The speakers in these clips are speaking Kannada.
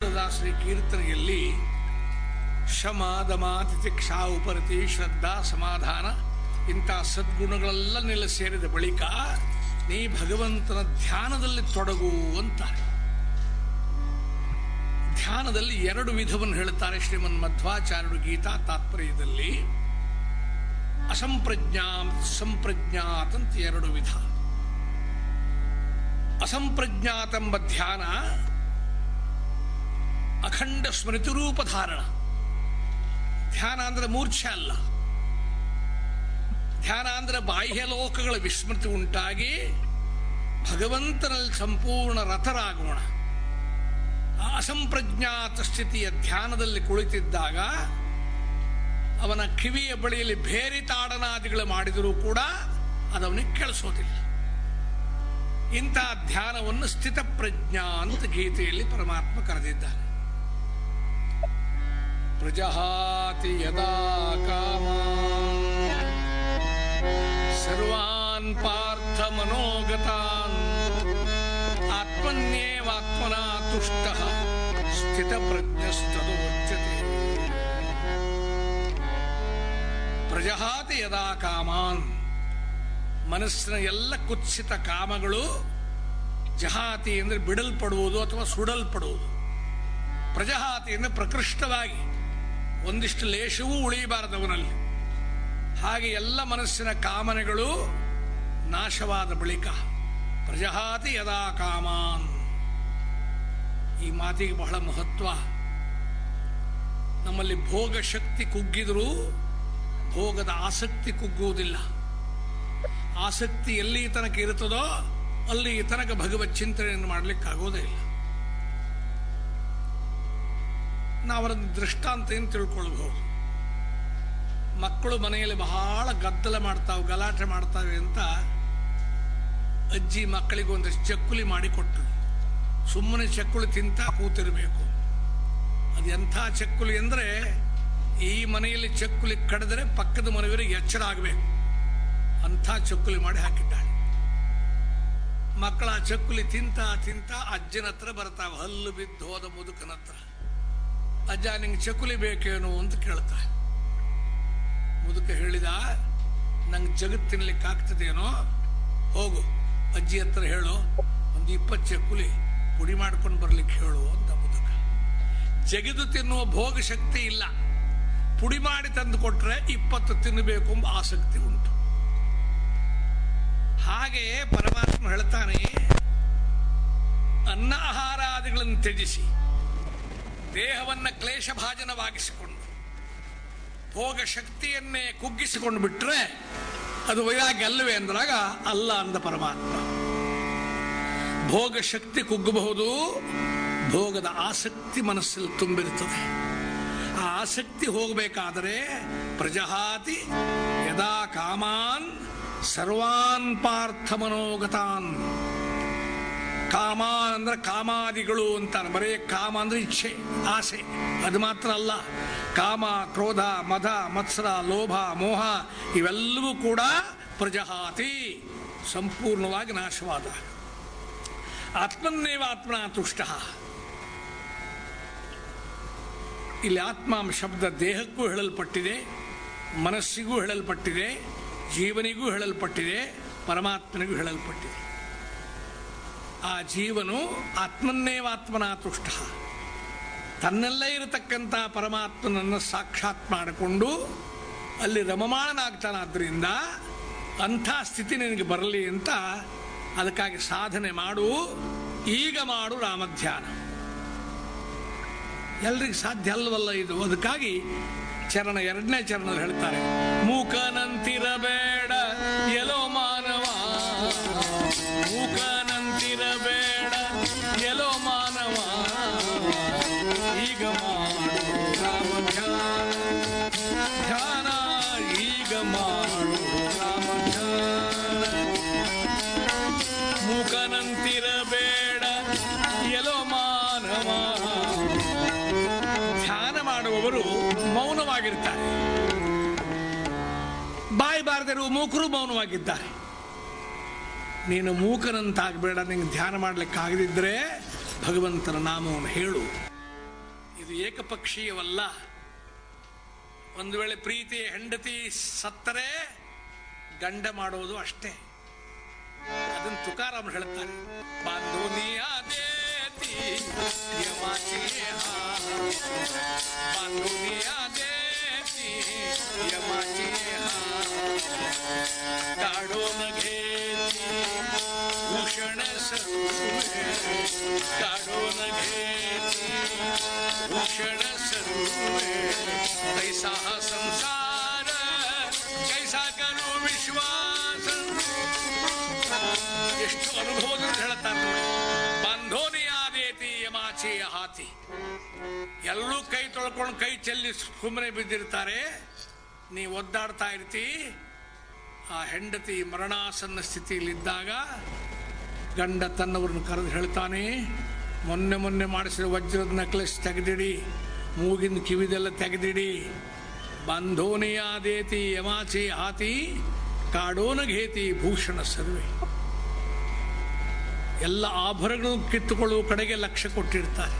ದಾಸರಿ ಕೀರ್ತನೆಯಲ್ಲಿ ಶಮ ದಮ ತಿತಿಕ್ಷಾ ಉಪರತಿ ಶ್ರದ್ಧಾ ಸಮಾಧಾನ, ಇಂಥ ಸದ್ಗುಣಗಳೆಲ್ಲ ನೆಲೆ ಸೇರಿದ ಬಳಿಕ ನೀ ಭಗವಂತನ ಧ್ಯಾನದಲ್ಲಿ ತೊಡಗು ಅಂತಾರೆ. ಧ್ಯಾನದಲ್ಲಿ ಎರಡು ವಿಧವನ್ನು ಹೇಳುತ್ತಾರೆ ಶ್ರೀಮನ್ ಮಧ್ವಾಚಾರ್ಯರು ಗೀತಾ ತಾತ್ಪರ್ಯದಲ್ಲಿ. ಅಸಂಪ್ರಜ್ಞಾ ಸಂಪ್ರಜ್ಞಾತ್ ಅಂತ ಎರಡು ವಿಧ. ಅಸಂಪ್ರಜ್ಞಾತಂಬ ಧ್ಯಾನ ಅಖಂಡ ಸ್ಮೃತಿ ರೂಪ ಧಾರಣ. ಧ್ಯಾನ ಅಂದ್ರೆ ಮೂರ್ಛೆ ಅಲ್ಲ. ಧ್ಯಾನ ಅಂದ್ರೆ ಬಾಹ್ಯ ಲೋಕಗಳ ವಿಸ್ಮೃತಿ ಉಂಟಾಗಿ ಭಗವಂತನಲ್ಲಿ ಸಂಪೂರ್ಣ ರಥರಾಗೋಣ. ಅಸಂಪ್ರಜ್ಞಾತ ಸ್ಥಿತಿಯ ಧ್ಯಾನದಲ್ಲಿ ಕುಳಿತಿದ್ದಾಗ ಅವನ ಕಿವಿಯ ಬಳಿಯಲ್ಲಿ ಬೇರೆ ತಾಡನಾದಿಗಳು ಮಾಡಿದರೂ ಕೂಡ ಅದವನಿಗೆ ಕೇಳಿಸೋದಿಲ್ಲ. ಇಂತಹ ಧ್ಯಾನವನ್ನು ಸ್ಥಿತಪ್ರಜ್ಞಾ ಅಂತ ಗೀತೆಯಲ್ಲಿ ಪರಮಾತ್ಮ ಕರೆದಿದ್ದಾನೆ ಪ್ರಜಹಾತಿ ಕಾಮ? ಸರ್ವಾನ್ ಪಾರ್ಥ ಮನೋಗತಾನ್. ಆತ್ಮನ್ಯೇವಾತ್ಮನಾ ತುಷ್ಟ. ಸ್ಥಿತಪ್ರಜ್ಞಸ್ತದು ಉಚ್ಯತೆ ಪ್ರಜಹಾತಿ ಯದಾ ಕಾಮಾನ್. ಮನಸ್ಸಿನ ಎಲ್ಲ ಕುತ್ಸಿತ ಕಾಮಗಳು ಜಹಾತಿ ಅಂದ್ರೆ ಬಿಡಲ್ಪಡುವುದು ಅಥವಾ ಸುಡಲ್ಪಡುವುದು. ಪ್ರಜಹಾತಿ ಅಂದರೆ ಪ್ರಕೃಷ್ಟವಾಗಿ. ಒಂದಿಷ್ಟು ಲೇಷವೂ ಉಳಿಯಬಾರದವನಲ್ಲಿ. ಹಾಗೆ ಎಲ್ಲ ಮನಸ್ಸಿನ ಕಾಮನೆಗಳು ನಾಶವಾದ ಬಳಿಕ ಪ್ರಜಹಾತಿ ಯದಾ ಕಾಮಾನ್. ಈ ಮಾತಿಗೆ ಬಹಳ ಮಹತ್ವ. ನಮ್ಮಲ್ಲಿ ಭೋಗ ಶಕ್ತಿ ಕುಗ್ಗಿದರೂ ಭೋಗದ ಆಸಕ್ತಿ ಕುಗ್ಗುವುದಿಲ್ಲ. ಆಸಕ್ತಿ ಎಲ್ಲಿ ತನಕ ಇರುತ್ತದೋ ಅಲ್ಲಿ ತನಕ ಭಗವತ್ ಚಿಂತನೆಯನ್ನು ಮಾಡಲಿಕ್ಕಾಗೋದೇ ಇಲ್ಲ. ನಾವರನ್ನು ದೃಷ್ಟಾಂತ ಏನು ತಿಳ್ಕೊಳ್ಬಹುದು ಮಕ್ಕಳು ಮನೆಯಲ್ಲಿ ಬಹಳ ಗದ್ದಲ ಮಾಡ್ತಾವೆ, ಗಲಾಟೆ ಮಾಡ್ತಾವೆ ಅಂತ ಅಜ್ಜಿ ಮಕ್ಕಳಿಗೆ ಒಂದಷ್ಟು ಚಕ್ಕುಲಿ ಮಾಡಿಕೊಟ್ಟು ಸುಮ್ಮನೆ ಚಕ್ಕುಲಿ ತಿಂತ ಕೂತಿರಬೇಕು. ಅದು ಎಂಥ ಚಕ್ಕುಲಿ ಅಂದರೆ ಈ ಮನೆಯಲ್ಲಿ ಚಕ್ಕುಲಿ ಕಡಿದ್ರೆ ಪಕ್ಕದ ಮನೆಯವರಿಗೆ ಎಚ್ಚರ ಆಗಬೇಕು. ಅಂಥ ಚಕ್ಕುಲಿ ಮಾಡಿ ಹಾಕಿದ್ದಾಳೆ. ಮಕ್ಕಳ ಚಕ್ಕುಲಿ ತಿಂತ ತಿಂತ ಅಜ್ಜನ ಹತ್ರ ಬರ್ತಾವೆ, ಹಲ್ಲು ಬಿದ್ದು ಹೋದ ಮುದುಕನ ಹತ್ರ. ಅಜ್ಜ, ನಿಂಗೆ ಚಕುಲಿ ಬೇಕೇನು ಅಂತ ಕೇಳ್ತಾ ಮುದುಕ ಹೇಳಿದ, ನಂಗೆ ಜಗತ್ತು ತಿನ್ಲಿಕ್ಕೆ ಆಗ್ತದೇನೋ, ಹೋಗು. ಅಜ್ಜಿ ಹತ್ರ ಹೇಳು, ಒಂದು ಇಪ್ಪತ್ತು ಚಕುಲಿ ಪುಡಿ ಮಾಡ್ಕೊಂಡು ಬರ್ಲಿಕ್ಕೆ ಹೇಳು ಅಂತ ಮುದುಕ. ಜಗಿದು ತಿನ್ನುವ ಭೋಗ ಶಕ್ತಿ ಇಲ್ಲ. ಪುಡಿ ಮಾಡಿ ತಂದು ಕೊಟ್ರೆ ಇಪ್ಪತ್ತು ತಿನ್ನಬೇಕು ಎಂಬ ಆಸಕ್ತಿ ಉಂಟು. ಹಾಗೆ ಪರಮಾತ್ಮ ಹೇಳ್ತಾನೆ, ಅನ್ನ ಆಹಾರಾದಿಗಳನ್ನು ತ್ಯಜಿಸಿ. ದೇಹವನ್ನ ಕ್ಲೇಶಭಾಜನವಾಗಿಸಿಕೊಂಡು, ಭೋಗ ಶಕ್ತಿಯನ್ನೇ ಕುಗ್ಗಿಸಿಕೊಂಡು ಬಿಟ್ರೆ ಅದು ವೈರಾಗ್ಯ ಅಲ್ಲವೇ ಅಂದ್ರಾಗ ಅಲ್ಲ ಅಂದ ಪರಮಾತ್ಮ. ಭೋಗ ಶಕ್ತಿ ಕುಗ್ಗಬಹುದು, ಭೋಗದ ಆಸಕ್ತಿ ಮನಸ್ಸಲ್ಲಿ ತುಂಬಿರುತ್ತದೆ. ಆ ಆಸಕ್ತಿ ಹೋಗಬೇಕಾದರೆ ಪ್ರಜಹಾತಿ ಯದಾ ಕಾಮಾನ್ ಸರ್ವಾನ್ ಪಾರ್ಥ ಮನೋಗತಾನ್. ಕಾಮ ಅಂದ್ರೆ ಕಾಮಾದಿಗಳು ಅಂತಾರೆ. ಬರೇ ಕಾಮ ಅಂದ್ರೆ ಇಚ್ಛೆ, ಆಸೆ. ಅದು ಮಾತ್ರ ಅಲ್ಲ. ಕಾಮ, ಕ್ರೋಧ, ಮದ, ಮತ್ಸರ, ಲೋಭ, ಮೋಹ, ಇವೆಲ್ಲವೂ ಕೂಡ ಪ್ರಜಹಾತಿ. ಸಂಪೂರ್ಣವಾಗಿ ನಾಶವಾದ. ಆತ್ಮನ್ನೇವ ಆತ್ಮನ ತುಷ್ಟ. ಇಲ್ಲಿ ಆತ್ಮ ಶಬ್ದ ದೇಹಕ್ಕೂ ಹೇಳಲ್ಪಟ್ಟಿದೆ, ಮನಸ್ಸಿಗೂ ಹೇಳಲ್ಪಟ್ಟಿದೆ, ಜೀವನಿಗೂ ಹೇಳಲ್ಪಟ್ಟಿದೆ, ಪರಮಾತ್ಮನಿಗೂ ಹೇಳಲ್ಪಟ್ಟಿದೆ. ಆ ಜೀವನು ಆತ್ಮನ್ನೇವಾತ್ಮನ ತುಷ್ಟ. ತನ್ನಲ್ಲೇ ಇರತಕ್ಕಂಥ ಪರಮಾತ್ಮನನ್ನು ಸಾಕ್ಷಾತ್ ಮಾಡಿಕೊಂಡು ಅಲ್ಲಿ ರಮಮಾಣನಾಗ್ತಾನಾದ್ರಿಂದ ಅಂಥ ಸ್ಥಿತಿ ನಿನಗೆ ಬರಲಿ ಅಂತ ಅದಕ್ಕಾಗಿ ಸಾಧನೆ ಮಾಡು, ಈಗ ಮಾಡು ರಾಮಧ್ಯಾನ. ಎಲ್ರಿಗೂ ಸಾಧ್ಯ ಅಲ್ವಲ್ಲ ಇದು? ಅದಕ್ಕಾಗಿ ಚರಣ ಎರಡನೇ ಚರಣದಲ್ಲಿ ಹೇಳ್ತಾರೆ ಮೂಕನಂತಿರಬೇಡ ಎಲೋ ಮಾನವ ಈಗ ಮಾಡು ರಾಮ ಧ್ಯಾನ ಈಗ ಮಾಡು ರಾಮ ಧ್ಯಾನ ಮೂಕನಂತಿರಬೇಡ ಎಲೋ ಮಾನವ ಧ್ಯಾನ ಮಾಡುವವರು ಮೌನವಾಗಿರ್ತಾರೆ ಬಾಯಿ ಬಾರದರು ಮೂಕರು ಮೌನವಾಗಿದ್ದಾರೆ ನೀನು ಮೂಕನಂತಾಗಬೇಡ ನಿಂಗೆ ಧ್ಯಾನ ಮಾಡ್ಲಿಕ್ಕೆ ಆಗದಿದ್ರೆ ಭಗವಂತನ ನಾಮವನ್ನು ಹೇಳು ಇದು ಏಕಪಕ್ಷೀಯವಲ್ಲ. ಒಂದು ವೇಳೆ ಪ್ರೀತಿ ಹೆಂಡತಿ ಸತ್ತರೆ ಗಂಡ ಮಾಡೋದು ಅಷ್ಟೇ. ಅದನ್ನು ತುಕಾರಾಮ್ ಹೇಳ್ತಾರೆ ಬಾಂಧೋನಿಯಾ ದೇತಿ ಭೂಷಣ ಕಾಡೋ भूषण सरुवे काढो न घेती भूषण सरुवे कैसा हा संसार कैसा करू ವಿಶ್ವಾಸ ಎಷ್ಟು ಅನುಭವದಿಂದ ಹೇಳ್ತಾರೆ ನೋಡಿ ಬಾಂಧೋನಿಯಾದೇತಿ ಯಮಾಚೆಯ ಹಾತಿ ಎಲ್ಲರೂ ಕೈ ತೊಳ್ಕೊಂಡು ಕೈ ಚೆಲ್ಲಿ ಸುಮ್ಮನೆ ಬಿದ್ದಿರ್ತಾರೆ ನೀ ಒದ್ದಾಡ್ತಾ ಇರ್ತಿ ಆ ಹೆಂಡತಿ ಮರಣಾಸನ್ನ ಸ್ಥಿತಿಯಲ್ಲಿದ್ದಾಗ ಗಂಡ ತನ್ನವ್ರನ್ನ ಕರೆದು ಹೇಳ್ತಾನೆ ಮೊನ್ನೆ ಮೊನ್ನೆ ಮಾಡಿಸಿದ ವಜ್ರದ ನಕ್ಲೆಸ್ ತೆಗೆದಿಡಿ, ಮೂಗಿನ ಕಿವಿದೆಲ್ಲ ತೆಗೆದಿಡಿ. ಬಂಧೋನಿಯಾದೇತಿ ಯಮಾಚಿ ಹಾತಿ ಕಾಡೋನ ಘೇತಿ ಭೂಷಣ ಸರ್ವೆ. ಎಲ್ಲ ಆಭರಣಗಳು ಕಿತ್ತುಕೊಳ್ಳುವ ಕಡೆಗೆ ಲಕ್ಷ್ಯ ಕೊಟ್ಟಿರ್ತಾರೆ.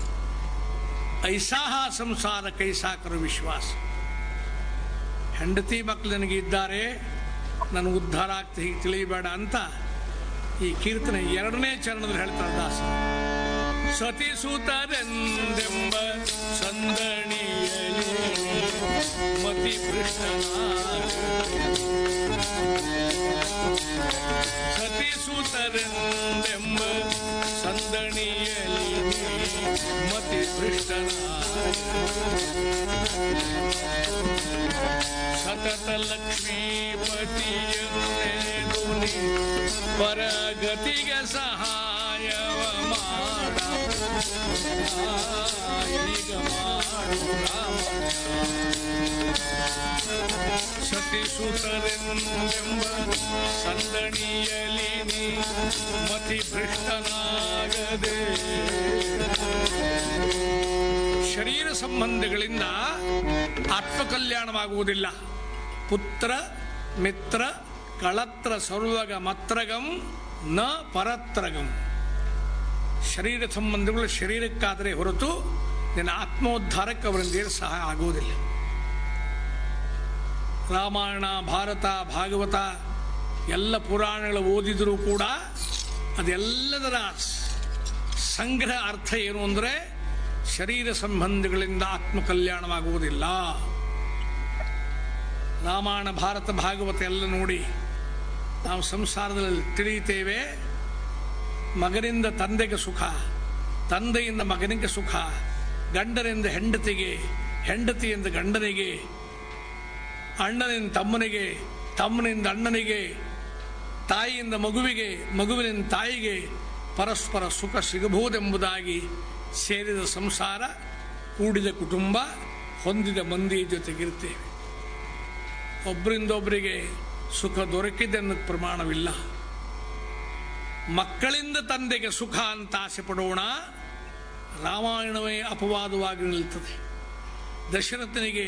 ಐಸಾಹ ಸಂಸಾರ ಕೈಸಾಕರು ವಿಶ್ವಾಸ. ಹೆಂಡತಿ ಮಕ್ಕಳು ನನಗಿದ್ದಾರೆ ನನ್ನ ಉದ್ಧಾರ ಆಗ್ತಾ ಹೀಗೆ ತಿಳಿಯಬೇಡ ಅಂತ ಈ ಕೀರ್ತನೆ ಎರಡನೇ ಚರಣದಲ್ಲಿ ಹೇಳ್ತಾರೆ ದಾಸ ಸತಿ ಸುತರೆಂದೆಂಬ ಮತಿ ಸತಿಸುತರೆಂದೆಂಬ ಸಂದಣಿಯಲಿ ಮತಿ ಸತತ ಲಕ್ಷ್ಮೀಪತಿಯನ್ನೇದುನಿ ಪರಗತಿಗೆ ಸಹಾಯವ ಈಗ ಮಾಡು ರಾಮ ಸತಿ ಸುತರೆಂಬ ಸಂದಣಿಯಲಿ ಮತಿ ಭ್ರಷ್ಟನಾಗದೆ. ಶರೀರ ಸಂಬಂಧಗಳಿಂದ ಆತ್ಮಕಲ್ಯಾಣವಾಗುವುದಿಲ್ಲ. ಪುತ್ರ, ಮಿತ್ರ, ಕಳತ್ರ, ಸರ್ವಗ, ಮತ್ರಗಂ, ನ ಪರತ್ರಗಂ. ಶರೀರ ಸಂಬಂಧಗಳು ಶರೀರಕ್ಕಾದರೆ ಹೊರತು ನಿನ್ನ ಆತ್ಮೋದ್ಧಾರಕ್ಕೆ ಅವರಿಂದ ಸಹಾಯ ಆಗುವುದಿಲ್ಲ. ರಾಮಾಯಣ, ಭಾರತ, ಭಾಗವತ ಎಲ್ಲ ಪುರಾಣಗಳು ಓದಿದರೂ ಕೂಡ ಅದೆಲ್ಲದರ ಸಂಗ್ರಹ ಅರ್ಥ ಏನು ಅಂದರೆ ಶರೀರ ಸಂಬಂಧಗಳಿಂದ ಆತ್ಮಕಲ್ಯಾಣವಾಗುವುದಿಲ್ಲ. ರಾಮಾಯಣ, ಭಾರತ, ಭಾಗವತ ಎಲ್ಲ ನೋಡಿ ನಾವು ಸಂಸಾರದಲ್ಲಿ ತಿಳಿಯುತ್ತೇವೆ. ಮಗನಿಂದ ತಂದೆಗೆ ಸುಖ, ತಂದೆಯಿಂದ ಮಗನಿಗೆ ಸುಖ, ಗಂಡನಿಂದ ಹೆಂಡತಿಗೆ, ಹೆಂಡತಿಯಿಂದ ಗಂಡನಿಗೆ, ಅಣ್ಣನಿಂದ ತಮ್ಮನಿಗೆ, ತಮ್ಮನಿಂದ ಅಣ್ಣನಿಗೆ, ತಾಯಿಯಿಂದ ಮಗುವಿಗೆ, ಮಗುವಿನಿಂದ ತಾಯಿಗೆ ಪರಸ್ಪರ ಸುಖ ಸಿಗಬಹುದೆಂಬುದಾಗಿ ಸೇರಿದ ಸಂಸಾರ, ಕೂಡಿದ ಕುಟುಂಬ, ಹೊಂದಿದ ಮಂದಿಯ ಜೊತೆಗಿರ್ತೇವೆ ಒಬ್ಬರಿಂದೊಬ್ಬರಿಗೆ ಸುಖ ದೊರಕಿದೆ ಅನ್ನೋದು ಪ್ರಮಾಣವಿಲ್ಲ. ಮಕ್ಕಳಿಂದ ತಂದೆಗೆ ಸುಖ ಅಂತ ಆಸೆ ಪಡೋಣ ರಾಮಾಯಣವೇ ಅಪವಾದವಾಗಿ ನಿಲ್ತದೆ. ದಶರಥನಿಗೆ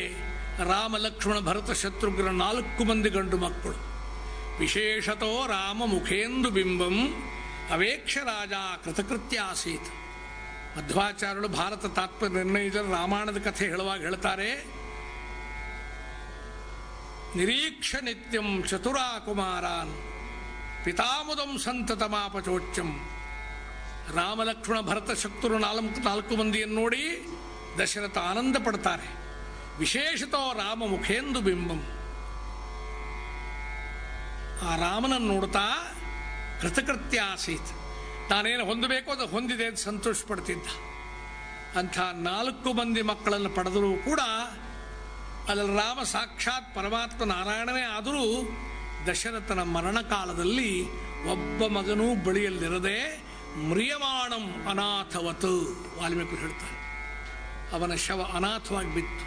ರಾಮ, ಲಕ್ಷ್ಮಣ, ಭರತ, ಶತ್ರುಘ್ನ ನಾಲ್ಕು ಮಂದಿ ಗಂಡು ಮಕ್ಕಳು. ವಿಶೇಷತೋ ರಾಮ ಮುಖೇಂದು ಬಿಂಬಂ, ಅವೇಕ್ಷ ರಾಜ ಕೃತಕೃತ್ಯ ಆಸೀತ್. ಮಧ್ವಾಚಾರ್ಯರು ಭಾರತ ತಾತ್ಪರ್ಯ ನಿರ್ಣಯದ ರಾಮಾಯಣದ ಕಥೆ ಹೇಳುವಾಗ ಹೇಳ್ತಾರೆ, ನಿರೀಕ್ಷ ನಿತ್ಯಂ ಚತುರಾ ಕುಮಾರಾನ್. ಪಿತಾಮುದಂ ಸಂತತಮಾಪಚೋಚ್ಯಂ ರಾಮಲಕ್ಷ್ಮಣ ಭರತ ಶಕ್ತರು ನಾಲ್ಕು ನಾಲ್ಕು ಮಂದಿಯನ್ನು ನೋಡಿ ದಶರಥ ಆನಂದ ಪಡ್ತಾರೆ ವಿಶೇಷತೋ ರಾಮ ಮುಖೇಂದು ಬಿಂಬಂ ಆ ರಾಮನನ್ನು ನೋಡ್ತಾ ಕೃತಕೃತ್ಯ ಆಸೀತ್। ನಾನೇನು ಹೊಂದಬೇಕೋ ಅದು ಹೊಂದಿದೆ ಅಂತ ಸಂತೋಷ ಪಡ್ತಿದ್ದ ಅಂಥ ನಾಲ್ಕು ಮಂದಿ ಮಕ್ಕಳನ್ನು ಪಡೆದರೂ ಕೂಡ ಅದರಲ್ಲಿ ರಾಮ ಸಾಕ್ಷಾತ್ ಪರಮಾತ್ಮ ನಾರಾಯಣನೇ ಆದರೂ ದಶರಥನ ಮರಣ ಕಾಲದಲ್ಲಿ ಒಬ್ಬ ಮಗನೂ ಬಳಿಯಲ್ಲಿರದೆ ಮ್ರಿಯಮಾಣಂ ಅನಾಥವತ್ ವಾಲ್ಮೀಕಿ ಹೇಳ್ತಾರೆ ಅವನ ಶವ ಅನಾಥವಾಗಿ ಬಿತ್ತು.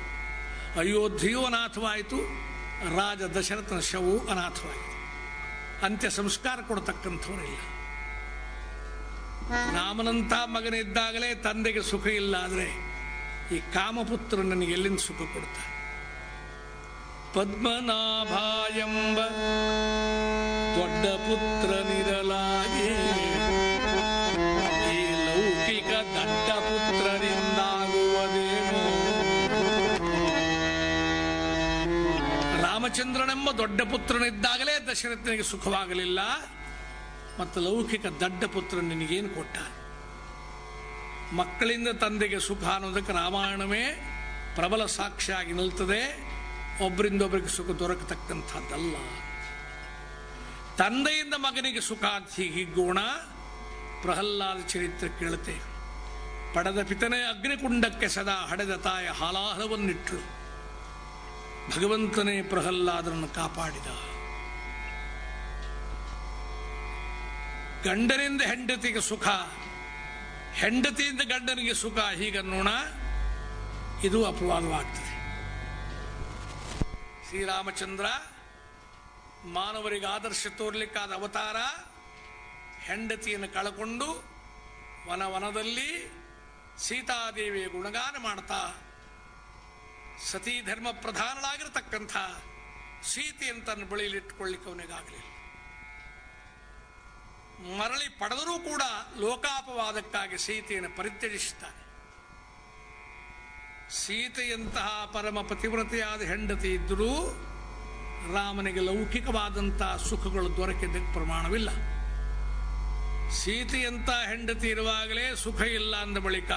ಅಯೋಧ್ಯೆಯೂ ಅನಾಥವಾಯಿತು. ರಾಜ ದಶರಥನ ಶವವು ಅನಾಥವಾಯಿತು ಅಂತ್ಯ ಸಂಸ್ಕಾರ ಕೊಡತಕ್ಕಂಥವರಿಲ್ಲ ರಾಮನಂಥ ಮಗನಿದ್ದಾಗಲೇ ತಂದೆಗೆ ಸುಖ ಇಲ್ಲ. ಆದರೆ ಈ ಕಾಮಪುತ್ರ ನನಗೆ ಎಲ್ಲಿಂದ ಸುಖ ಕೊಡ್ತಾರೆ ಪದ್ಮನಾಭಾಯಂಬ ದೊಡ್ಡ ಪುತ್ರನಿರಲಾಗಿ ಈ ಲೌಕಿಕ ದಡ್ಡ ಪುತ್ರರಿಂದಾಗುವುದೇನು? ರಾಮಚಂದ್ರನೆಂಬ ದೊಡ್ಡ ಪುತ್ರನಿದ್ದಾಗಲೇ ದಶರಥನಿಗೆ ಸುಖವಾಗಲಿಲ್ಲ. ಮತ್ತು ಲೌಕಿಕ ದಡ್ಡ ಪುತ್ರ ನಿನಗೇನು ಕೊಟ್ಟ? ಮಕ್ಕಳಿಂದ ತಂದೆಗೆ ಸುಖ ಅನ್ನೋದಕ್ಕೆ ರಾಮಾಯಣವೇ ಪ್ರಬಲ ಸಾಕ್ಷಿಯಾಗಿ ನಿಲ್ತದೆ. ಒಬ್ಬರಿಂದ ಒಬ್ಬರಿಗೆ ಸುಖ ದೊರಕತಕ್ಕಂಥದ್ದಲ್ಲ. ತಂದೆಯಿಂದ ಮಗನಿಗೆ ಸುಖ ಅಂತ ಹೀಗೆ ಹಿಗ್ಗೋಣ ಪ್ರಹ್ಲಾದ ಚರಿತ್ರೆ ಕೇಳುತ್ತೆ. ಪಡೆದ ಪಿತನೇ ಅಗ್ನಿಕುಂಡಕ್ಕೆ ಸದಾ ಹಡೆದ ತಾಯ ಹಾಲಾಹಲವನ್ನಿಟ್ಟಳು ಭಗವಂತನೇ ಪ್ರಹ್ಲಾದರನ್ನು ಕಾಪಾಡಿದ. ಗಂಡನಿಂದ ಹೆಂಡತಿಗೆ ಸುಖ, ಹೆಂಡತಿಯಿಂದ ಗಂಡನಿಗೆ ಸುಖ ಹೀಗನ್ನೋಣ ಇದು ಅಪವಾದವಾಗ್ತದೆ. ಶ್ರೀರಾಮಚಂದ್ರ, ಮಾನವರಿಗೆ ಆದರ್ಶ ತೋರ್ಲಿಕ್ಕಾದ ಅವತಾರ, ಹೆಂಡತಿಯನ್ನು ಕಳಕೊಂಡು ವನವನದಲ್ಲಿ ಸೀತಾದೇವಿಯ ಗುಣಗಾನ ಮಾಡ್ತಾ ಸತೀ ಧರ್ಮ ಪ್ರಧಾನಳಾಗಿರತಕ್ಕಂಥ ಸೀತೆಯನ್ನು ತನ್ನ ಬಳಿಯಲ್ಲಿಟ್ಟುಕೊಳ್ಳಿಕ್ಕೆ ಅವನಿಗಾಗಲಿಲ್ಲ. ಮರಳಿ ಪಡೆದರೂ ಕೂಡ ಲೋಕಾಪವಾದಕ್ಕಾಗಿ ಸೀತೆಯನ್ನು ಪರಿತ್ಯಜಿಸುತ್ತಾನೆ. ಸೀತೆಯಂತಹ ಪರಮ ಪತಿವ್ರತೆಯಾದ ಹೆಂಡತಿ ಇದ್ದರೂ ರಾಮನಿಗೆ ಲೌಕಿಕವಾದಂತಹ ಸುಖಗಳು ದೊರಕಿದ್ದಕ್ಕೆ ಪ್ರಮಾಣವಿಲ್ಲ. ಸೀತೆಯಂತ ಹೆಂಡತಿ ಇರುವಾಗಲೇ ಸುಖ ಇಲ್ಲ ಅಂದ ಬಳಿಕ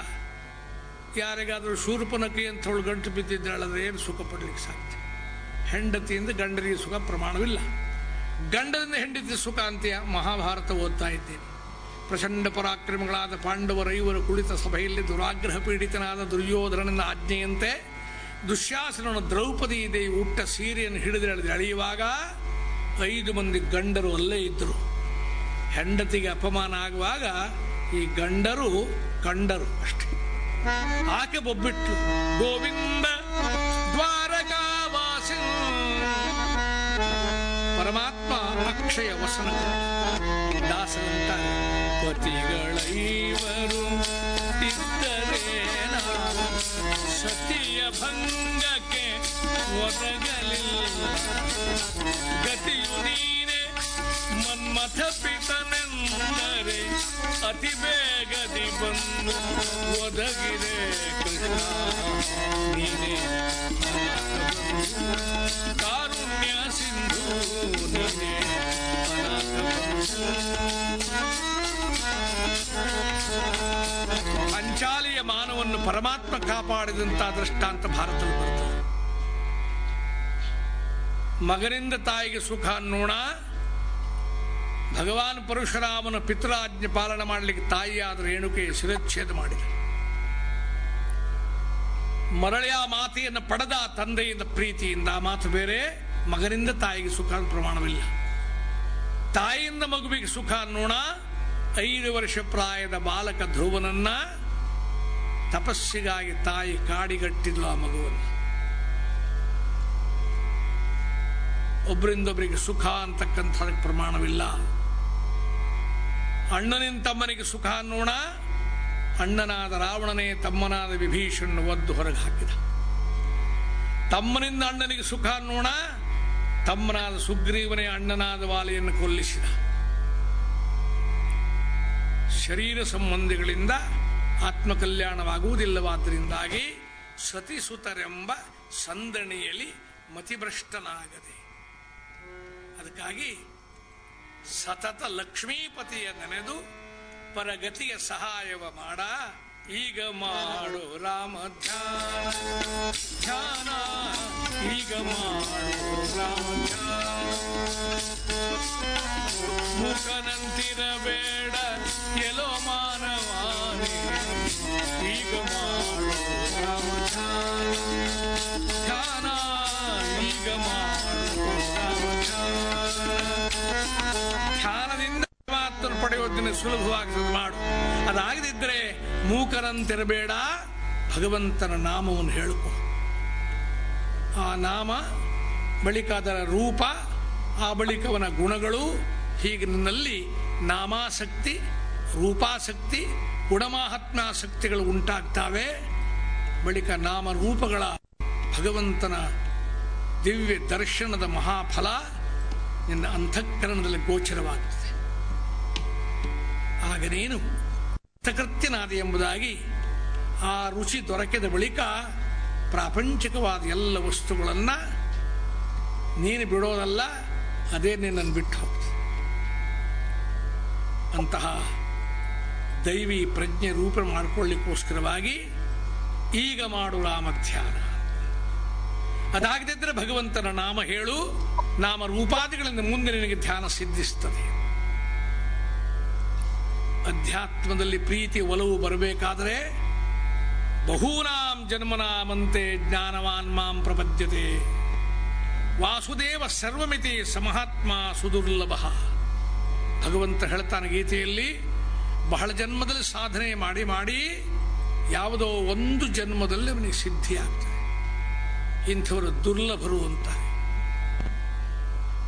ಯಾರಿಗಾದರೂ ಶೂರ್ಪನಕಿ ಅಂತ ಹೇಳಿ ಗಂಟು ಬಿದ್ದಿದ್ದಾಳಂದ್ರೆ ಏನು ಸುಖ ಪಡ್ಲಿಕ್ಕೆ ಸಾಧ್ಯ? ಹೆಂಡತಿಯಿಂದ ಗಂಡನಿಗೆ ಸುಖ ಪ್ರಮಾಣವಿಲ್ಲ. ಗಂಡದಿಂದ ಹೆಂಡತಿ ಸುಖ ಅಂತೀಯ ಮಹಾಭಾರತ ಓದ್ತಾ ಇದ್ದೇನೆ. ಪ್ರಚಂಡ ಪರಾಕ್ರಮಗಳಾದ ಪಾಂಡವರ ಐವರು ಕುಳಿತ ಸಭೆಯಲ್ಲಿ ದುರಾಗ್ರಹ ಪೀಡಿತನಾದ ದುರ್ಯೋಧನನ ಆಜ್ಞೆಯಂತೆ ದುಶ್ಯಾಸನನು ದ್ರೌಪದಿ ದೇವಿ ಉಟ್ಟ ಸೀರೆಯನ್ನು ಹಿಡಿದು ಎಳೆದು ಐದು ಮಂದಿ ಗಂಡರು ಅಲ್ಲೇ ಇದ್ದರು. ಹೆಂಡತಿಗೆ ಅಪಮಾನ ಆಗುವಾಗ ಈ ಗಂಡರು ಕಂಡರು ಅಷ್ಟೇ. ಆಕೆ ಬೊಬ್ಬಿಟ್ಟು ಗೋವಿಂದ ದ್ವಾರಕಾವಾಸಿ ಪರಮಾತ್ಮ ಅಕ್ಷಯ ವಸನ ದಾಸನಂತ ಪತಿಗಳೈವರು ಇದ್ದರೇನ. ಸತಿಯ ಭಂಗಕ್ಕೆ ಒದಗಲಿಲ್ಲ. ಗತಿಯು ನೀನೆ ಮನ್ಮಥ ಪಿತನೆಂದರೆ ಅತಿ ಬೇಗದಿ ಬಂದು ಒದಗಿದೆ ಕೃಷ್ಣ. ನೀನೆ ಕಾರುಣ್ಯ ಸಿಂಧು, ನೀನೆ ಪಂಚಾಲಿಯ ಮಾನವನ್ನು ಪರಮಾತ್ಮ ಕಾಪಾಡಿದಂತ ದೃಷ್ಟಾಂತ ಭಾರತದಲ್ಲಿ ಬರುತ್ತದೆ ಮಗನಿಂದ ತಾಯಿಗೆ ಸುಖ ಅನ್ನೋಣ, ಭಗವಾನ್ ಪರಶುರಾಮನ ಪಿತೃಾಜ್ಞೆ ಪಾಲನೆ ಮಾಡಲಿಕ್ಕೆ ತಾಯಿಯಾದ ರೇಣುಕೆ ಶಿರಚ್ಛೇದ ಮಾಡಿದ. ಮರಳಿ ಆ ಮಾತೆಯನ್ನು ಪಡೆದ ತಂದೆಯಿಂದ ಪ್ರೀತಿಯಿಂದ ಆ ಮಾತು ಬೇರೆ, ಮಗನಿಂದ ತಾಯಿಗೆ ಸುಖ ಪ್ರಮಾಣವಿಲ್ಲ. ತಾಯಿಯಿಂದ ಮಗುವಿಗೆ ಸುಖ ಅನ್ನೋಣ, ಐದು ವರ್ಷ ಪ್ರಾಯದ ಬಾಲಕ ಧ್ರುವನನ್ನ ತಪಸ್ಸಿಗಾಗಿ ತಾಯಿ ಕಾಡಿಗಟ್ಟಿದ್ಲು ಆ ಮಗುವನ್ನು. ಒಬ್ಬರಿಂದೊಬ್ಬರಿಗೆ ಸುಖ ಅಂತಕ್ಕಂಥ ಪ್ರಮಾಣವಿಲ್ಲ. ಅಣ್ಣನಿಂದ ತಮ್ಮನಿಗೆ ಸುಖ ಅನ್ನೋಣ, ಅಣ್ಣನಾದ ರಾವಣನೇ ತಮ್ಮನಾದ ವಿಭೀಷಣ ಒದ್ದು ಹೊರಗೆ ಹಾಕಿದ. ತಮ್ಮನಿಂದ ಅಣ್ಣನಿಗೆ ಸುಖ ಅನ್ನೋಣ, ತಮ್ಮನಾದ ಸುಗ್ರೀವನೇ ಅಣ್ಣನಾದ ವಾಲೆಯನ್ನು ಕೊಲ್ಲಿಸಿದ. ಶರೀರ ಸಂಬಂಧಿಗಳಿಂದ ಆತ್ಮಕಲ್ಯಾಣವಾಗುವುದಿಲ್ಲವಾದ್ದರಿಂದಾಗಿ ಸತಿಸುತರೆಂಬ ಸಂದಣಿಯಲ್ಲಿ ಮತಿಭ್ರಷ್ಟನಾಗದೆ. ಅದಕ್ಕಾಗಿ ಸತತ ಲಕ್ಷ್ಮೀಪತಿಯ ನೆನೆದು ಪರಗತಿಯ ಸಹಾಯವ ಮಾಡ. ಈಗ ಮಾಡು ರಾಮ ಧ್ಯಾನ. ಈಗ ಮಾಡು ರಾಮ ಮುಖನಂತಿರಬೇಡ ಎಲ್ಲೋ ಮಾನವಾನೆ. ಮಾಡು ಧ್ಯಾನ ಮಾಡು ಧ್ಯಾನದಿಂದ ಪರಮಾತ್ಮನ ಪಡೆಯೋದನ್ನು ಸುಲಭವಾಗಿ ಮಾಡು. ಮೂಕರಂತಿರಬೇಡ. ಭಗವಂತನ ನಾಮವನ್ನು ಹೇಳಿಕೊ. ಆ ನಾಮ, ಬಳಿಕ ಅದರ ರೂಪ, ಆ ಬಳಿಕವನ ಗುಣಗಳು, ಹೀಗೆ ನನ್ನಲ್ಲಿ ನಾಮಾಸಕ್ತಿ ರೂಪಾಸಕ್ತಿ, ಗುಣಮಾಹಾತ್ಮ್ಯಾಸಕ್ತಿಗಳು ಉಂಟಾಗ್ತಾವೆ. ಬಳಿಕ ನಾಮರೂಪಗಳ ಭಗವಂತನ ದಿವ್ಯ ದರ್ಶನದ ಮಹಾಫಲ ನಿನ್ನ ಅಂತಃಕರಣದಲ್ಲಿ ಗೋಚರವಾಗುತ್ತದೆ ಆಗ ನೀನು ಕೃತ್ಯನಾದ ಎಂಬುದಾಗಿ ಆ ರುಚಿ ದೊರಕಿದ ಬಳಿಕ ಪ್ರಾಪಂಚಿಕವಾದ ಎಲ್ಲ ವಸ್ತುಗಳನ್ನು ನೀನು ಬಿಡೋದಲ್ಲ, ಅದೇ ನಿನ್ನನ್ನು ಬಿಟ್ಟು ಹೋಗ್ತದೆ. ಅಂತಹ ದೈವಿ ಪ್ರಜ್ಞೆ ರೂಪ ಮಾಡಿಕೊಳ್ಳಿಕ್ಕೋಸ್ಕರವಾಗಿ ಈಗ ಮಾಡು ರಾಮ ಧ್ಯಾನ ಅದಾಗದಿದ್ದರೆ ಭಗವಂತನ ನಾಮ ಹೇಳು, ನಾಮ ರೂಪಾದಿಗಳಿಂದ ಮುಂದೆ ನಿನಗೆ ಧ್ಯಾನ ಸಿದ್ಧಿಸ್ತದೆ. ಅಧ್ಯಾತ್ಮದಲ್ಲಿ ಪ್ರೀತಿ ಒಲವು ಬರಬೇಕಾದರೆ ಬಹೂನಾಂ ಜನ್ಮನಾಮಂತೆ ಜ್ಞಾನವಾನ್ ಮಾಂ ಪ್ರಪದ್ಯತೆ. ವಾಸುದೇವ ಸರ್ವಮಿತಿ ಸಮಹಾತ್ಮ ಸುದುರ್ಲಭ. ಭಗವಂತ ಹೇಳ್ತಾನೆ ಗೀತೆಯಲ್ಲಿ ಬಹಳ ಜನ್ಮದಲ್ಲಿ ಸಾಧನೆ ಮಾಡಿ ಮಾಡಿ ಯಾವುದೋ ಒಂದು ಜನ್ಮದಲ್ಲಿ ಅವನಿಗೆ ಸಿದ್ಧಿಯಾಗ್ತದೆ ಇಂಥವರು ದುರ್ಲಭರು ಅಂತ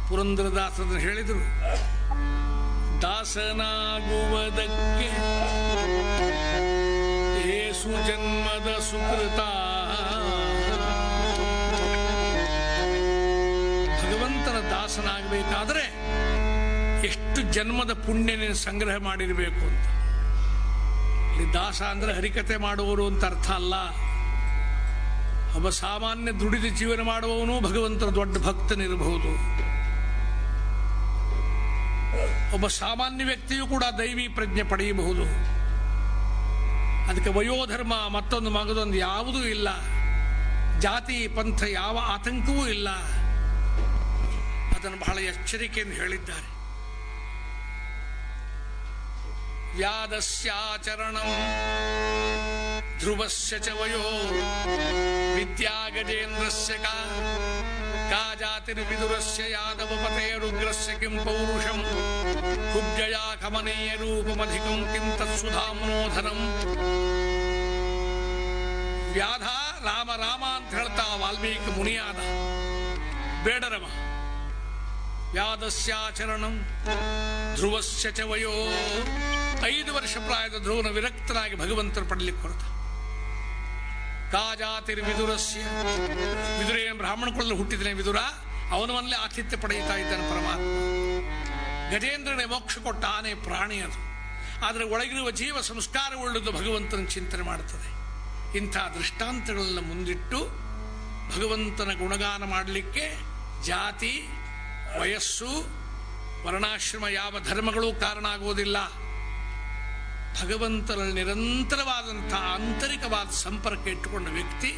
ಪುರಂದರದಾಸರನ್ನು ಹೇಳಿದರು, ದಾಸನಾಗುವುದಕ್ಕೆ ಏಸು ಜನ್ಮದ ಸುಕೃತ. ಭಗವಂತನ ದಾಸನಾಗಬೇಕಾದ್ರೆ ಎಷ್ಟು ಜನ್ಮದ ಪುಣ್ಯ ನೀನು ಸಂಗ್ರಹ ಮಾಡಿರಬೇಕು ಅಂತ. ಇಲ್ಲಿ ದಾಸ ಅಂದ್ರೆ ಹರಿಕತೆ ಮಾಡುವವರು ಅಂತ ಅರ್ಥ ಅಲ್ಲ. ಒಬ್ಬ ಸಾಮಾನ್ಯ ದುಡಿದು ಜೀವನ ಮಾಡುವವನು ಭಗವಂತನ ದೊಡ್ಡ ಭಕ್ತನಿರಬಹುದು. ಒಬ್ಬ ಸಾಮಾನ್ಯ ವ್ಯಕ್ತಿಯು ಕೂಡ ದೈವಿ ಪ್ರಜ್ಞೆ ಪಡೆಯಬಹುದು. ಅದಕ್ಕೆ ವಯೋಧರ್ಮ ಮತ್ತೊಂದು ಮಗದೊಂದು ಯಾವುದೂ ಇಲ್ಲ. ಜಾತಿ, ಪಂಥ ಯಾವ ಆತಂಕವೂ ಇಲ್ಲ. ಅದನ್ನು ಬಹಳ ಎಚ್ಚರಿಕೆಯಿಂದ ಹೇಳಿದ್ದಾರೆ. ಚ ವಯೋ ವಿದ್ಯಾ ಗಜೇಂದ್ರಸ್ಯ ಕಾ ಕಾ ಜಾತಿರ್ವಿದುರಸ್ಯ ಯಾದವಪತೇರುಗ್ರಸ್ಯ ಕಿಂ ಪೌರುಷಂ ಕುಬ್ಜಯಾ ಕಮನೀಯ ರೂಪಮಧಿಕಂ ಕಿಂ ತತ್ಸುಧಾಮನೋಧನಂ ವ್ಯಾಧ ರಾಮ ರಾಮ ಅಂತ ಹೇಳ್ತಾ ವಾಲ್ಮೀಕಿ ಮುನಿಯಾದ ಬೇಡರಮ ವ್ಯಾದಸ್ಯಾಚರಣಂ ಧ್ರುವಸ್ಯ ಚ ವಯೋ ಐದು ವರ್ಷ ಪ್ರಾಯದ ಧ್ರುವನ ವಿರಕ್ತನಾಗಿ ಭಗವಂತನ ಪಡಲಿಕ್ಕೆ ಹೊರತ ಕಾಜಾತಿರ್ ವಿದುರಸ್ಯ. ವಿದುರೇನ ಬ್ರಾಹ್ಮಣ ಕುಲದಲ್ಲಿ ಹುಟ್ಟಿದನೆ ವಿದುರ. ಅವನವಲ್ಲೇ ಆತಿಥ್ಯ ಪಡೆಯುತ್ತಾ ಇದ್ದಾನೆ ಪರಮಾತ್ಮ. ಗಜೇಂದ್ರನೇ ಮೋಕ್ಷ ಕೊಟ್ಟ ಆನೆ ಪ್ರಾಣಿ ಅದು. ಆದರೆ ಒಳಗಿರುವ ಜೀವ ಸಂಸ್ಕಾರವುಳ್ಳದು ಭಗವಂತನ ಚಿಂತನೆ ಮಾಡುತ್ತದೆ. ಇಂಥ ದೃಷ್ಟಾಂತಗಳನ್ನ ಮುಂದಿಟ್ಟು ಭಗವಂತನ ಗುಣಗಾನ ಮಾಡಲಿಕ್ಕೆ ಜಾತಿ, ವಯಸ್ಸು, ವರ್ಣಾಶ್ರಮ ಯಾವ ಧರ್ಮಗಳೂ ಕಾರಣ ಆಗುವುದಿಲ್ಲ. ಭಗವಂತನಲ್ಲಿ ನಿರಂತರವಾದಂಥ ಆಂತರಿಕವಾದ ಸಂಪರ್ಕ ಇಟ್ಟುಕೊಂಡ ವ್ಯಕ್ತಿ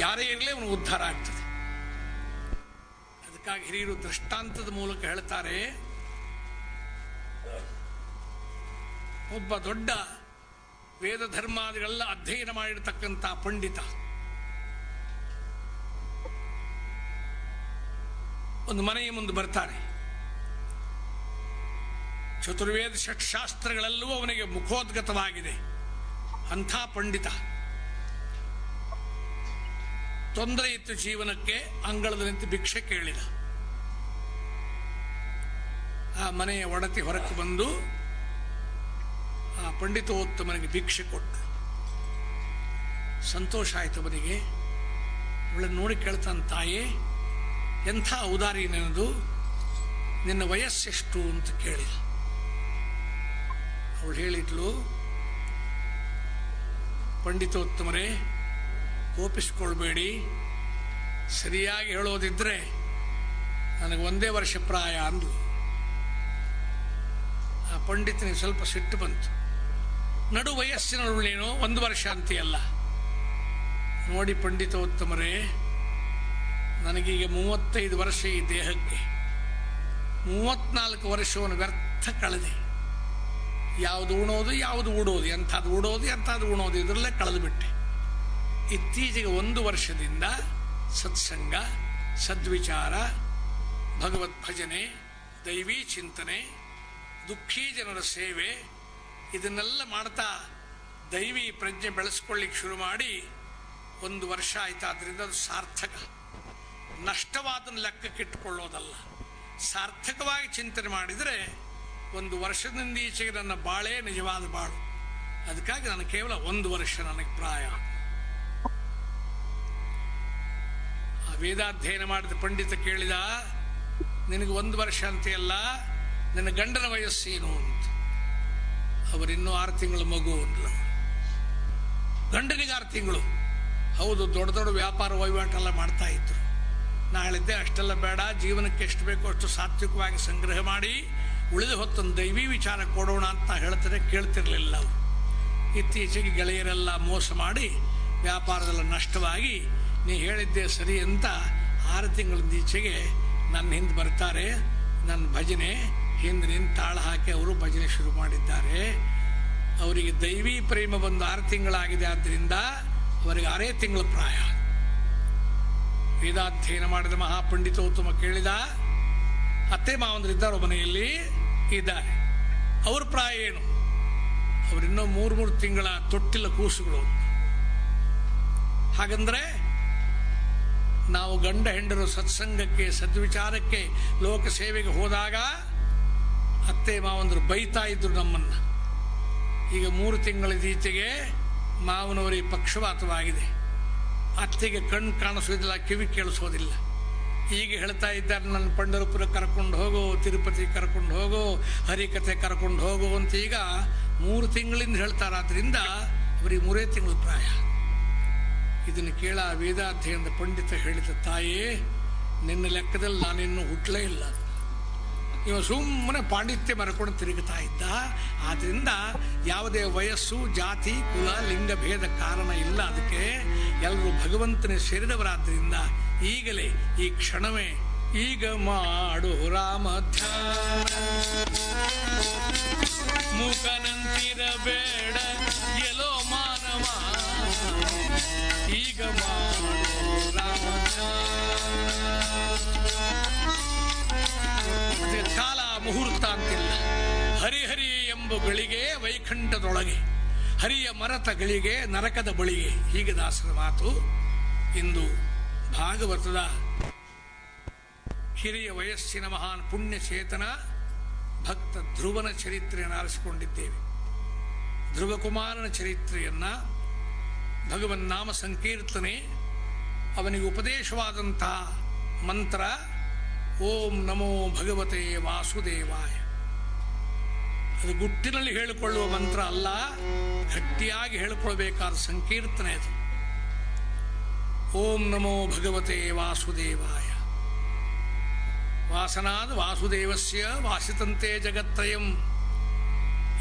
ಯಾರೇ ಇರಲಿ ಅವನು ಉದ್ಧಾರ ಆಗ್ತದೆ. ಅದಕ್ಕಾಗಿ ಹಿರಿಯರು ದೃಷ್ಟಾಂತದ ಮೂಲಕ ಹೇಳ್ತಾರೆ, ಒಬ್ಬ ದೊಡ್ಡ ವೇದ ಧರ್ಮಾದಿಗಳೆಲ್ಲ ಅಧ್ಯಯನ ಮಾಡಿರತಕ್ಕಂಥ ಪಂಡಿತ, ಒಂದು ಮನೆಯ ಮುಂದೆ ಬರ್ತಾರೆ. ಚತುರ್ವೇದ ಷಟ್ಶಾಸ್ತ್ರಗಳೆಲ್ಲವೂ ಅವನಿಗೆ ಮುಖೋದ್ಗತವಾಗಿದೆ. ಅಂಥ ಪಂಡಿತ. ತೊಂದರೆ ಇತ್ತು ಜೀವನಕ್ಕೆ, ಅಂಗಳದ ನಿಂತು ಭಿಕ್ಷೆ ಕೇಳಿದ. ಆ ಮನೆಯ ಒಡತಿ ಹೊರಕ್ಕೆ ಬಂದು ಆ ಪಂಡಿತೋತ್ತಮನಿಗೆ ಭಿಕ್ಷೆ ಕೊಟ್ಟು ಸಂತೋಷ ಆಯಿತು ಅವನಿಗೆ. ಅವಳನ್ನು ನೋಡಿ ಕೇಳ್ತಾನೆ, ತಾಯೇ, ಎಂಥ ಉದಾರಿ ನೆನದು ನಿನ್ನ ವಯಸ್ಸೆಷ್ಟು? ಅಂತ ಕೇಳಿದ. ಅವಳು ಹೇಳಿಟ್ಲು ಪಂಡಿತೋತ್ತಮರೇ, ಕೋಪಿಸ್ಕೊಳ್ಬೇಡಿ. ಸರಿಯಾಗಿ ಹೇಳೋದಿದ್ರೆ ನನಗೆ ಒಂದೇ ವರ್ಷ ಪ್ರಾಯ ಅಂದ್ಲು. ಆ ಪಂಡಿತನಿಗೆ ಸ್ವಲ್ಪ ಸಿಟ್ಟು ಬಂತು. ನಡು ವಯಸ್ಸಿನವಳೇನೋ ಒಂದು ವರ್ಷ ಅಂತೀಯಲ್ಲ. ನೋಡಿ ಪಂಡಿತೋತ್ತಮರೇ, ನನಗೀಗ ಮೂವತ್ತೈದು ವರ್ಷ ಈ ದೇಹಕ್ಕೆ. ಮೂವತ್ನಾಲ್ಕು ವರ್ಷವನ್ನು ವ್ಯರ್ಥ ಕಳೆದೆ. ಯಾವುದು ಉಣೋದು, ಯಾವುದು ಉಡೋದು, ಎಂಥದ್ದು ಉಡೋದು, ಎಂಥದ್ದು ಉಣೋದು, ಇದರಲ್ಲೇ ಕಳೆದು ಬಿಟ್ಟೆ. ಇತ್ತೀಚೆಗೆ ಒಂದು ವರ್ಷದಿಂದ ಸತ್ಸಂಗ, ಸದ್ವಿಚಾರ, ಭಗವತ್ ಭಜನೆ, ದೈವಿ ಚಿಂತನೆ, ದುಃಖಿ ಜನರ ಸೇವೆ, ಇದನ್ನೆಲ್ಲ ಮಾಡ್ತಾ ದೈವಿ ಪ್ರಜ್ಞೆ ಬೆಳೆಸ್ಕೊಳ್ಳಿಕ್ಕೆ ಶುರು ಮಾಡಿ ಒಂದು ವರ್ಷ ಆಯ್ತು. ಆದ್ದರಿಂದ ಅದು ಸಾರ್ಥಕ. ನಷ್ಟವಾದನ್ನು ಲೆಕ್ಕಕ್ಕಿಟ್ಟುಕೊಳ್ಳೋದಲ್ಲ ಸಾರ್ಥಕವಾಗಿ ಚಿಂತನೆ ಮಾಡಿದರೆ ಒಂದು ವರ್ಷದಿಂದ ಈಚೆಗೆ ನನ್ನ ಬಾಳೇ ನಿಜವಾದ ಬಾಳು. ಅದಕ್ಕಾಗಿ ನಾನು ಕೇವಲ ಒಂದು ವರ್ಷ ನನಗೆ ಪ್ರಾಯ. ಆ ವೇದಾಧ್ಯಯನ ಮಾಡಿದ ಪಂಡಿತ ಕೇಳಿದ, ನಿನಗೆ ಒಂದು ವರ್ಷ ಅಂತೆಯಲ್ಲ, ನಿನ್ನ ಗಂಡನ ವಯಸ್ಸೇನು ಅಂತ. ಅವರಿನ್ನೂ ಆರು ತಿಂಗಳ ಮಗು ಅಂದ್ಲು ಗಂಡನಿಗೆ ಆರು ತಿಂಗಳು. ಹೌದು, ದೊಡ್ಡ ದೊಡ್ಡ ವ್ಯಾಪಾರ ವಹಿವಾಟೆಲ್ಲ ಮಾಡ್ತಾ ಇದ್ರು. ನಾಳಿದ್ದೆ ಅಷ್ಟೆಲ್ಲ ಬೇಡ, ಜೀವನಕ್ಕೆ ಎಷ್ಟು ಬೇಕೋ ಅಷ್ಟು ಸಾತ್ವಿಕವಾಗಿ ಸಂಗ್ರಹ ಮಾಡಿ ಉಳಿದ ಹೊತ್ತೊಂದು ದೈವಿ ವಿಚಾರ ಕೊಡೋಣ ಅಂತ ಹೇಳ್ತಾರೆ, ಕೇಳ್ತಿರಲಿಲ್ಲ ಅವರು. ಇತ್ತೀಚೆಗೆ ಗೆಳೆಯರೆಲ್ಲ ಮೋಸ ಮಾಡಿ ವ್ಯಾಪಾರದಲ್ಲ ನಷ್ಟವಾಗಿ, ನೀ ಹೇಳಿದ್ದೆ ಸರಿ ಅಂತ ಆರು ತಿಂಗಳಿಂದ ಈಚೆಗೆ ನನ್ನ ಹಿಂದೆ ಬರ್ತಾರೆ, ನನ್ನ ಭಜನೆ ಹಿಂದೆ ನಿಂತು ತಾಳ ಹಾಕಿ ಅವರು ಭಜನೆ ಶುರು ಮಾಡಿದ್ದಾರೆ. ಅವರಿಗೆ ದೈವಿ ಪ್ರೇಮ ಬಂದು ಆರು ತಿಂಗಳಾಗಿದೆ ಆದ್ದರಿಂದ ಅವರಿಗೆ ಆರೇ ತಿಂಗಳ ಪ್ರಾಯ. ವೇದಾಧ್ಯಯನ ಮಾಡಿದ ಮಹಾಪಂಡಿತೋತ್ತಮ ಕೇಳಿದ, ಅತ್ತೆ ಮಾವಂದ್ರಿದ್ದಾರೆ ಮನೆಯಲ್ಲಿ? ಇದ್ದಾರೆ ಅವ್ರ ಪ್ರಾಯ ಏನು? ಅವರಿನ್ನೂ ಮೂರು ಮೂರು ತಿಂಗಳ ತೊಟ್ಟಿಲ್ಲ ಕೂಸುಗಳು. ಹಾಗಂದ್ರೆ ನಾವು ಗಂಡ ಹೆಂಡರು ಸತ್ಸಂಗಕ್ಕೆ, ಸದ್ವಿಚಾರಕ್ಕೆ, ಲೋಕ ಸೇವೆಗೆ ಹೋದಾಗ ಅತ್ತೆ, ಮಾವಂದರು ಬೈತಾ ಇದ್ರು ನಮ್ಮನ್ನ. ಈಗ ಮೂರು ತಿಂಗಳ ತಿಂಗಳಿದೀಚೆಗೆ ಮಾವನವರಿಗೆ ಪಕ್ಷಪಾತವಾಗಿದೆ ಅತ್ತೆಗೆ ಕಣ್ಣು ಕಾಣಿಸೋದಿಲ್ಲ, ಕಿವಿ ಕೇಳಿಸೋದಿಲ್ಲ. ಈಗ ಹೇಳ್ತಾ ಇದ್ದಾರೆ, ನನ್ನ ಪಂಡರಪುರ ಕರ್ಕೊಂಡು ಹೋಗೋ, ತಿರುಪತಿ ಕರ್ಕೊಂಡು ಹೋಗೋ ಹರಿಕತೆ ಕರ್ಕೊಂಡು ಹೋಗು ಅಂತ ಈಗ ಮೂರು ತಿಂಗಳಿಂದ ಹೇಳ್ತಾರಾದ್ರಿಂದ ಅವರಿಗೆ ಮೂರೇ ತಿಂಗಳು ಪ್ರಾಯ. ಇದನ್ನು ಕೇಳ ವೇದಾಧ್ಯಯನದ ಪಂಡಿತ ಹೇಳಿದ ತಾಯೇ, ನಿನ್ನ ಲೆಕ್ಕದಲ್ಲಿ ನಾನಿನ್ನೂ ಹುಟ್ಟಲೇ ಇಲ್ಲ. ಇವ ಸುಮ್ಮನೆ ಪಾಂಡಿತ್ಯ ಮರ್ಕೊಂಡು ತಿರುಗುತ್ತಾ ಇದ್ದ. ಆದ್ರಿಂದ ಯಾವುದೇ ವಯಸ್ಸು, ಜಾತಿ, ಕುಲ, ಲಿಂಗ ಭೇದ ಕಾರಣ ಇಲ್ಲ. ಅದಕ್ಕೆ ಎಲ್ಲರೂ ಭಗವಂತನೇ ಸೇರಿದವರಾದ್ರಿಂದ ಈಗಲೇ ಈ ಕ್ಷಣವೇ ಈಗ ಮಾಡು ರಾಮ ಧ್ಯಾನ ಮೂಕನಂತಿರಬೇಡ ಎಲ್ಲೋ ಮಾನವ. ಈಗ ಮಾಡು ರಾಮ ಕಾಲ ಮುಹೂರ್ತ ಅಂತಿಲ್ಲ. ಹರಿಹರಿ ಎಂಬ ಗಳಿಗೆ ವೈಕುಂಠದೊಳಗೆ, ಹರಿಯ ಮರತ ಗಳಿಗೆ ನರಕದ ಬಳಿಗೆ. ಹೀಗೆ ದಾಸರ ಮಾತು ಇಂದು ಭಾಗವತದ ಹಿರಿಯ ವಯಸ್ಸಿನ ಮಹಾನ್ ಪುಣ್ಯಚೇತನ ಭಕ್ತ ಧ್ರುವನ ಚರಿತ್ರೆಯನ್ನು ಆರಿಸಿಕೊಂಡಿದ್ದೇವೆ. ಧ್ರುವಕುಮಾರನ ಚರಿತ್ರೆಯನ್ನ ಭಗವನ್ ನಾಮ ಸಂಕೀರ್ತನೆ ಅವನಿಗೆ ಉಪದೇಶವಾದಂತಹ ಮಂತ್ರ, ಓಂ ನಮೋ ಭಗವತೆ ವಾಸುದೇವಾಯ. ಅದು ಗುಟ್ಟಿನಲ್ಲಿ ಹೇಳಿಕೊಳ್ಳುವ ಮಂತ್ರ ಅಲ್ಲ, ಗಟ್ಟಿಯಾಗಿ ಹೇಳಿಕೊಳ್ಬೇಕಾದ ಸಂಕೀರ್ತನೆ ಅದು. ಓಂ ನಮೋ ಭಗವತೆ ವಾಸುದೇವಾಯ. ವಾಸನಾದ ವಾಸುದೇವಸ್ಯ ವಾಸಿತಂತೆ ಜಗತ್ರಯಂ.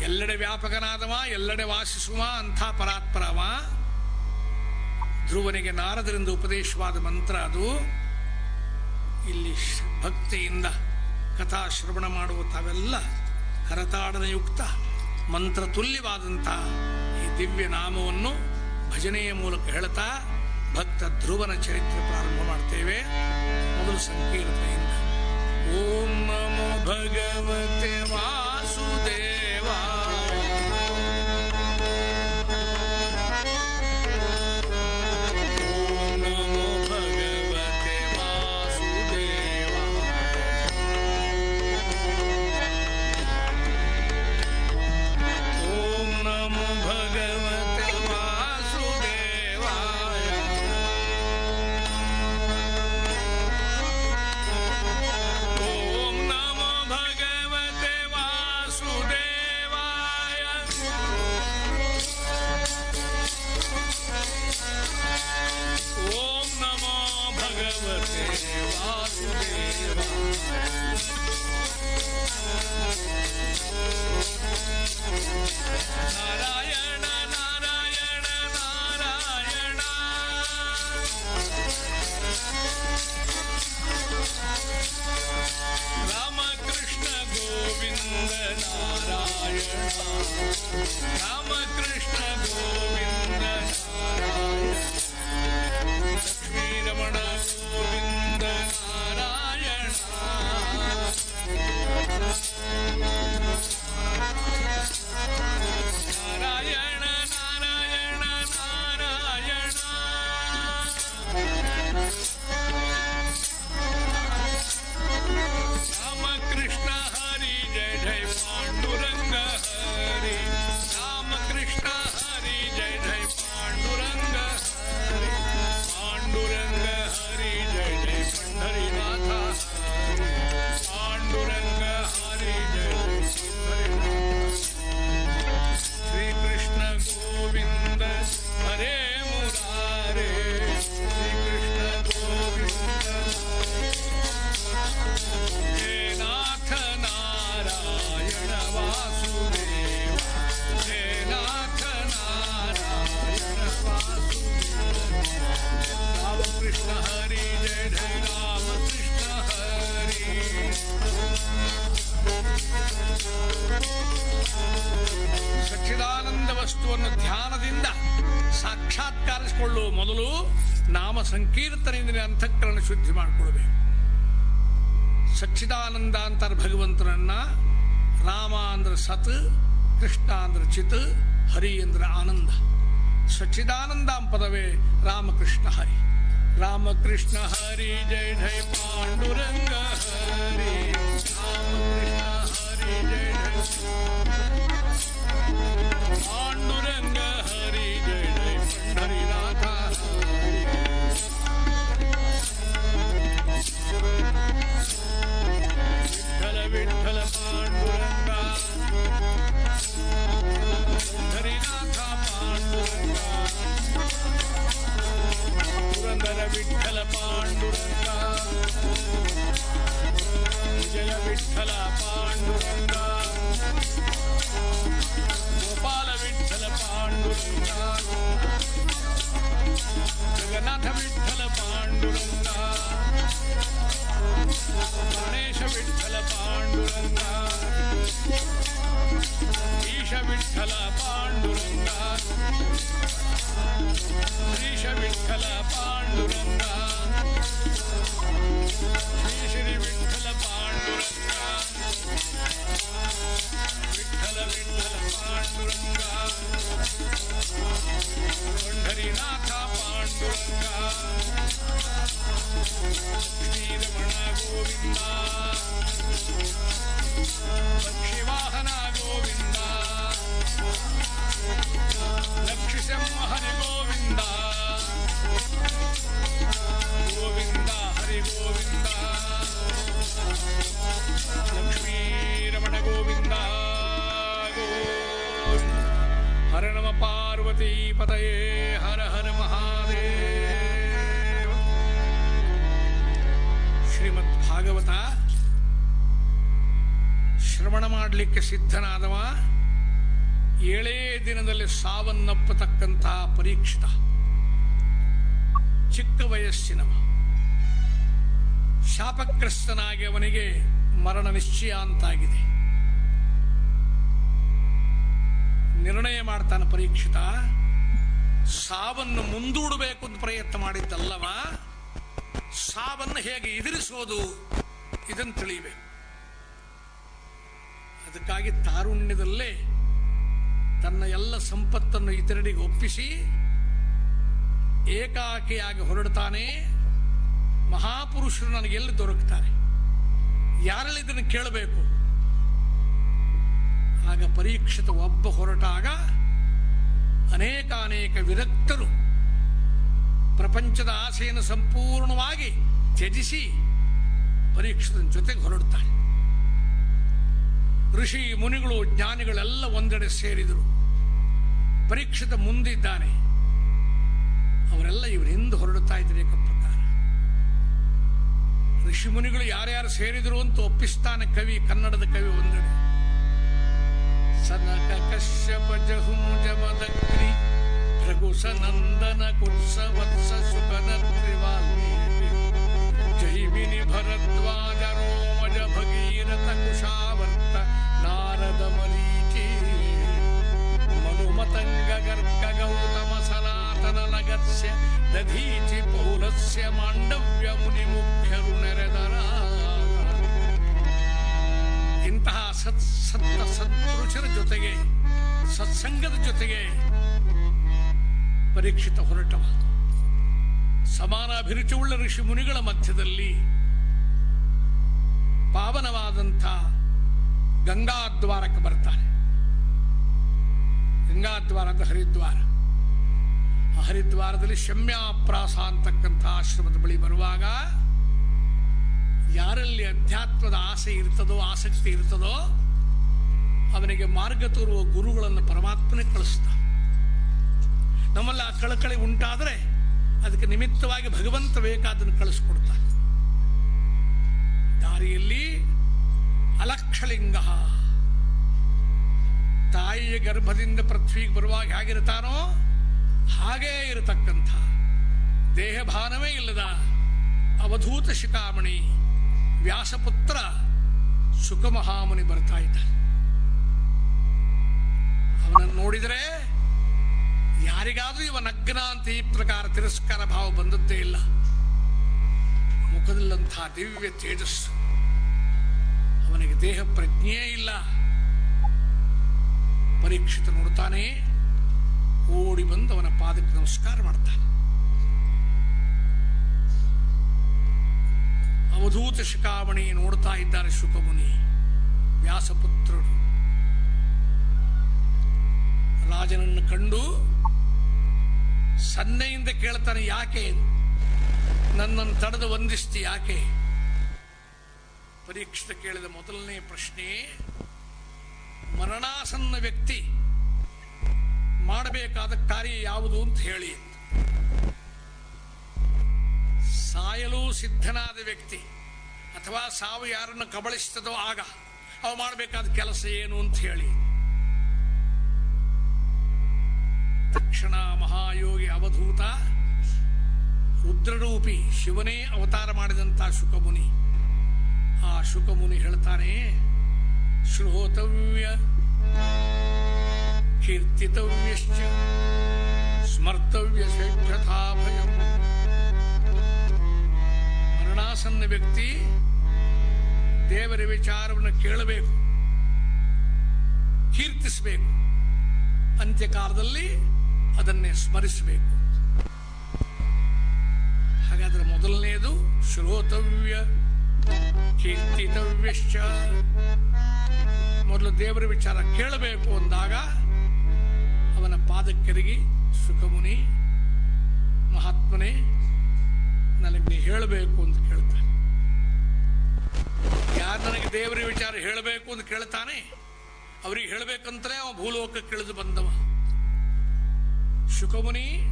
ಎಲ್ಲೆಡೆ ವ್ಯಾಪಕನಾದವ, ಎಲ್ಲೆಡೆ ವಾಸಿಸುವ ಅಂಥ ಪರಾತ್ಪರವ. ಧ್ರುವನಿಗೆ ನಾರದರಿಂದ ಉಪದೇಶವಾದ ಮಂತ್ರ ಅದು. ಇಲ್ಲಿ ಭಕ್ತಿಯಿಂದ ಕಥಾ ಶ್ರವಣ ಮಾಡುವ ತಾವೆಲ್ಲ ಕರತಾಡನ ಮಂತ್ರತುಲ್ಯವಾದಂಥ ಮಂತ್ರ ತುಲ್ಯವಾದಂಥ ಈ ದಿವ್ಯ ನಾಮವನ್ನು ಭಜನೆಯ ಮೂಲಕ ಹೇಳ್ತಾ ಭಕ್ತ ಧ್ರುವನ ಚರಿತ್ರೆ ಪ್ರಾರಂಭ ಮಾಡ್ತೇವೆ. ಮೊದಲು ಸಂಕೀರ್ತನೆಯಿಂದ ಓಂ ನಮೋ ಭಗವತೆ ವಾಸುದೇವ ರಾಮಕೃಷ್ಣ ಗೋವಿಂದ ರಾಮಕೃಷ್ಣ ಹರಿ ಜಯ ಜಯ ಪಾಂಡುರಂಗ ನಿಶ್ಚಯ ಅಂತಾಗಿದೆ. ನಿರ್ಣಯ ಮಾಡ್ತಾನೆ ಪರೀಕ್ಷಿತ. ಸಾವನ್ನು ಮುಂದೂಡಬೇಕು ಅಂತ ಪ್ರಯತ್ನ ಮಾಡಿದ್ದಲ್ಲವ? ಸಾವನ್ನು ಹೇಗೆ ಎದುರಿಸೋದು? ಇದನ್ನು ತಿಳಿಯಬೇಕು ಅದಕ್ಕಾಗಿ ತಾರುಣ್ಯದಲ್ಲೇ ತನ್ನ ಎಲ್ಲ ಸಂಪತ್ತನ್ನು ಇತರರಿಗೆ ಒಪ್ಪಿಸಿ ಏಕಾಕಿಯಾಗಿ ಹೊರಡ್ತಾನೆ. ಮಹಾಪುರುಷರು ನನಗೆ ಎಲ್ಲಿ ದೊರಕ್ತಾರೆ? ಯಾರಲ್ಲಿ ಇದನ್ನು ಕೇಳಬೇಕು? ಆಗ ಪರೀಕ್ಷಿತ ಒಬ್ಬ ಹೊರಟಾಗ ಅನೇಕ ಅನೇಕ ವಿರಕ್ತರು ಪ್ರಪಂಚದ ಆಸೆಯನ್ನು ಸಂಪೂರ್ಣವಾಗಿ ತ್ಯಜಿಸಿ ಪರೀಕ್ಷಿತನ ಜೊತೆಗೆ ಹೊರಡ್ತಾರೆ ಋಷಿ ಮುನಿಗಳು ಜ್ಞಾನಿಗಳೆಲ್ಲ ಒಂದೆಡೆ ಸೇರಿದರು. ಪರೀಕ್ಷಿತ ಮುಂದಿದ್ದಾನೆ. ಅವರೆಲ್ಲ ಇವರಿಂದ ಹೊರಡುತ್ತಾ ಇದ್ದಾರೆ ಏಕ ಯಾರು ಋಷಿ ಮುನಿಗಳು ಯಾರ್ಯಾರು ಸೇರಿದರು ಅಂತ ಒಪ್ಪಿಸ್ತಾನೆ ಕವಿ, ಕನ್ನಡದ ಕವಿ ಒಂದೆಡೆ. ಸನಕ ಕಶ್ಯಪ ಜಹುಂಜ ರಘುಸ ನಂದನ ಕುತ್ಸ ವತ್ಸ ಸುಖನ ಜೈಮಿನಿ ಭರದ್ವಾಜ, ರೋಮಜ, ಭಗೀರಥ, ಕುಶಾವರ್ತ, ನಾರದ ಮರೀಚಿ ಮನುಮತಂಗ ಗರ್ಗ ಗೌತಮ ಸನಾತನ ಲಗತ್ಸ್ಯ ದಧೀಚಿ ಪೌಲಸ್ಯ ಮಾಂಡವ್ಯ ಮುನಿ ಮುಖ್ಯರು ನೆರೆದರ. ಇಂತಹ ಸತ್ ಸತ್ತ ಸತ್ಪುರುಷರ ಜೊತೆಗೆ, ಸತ್ಸಂಗದ ಜೊತೆಗೆ ಪರೀಕ್ಷಿತ ಹೊರಟವ. ಸಮಾನ ಅಭಿರುಚಿಯುಳ್ಳ ಋಷಿ ಮುನಿಗಳ ಮಧ್ಯದಲ್ಲಿ ಪಾವನವಾದಂಥ ಗಂಗಾದ್ವಾರಕ್ಕೆ ಬರ್ತಾರೆ ಗಂಗಾದ್ವಾರ ಅಂದ್ರೆ ಹರಿದ್ವಾರ. ಹರಿದ್ವಾರದಲ್ಲಿ ಶಮ್ಯಾಪ್ರಾಸ ಅಂತಕ್ಕಂಥ ಆಶ್ರಮದ ಬಳಿ ಬರುವಾಗ ಯಾರಲ್ಲಿ ಅಧ್ಯಾತ್ಮದ ಆಸೆ ಇರ್ತದೋ, ಆಸಕ್ತಿ ಇರ್ತದೋ, ಅವನಿಗೆ ಮಾರ್ಗ ತೋರುವ ಗುರುಗಳನ್ನು ಪರಮಾತ್ಮನೇ ಕಳಿಸ್ತ ನಮ್ಮಲ್ಲಿ ಆ ಕಳಕಳಿ ಉಂಟಾದರೆ ಅದಕ್ಕೆ ನಿಮಿತ್ತವಾಗಿ ಭಗವಂತ ಬೇಕಾದನ್ನು ಕಳಿಸ್ಕೊಡ್ತಾನೆ. ದಾರಿಯಲ್ಲಿ ಅಲಕ್ಷಲಿಂಗ. ತಾಯಿಯ ಗರ್ಭದಿಂದ ಪೃಥ್ವಿಗೆ ಬರುವಾಗ ಹೇಗಿರ್ತಾನೋ ಹಾಗೇ ಇರತಕ್ಕಂಥ ದೇಹಭಾನವೇ ಇಲ್ಲದ ಅವಧೂತ ಶಿಖಾಮಣಿ ವ್ಯಾಸಪುತ್ರ ಸುಖಮಹಾಮುನಿ ಬರ್ತಾ ಇದ್ದಾನೆ ಅವನನ್ನು ನೋಡಿದರೆ ಯಾರಿಗಾದ್ರೂ ಇವ ನಗ್ನ ಅಂತ ಈ ಪ್ರಕಾರ ತಿರಸ್ಕಾರ ಭಾವ ಬಂದದ್ದೇ ಇಲ್ಲ. ಮುಖದಲ್ಲಂಥ ದಿವ್ಯ ತೇಜಸ್ಸು. ಅವನಿಗೆ ದೇಹ ಪ್ರಜ್ಞೆಯೇ ಇಲ್ಲ. ಪರೀಕ್ಷಿತ ನೋಡ್ತಾನೆ ಓಡಿ ಬಂದು ಅವನ ಪಾದಕ್ಕೆ ನಮಸ್ಕಾರ ಮಾಡ್ತಾನೆ. ಅವಧೂತ ಶಿಖಾವಣಿ ನೋಡ್ತಾ ಇದ್ದಾರೆ ಶುಕಮುನಿ, ವ್ಯಾಸಪುತ್ರರು. ರಾಜನನ್ನು ಕಂಡು ಸನ್ನೆಯಿಂದ ಕೇಳ್ತಾನೆ, ಯಾಕೆ? ನನ್ನನ್ನು ತಡೆದು ವಂದಿಸ್ತಿ, ಯಾಕೆ? ಪರೀಕ್ಷೆ ಕೇಳಿದ ಮೊದಲನೇ ಪ್ರಶ್ನೆ, ಮರಣಾಸನ್ನ ವ್ಯಕ್ತಿ ಮಾಡಬೇಕಾದ ಕಾರ್ಯ ಯಾವುದು ಅಂತ ಹೇಳಿ. ಸಾಯಲು ಸಿದ್ಧನಾದ ವ್ಯಕ್ತಿ ಅಥವಾ ಸಾವು ಯಾರನ್ನು ಕಬಳಿಸ್ತದೋ ಆಗ ಅವು ಮಾಡಬೇಕಾದ ಕೆಲಸ ಏನು ಅಂತ ಹೇಳಿ. ತಕ್ಷಣ ಮಹಾಯೋಗಿ ಅವಧೂತ ರುದ್ರರೂಪಿ ಶಿವನೇ ಅವತಾರ ಮಾಡಿದಂಥ ಶುಕಮುನಿ. ಆ ಶುಕಮುನಿ ಹೇಳ್ತಾನೆ, ಶ್ರೋತವ್ಯ ಕೀರ್ತಿತವ್ಯಶ್ಚ ಸ್ಮರ್ತವ್ಯ ಭಯಂ ಮರಣಾಸನ್ನ ವ್ಯಕ್ತಿ ದೇವರ ವಿಚಾರವನ್ನು ಕೇಳಬೇಕು, ಕೀರ್ತಿಸಬೇಕು. ಅಂತ್ಯಕಾಲದಲ್ಲಿ ಅದನ್ನೇ ಸ್ಮರಿಸಬೇಕು. ಹಾಗಾದ್ರೆ ಮೊದಲನೆಯದು ಶ್ರೋತವ್ಯ ಕೀರ್ತಿತವ್ಯಶ್ಚ ಮೊದಲು ದೇವರ ವಿಚಾರ ಕೇಳಬೇಕು ಅಂದಾಗ ಅವನ ಪಾದಕ್ಕೆರಗಿ, ಸುಖಮುನಿ, ಮಹಾತ್ಮನೇ, ನನಗೆ ಹೇಳಬೇಕು ಅಂತ ಕೇಳ್ತಾನೆ. ಯಾರು ನನಗೆ ದೇವರ ವಿಚಾರ ಹೇಳಬೇಕು ಅಂತ ಕೇಳ್ತಾನೆ? ಅವ್ರಿಗೆ ಹೇಳಬೇಕಂತಲೇ ಅವ ಭೂಲೋಕಕ್ಕೆ ಇಳಿದು ಬಂದವ. ಶುಕಮುನಿ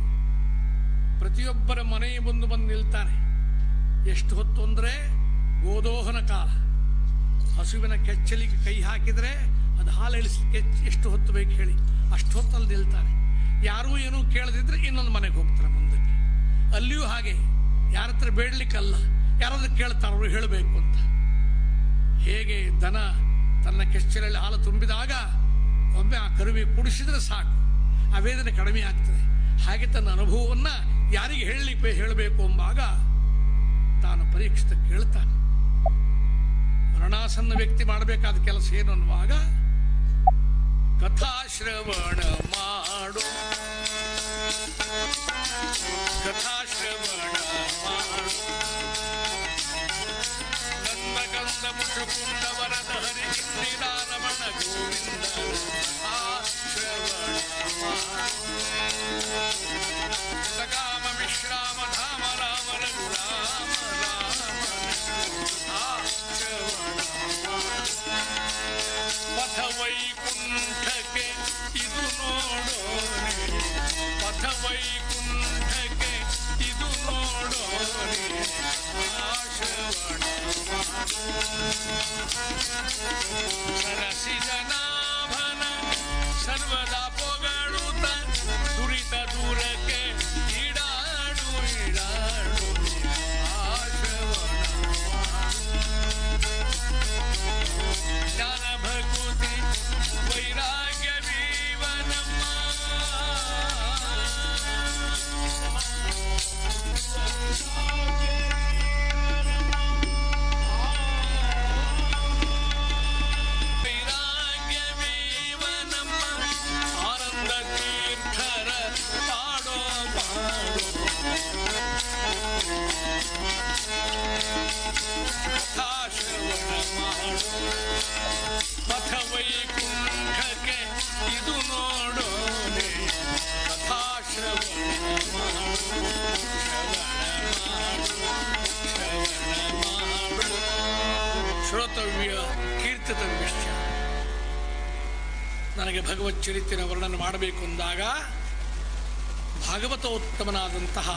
ಪ್ರತಿಯೊಬ್ಬರ ಮನೆಯ ಮುಂದೆ ಬಂದು ನಿಲ್ತಾನೆ. ಎಷ್ಟು ಹೊತ್ತು ಅಂದ್ರೆ ಗೋದೋಹನ ಕಾಲ ಹಸುವಿನ ಕೆಚ್ಚಲಿಗೆ ಕೈ ಹಾಕಿದರೆ ಅದು ಹಾಲು ಇಳಿಸ್ಲಿಕ್ಕೆ ಎಷ್ಟು ಹೊತ್ತು ಬೇಕು ಹೇಳಿ? ಅಷ್ಟು ಹೊತ್ತಲ್ಲಿ ನಿಲ್ತಾರೆ. ಯಾರೂ ಏನೂ ಕೇಳದಿದ್ರೆ ಇನ್ನೊಂದು ಮನೆಗೆ ಹೋಗ್ತಾರೆ ಮುಂದಕ್ಕೆ. ಅಲ್ಲಿಯೂ ಹಾಗೆ. ಯಾರ ಹತ್ರ ಬೇಡಲಿಕ್ಕಲ್ಲ. ಯಾರಾದ್ರೂ ಕೇಳ್ತಾರೆ, ಅವರು ಹೇಳಬೇಕು ಅಂತ. ಹೇಗೆ ದನ ತನ್ನ ಕೆಚ್ಚಲಲ್ಲಿ ಹಾಲು ತುಂಬಿದಾಗ ಒಮ್ಮೆ ಆ ಕರುವಿ ಕುಡಿಸಿದ್ರೆ ಸಾಕು. ಆ ವೇದನೆ ಕಡಿಮೆ ಆಗ್ತದೆ. ಹಾಗೆ ತನ್ನ ಅನುಭವವನ್ನು ಯಾರಿಗೆ ಹೇಳಲಿಕ್ಕೆ ಹೇಳಬೇಕು ಎಂಬಾಗ ತಾನು ಪರೀಕ್ಷಿತ ಕೇಳ್ತಾನೆ. ಮರಣಾಸನ್ನ ವ್ಯಕ್ತಿ ಮಾಡಬೇಕಾದ ಕೆಲಸ ಏನು ಅನ್ನುವಾಗ ಕಥಾಶ್ರವಣ ಮಾಡು. ಕಥಾಶ್ರವಣ ಮಾಡು. ಗಂಧ ಗಂಧ ಮುಷುಕುಂಡ ವರದ ಹರಿ ರಮಣ ಗೋವಿಂದ ಮಾಡು. ವೈಕುಂಠಕ್ಕೆ ಇದು ನೋಡೋಣಿ. ಪಥ ವೈಕುಂಠಕ್ಕೆ ಇದು ನೋಡೋಣಿ. ಆಶವಣ. ಸರಸಿದ ನನಗೆ ಭಗವತ್ ಚರಿತ್ರೆಯ ವರ್ಣನೆ ಮಾಡಬೇಕು ಅಂದಾಗ ಭಾಗವತೋತ್ತಮನಾದಂತಹ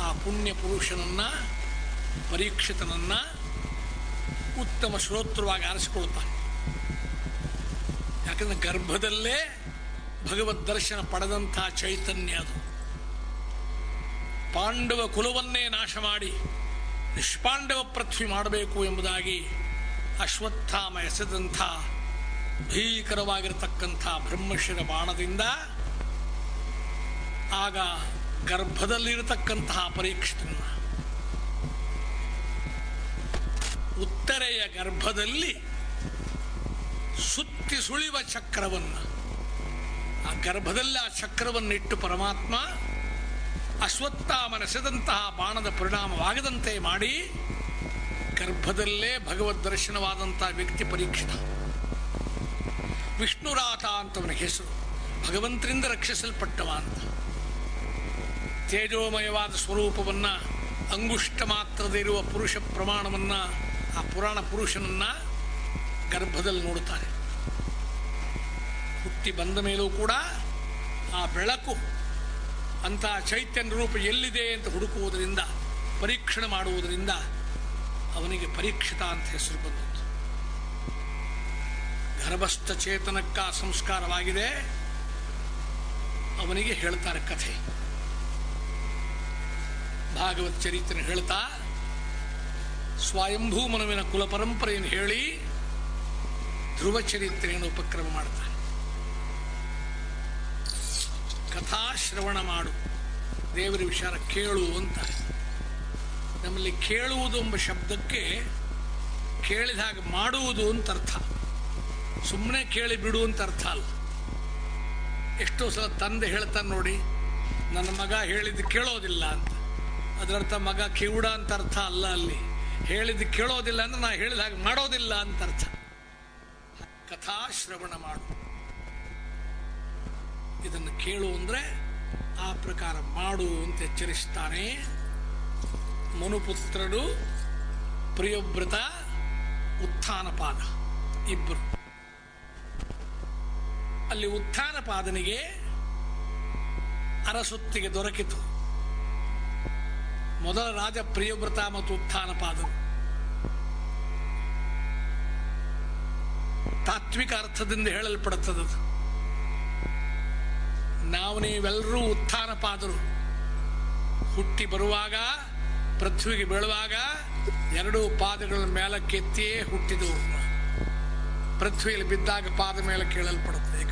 ಆ ಪುಣ್ಯ ಪುರುಷನನ್ನು, ಪರೀಕ್ಷಿತನನ್ನು ಉತ್ತಮ ಶ್ರೋತೃವಾಗಿ ಆರಿಸಿಕೊಳ್ತಾನೆ ಯಾಕಂದರೆ ಗರ್ಭದಲ್ಲೇ ಭಗವದ್ ದರ್ಶನ ಪಡೆದಂತಹ ಚೈತನ್ಯ ಅದು. ಪಾಂಡವ ಕುಲವನ್ನೇ ನಾಶ ಮಾಡಿ, ನಿಷ್ಪಾಂಡವ ಪೃಥ್ವಿ ಮಾಡಬೇಕು ಎಂಬುದಾಗಿ ಅಶ್ವತ್ಥಾಮ ಎಸೆದಂಥ ಭೀಕರವಾಗಿರತಕ್ಕಂಥ ಬ್ರಹ್ಮಶಿರ ಬಾಣದಿಂದ ಆಗ ಗರ್ಭದಲ್ಲಿರತಕ್ಕಂತಹ ಪರೀಕ್ಷಿತನ ಉತ್ತರೆಯ ಗರ್ಭದಲ್ಲಿ ಸುತ್ತಿ ಸುಳಿವ ಚಕ್ರವನ್ನ, ಆ ಗರ್ಭದಲ್ಲಿ ಆ ಚಕ್ರವನ್ನಿಟ್ಟು ಪರಮಾತ್ಮ ಅಶ್ವತ್ಥಾಮನಸೆದಂತಹ ಬಾಣದ ಪರಿಣಾಮವಾಗದಂತೆ ಮಾಡಿ ಗರ್ಭದಲ್ಲೇ ಭಗವದ್ ದರ್ಶನವಾದಂಥ ವ್ಯಕ್ತಿ ಪರೀಕ್ಷಿತ. ವಿಷ್ಣುರಾತ ಅಂತವನ ಹೆಸರು, ಭಗವಂತರಿಂದ ರಕ್ಷಿಸಲ್ಪಟ್ಟವ ಅಂತ. ತೇಜೋಮಯವಾದ ಸ್ವರೂಪವನ್ನ, ಅಂಗುಷ್ಟ ಮಾತ್ರದಿರುವ ಪುರುಷ ಪ್ರಮಾಣವನ್ನು ಆ ಪುರಾಣ ಪುರುಷನನ್ನ ಗರ್ಭದಲ್ಲಿ ನೋಡುತ್ತಾರೆ. ಹುಟ್ಟಿ ಬಂದ ಮೇಲೂ ಕೂಡ ಆ ಬೆಳಕು ಅಂತ ಚೈತನ್ಯ ರೂಪ ಎಲ್ಲಿದೆ ಅಂತ ಹುಡುಕುವುದರಿಂದ, ಪರೀಕ್ಷಣೆ ಮಾಡುವುದರಿಂದ ಅವನಿಗೆ ಪರೀಕ್ಷಿತ ಅಂತ ಹೆಸರು ಬಂದದ್ದು. ಗರ್ಭಸ್ಥ ಚೇತನಕ್ಕ ಸಂಸ್ಕಾರವಾಗಿದೆ. ಅವನಿಗೆ ಹೇಳ್ತಾರೆ ಕಥೆ. ಭಾಗವತ್ ಚರಿತ್ರೆ ಹೇಳ್ತಾ, ಸ್ವಯಂಭೂ ಮನುವಿನ ಕುಲ ಪರಂಪರೆಯನ್ನು ಹೇಳಿ ಧ್ರುವ ಚರಿತ್ರೆಯನ್ನು ಉಪಕ್ರಮ ಮಾಡ್ತಾನೆ. ಕಥಾಶ್ರವಣ ಮಾಡು, ದೇವರ ವಿಚಾರ ಕೇಳು ಅಂತ ನಮ್ಮಲ್ಲಿ ಕೇಳುವುದು ಎಂಬ ಶಬ್ದಕ್ಕೆ ಕೇಳಿದ ಹಾಗೆ ಮಾಡುವುದು ಅಂತ ಅರ್ಥ. ಸುಮ್ಮನೆ ಕೇಳಿ ಬಿಡು ಅಂತ ಅರ್ಥ ಅಲ್ಲ. ಎಷ್ಟೋ ಸಲ ತಂದೆ ಹೇಳ್ತಾನೆ ನೋಡಿ, ನನ್ನ ಮಗ ಹೇಳಿದ್ದು ಕೇಳೋದಿಲ್ಲ ಅಂತ. ಅದರರ್ಥ ಮಗ ಕಿವುಡ ಅಂತ ಅರ್ಥ ಅಲ್ಲ ಅಲ್ಲಿ. ಹೇಳಿದ್ದು ಕೇಳೋದಿಲ್ಲ ಅಂದ್ರೆ ನಾ ಹೇಳಿದ ಹಾಗೆ ಮಾಡೋದಿಲ್ಲ ಅಂತ ಅರ್ಥ. ಕಥಾಶ್ರವಣ ಮಾಡು. ಇದನ್ನು ಕೇಳು ಅಂದ್ರೆ ಆ ಪ್ರಕಾರ ಮಾಡು ಅಂತ ಎಚ್ಚರಿಸ್ತಾನೆ. ಮನುಪುತ್ರರು ಪ್ರಿಯವ್ರತ ಉತ್ಥಾನಪಾದ ಇಬ್ಬರು ಅಲ್ಲಿ ಉತ್ಥಾನಪಾದನಿಗೆ ಅರಸೊತ್ತಿಗೆ ದೊರಕಿತು. ಮೊದಲ ರಾಜ ಪ್ರಿಯವ್ರತ ಮತ್ತು ಉತ್ಥಾನಪಾದರು. ತಾತ್ವಿಕ ಅರ್ಥದಿಂದ ಹೇಳಲ್ಪಡುತ್ತದೆ ನಾವು ನೀವೆಲ್ಲರೂ ಉತ್ಥಾನಪಾದರು. ಹುಟ್ಟಿ ಬರುವಾಗ ಪೃಥ್ವಿಗೆ ಬೀಳುವಾಗ ಎರಡೂ ಪಾದಗಳ ಮೇಲಕ್ಕೆತ್ತಿಯೇ ಹುಟ್ಟಿದವು. ಪೃಥ್ವಿಯಲ್ಲಿ ಬಿದ್ದಾಗ ಪಾದ ಮೇಲೆ ಕೇಳಲ್ಪಡುತ್ತದೆ.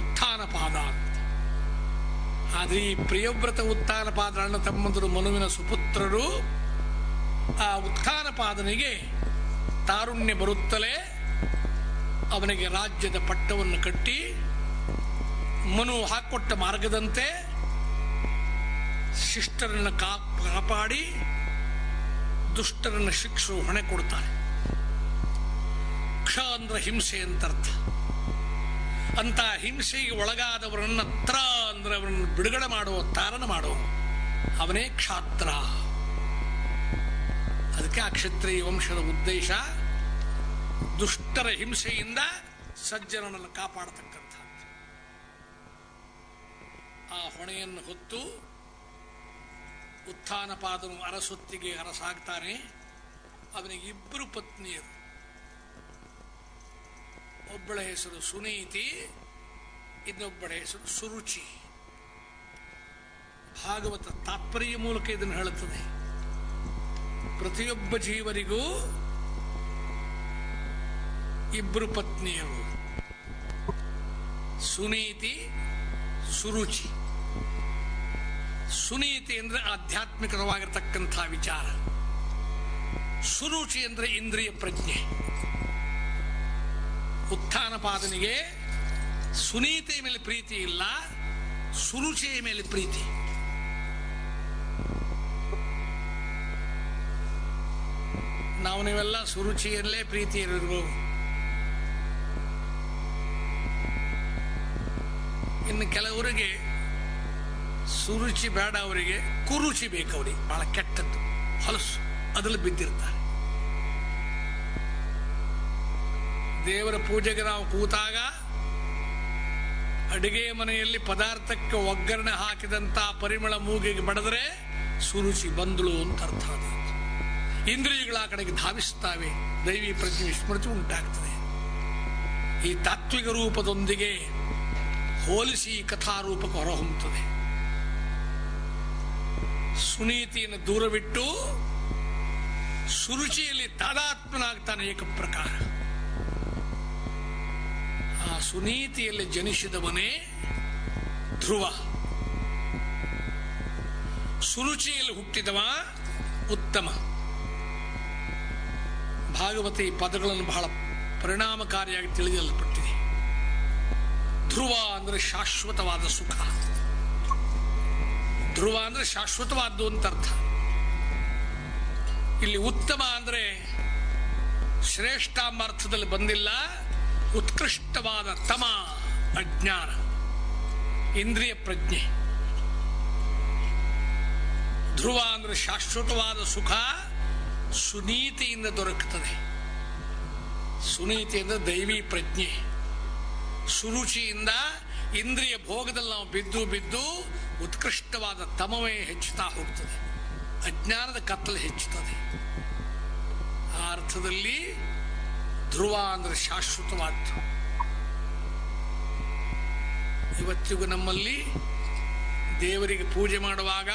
ಉತ್ಥಾನ ಪಾದ ಅಂತ. ಆದರೆ ಈ ಪ್ರಿಯವ್ರತ ಉತ್ಥಾನ ಪಾದ ಅಣ್ಣ ತಮ್ಮಂದರು ಮನುವಿನ ಸುಪುತ್ರರು ಆ ಉತ್ಥಾನ ಪಾದನಿಗೆ ತಾರುಣ್ಯ ಬರುತ್ತಲೇ ಅವನಿಗೆ ರಾಜ್ಯದ ಪಟ್ಟವನ್ನು ಕಟ್ಟಿ ಮನು ಹಾಕೊಟ್ಟ ಮಾರ್ಗದಂತೆ ಶಿಷ್ಟರನ್ನು ಕಾಪಾಡಿ ದುಷ್ಟರನ್ನು ಶಿಕ್ಷು ಹೊಣೆ ಕೊಡ್ತಾರೆ. ಕ್ಷ ಅಂದ್ರೆ ಹಿಂಸೆ ಅಂತ ಅರ್ಥ ಅಂತ ಹಿಂಸೆಗೆ ಒಳಗಾದವರನ್ನ ತ್ರ ಅಂದ್ರೆ ಅವರನ್ನು ಬಿಡುಗಡೆ ಮಾಡುವ ತಾರನ ಮಾಡುವ ಅವನೇ ಕ್ಷಾತ್ರ. ಅದಕ್ಕೆ ಆ ಕ್ಷತ್ರಿಯ ವಂಶದ ಉದ್ದೇಶ ದುಷ್ಟರ ಹಿಂಸೆಯಿಂದ ಸಜ್ಜನರನ್ನು ಕಾಪಾಡತಕ್ಕಂಥ ಆ ಹೊಣೆಯನ್ನು ಹೊತ್ತು ಉತ್ಥಾನಪಾದನು ಅರಸೊತ್ತಿಗೆ ಅರಸಾಗ್ತಾನೆ. ಅವನಿಗೆ ಇಬ್ಬರು ಪತ್ನಿಯರು. ಒಬ್ಬಳ ಹೆಸರು ಸುನೀತಿ, ಇನ್ನೊಬ್ಬಳ ಹೆಸರು ಸುರುಚಿ. ಭಾಗವತ ತಾತ್ಪರ್ಯ ಮೂಲಕ ಇದನ್ನು ಹೇಳುತ್ತದೆ. ಪ್ರತಿಯೊಬ್ಬ ಜೀವರಿಗೂ ಇಬ್ಬರು ಪತ್ನಿಯರು. ಸುನೀತಿ, ಸುರುಚಿ. ಸುನೀತಿ ಅಂದ್ರೆ ಆಧ್ಯಾತ್ಮಿಕವಾಗಿರ್ತಕ್ಕಂಥ ವಿಚಾರ. ಸುರುಚಿ ಅಂದ್ರೆ ಇಂದ್ರಿಯ ಪ್ರಜ್ಞೆ. ಉತ್ಥಾನಪಾದನಿಗೆ ಸುನೀತೆಯ ಮೇಲೆ ಪ್ರೀತಿ ಇಲ್ಲ, ಸುರುಚಿಯ ಮೇಲೆ ಪ್ರೀತಿ. ನಾವು ನೀವೆಲ್ಲ ಸುರುಚಿಯಲ್ಲೇ ಪ್ರೀತಿ ಇರಬೇಕು ಇನ್ನು ಕೆಲವರಿಗೆ ಸುರುಚಿ ಬೇಡ ಅವರಿಗೆ, ಕುರುಚಿ ಬೇಕು ಅವರಿಗೆ. ಬಹಳ ಕೆಟ್ಟದ್ದು. ಹೊಲಸು. ಅದರಲ್ಲಿ ಬಿದ್ದಿರ್ತಾರೆ. ದೇವರ ಪೂಜೆಗೆ ನಾವು ಕೂತಾಗ ಅಡಿಗೆ ಮನೆಯಲ್ಲಿ ಪದಾರ್ಥಕ್ಕೆ ಒಗ್ಗರಣೆ ಹಾಕಿದಂತ ಪರಿಮಳ ಮೂಗಿಗೆ ಬಡದ್ರೆ ಸುರುಚಿ ಬಂದಳು ಅಂತ ಅರ್ಥ ಅದು ಇಂದ್ರಿಯಗಳ ಕಡೆಗೆ ಧಾವಿಸ್ತಾವೆ ದೈವಿ ಪ್ರಜ್ಞೆ ಸ್ಮೃತಿ ಉಂಟಾಗ್ತದೆ. ಈ ತಾತ್ವಿಕ ರೂಪದೊಂದಿಗೆ ಹೋಲಿಸಿ ಕಥಾರೂಪಕ್ಕೆ ಹೊರಹೊಮ್ಮುತ್ತದೆ. ಸುನೀತಿಯನ್ನು ದೂರವಿಟ್ಟು ಸುರುಚಿಯಲ್ಲಿ ತಾದಾತ್ಮನಾಗ್ತಾನೆ ಏಕ ಪ್ರಕಾರ. ಆ ಸುನೀತಿಯಲ್ಲಿ ಜನಿಸಿದವನೇ ಧ್ರುವ. ಸುರುಚಿಯಲ್ಲಿ ಹುಟ್ಟಿದವ ಉತ್ತಮ. ಭಾಗವತಿ ಪದಗಳನ್ನು ಬಹಳ ಪರಿಣಾಮಕಾರಿಯಾಗಿ ತಿಳಿಯಲ್ಪಟ್ಟಿದೆ. ಧ್ರುವ ಅಂದ್ರೆ ಶಾಶ್ವತವಾದ ಸುಖ. ಧ್ರುವ ಅಂದ್ರೆ ಶಾಶ್ವತವಾದ್ದು ಅಂತ ಅರ್ಥ. ಇಲ್ಲಿ ಉತ್ತಮ ಅಂದ್ರೆ ಶ್ರೇಷ್ಠ ಎಂಬ ಅರ್ಥದಲ್ಲಿ ಬಂದಿಲ್ಲ, ಉತ್ಕೃಷ್ಟವಾದ ತಮ ಅಜ್ಞಾನ, ಇಂದ್ರಿಯ ಪ್ರಜ್ಞೆ. ಧ್ರುವ ಅಂದ್ರೆ ಶಾಶ್ವತವಾದ ಸುಖ, ಸುನೀತಿಯಿಂದ ದೊರಕುತ್ತದೆ. ಸುನೀತಿ ಅಂದ್ರೆ ದೈವಿ ಪ್ರಜ್ಞೆ. ಸುರುಚಿಯಿಂದ ಇಂದ್ರಿಯ ಭೋಗದಲ್ಲಿ ನಾವು ಬಿದ್ದು ಬಿದ್ದು ಉತ್ಕೃಷ್ಟವಾದ ತಮವೇ ಹೆಚ್ಚುತ್ತಾ ಹೋಗ್ತದೆ. ಅಜ್ಞಾನದ ಕತ್ತಲು ಹೆಚ್ಚುತ್ತದೆ. ಆ ಅರ್ಥದಲ್ಲಿ ಧ್ರುವ ಅಂದ್ರೆ ಶಾಶ್ವತವಾದ್ದು. ಇವತ್ತಿಗೂ ನಮ್ಮಲ್ಲಿ ದೇವರಿಗೆ ಪೂಜೆ ಮಾಡುವಾಗ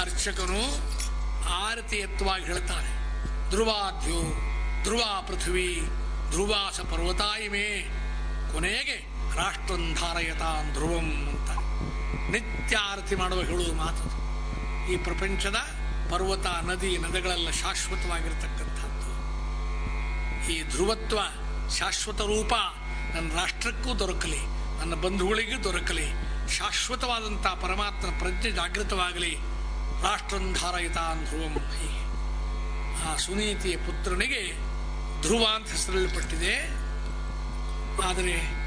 ಅರ್ಚಕನು ಆರತಿ ಎತ್ತುವಾಗಿ ಹೇಳ್ತಾನೆ. ಧ್ರುವಾದ್ಯೋ, ಧ್ರುವ ಪೃಥ್ವಿ, ಧ್ರುವಾಸ ಪರ್ವತಾಯಿಮೆ ಕೊನೆಗೆ ರಾಷ್ಟ್ರಂಧಾರಯತಾನ್ ಧ್ರುವಂ ಅಂತ. ನಿತ್ಯ ಆರತಿ ಮಾಡುವ ಹೇಳುವುದು ಮಾತು ಈ ಪ್ರಪಂಚದ ಪರ್ವತ, ನದಿ, ನದಿಗಳೆಲ್ಲ ಶಾಶ್ವತವಾಗಿರ್ತಕ್ಕಂಥದ್ದು. ಈ ಧ್ರುವತ್ವ ಶಾಶ್ವತ ರೂಪ ನನ್ನ ರಾಷ್ಟ್ರಕ್ಕೂ ದೊರಕಲಿ, ನನ್ನ ಬಂಧುಗಳಿಗೂ ದೊರಕಲಿ, ಶಾಶ್ವತವಾದಂಥ ಪರಮಾತ್ಮನ ಪ್ರಜ್ಞೆ ಜಾಗೃತವಾಗಲಿ ರಾಷ್ಟ್ರಂಧಾರಯಿತಾನ್ ಧ್ರುವಂ ಹೀಗೆ. ಆ ಸುನೀತಿಯ ಪುತ್ರನಿಗೆ ಧ್ರುವ ಅಂತ ಹೆಸರಲ್ಪಟ್ಟಿದೆ ಆದರೆ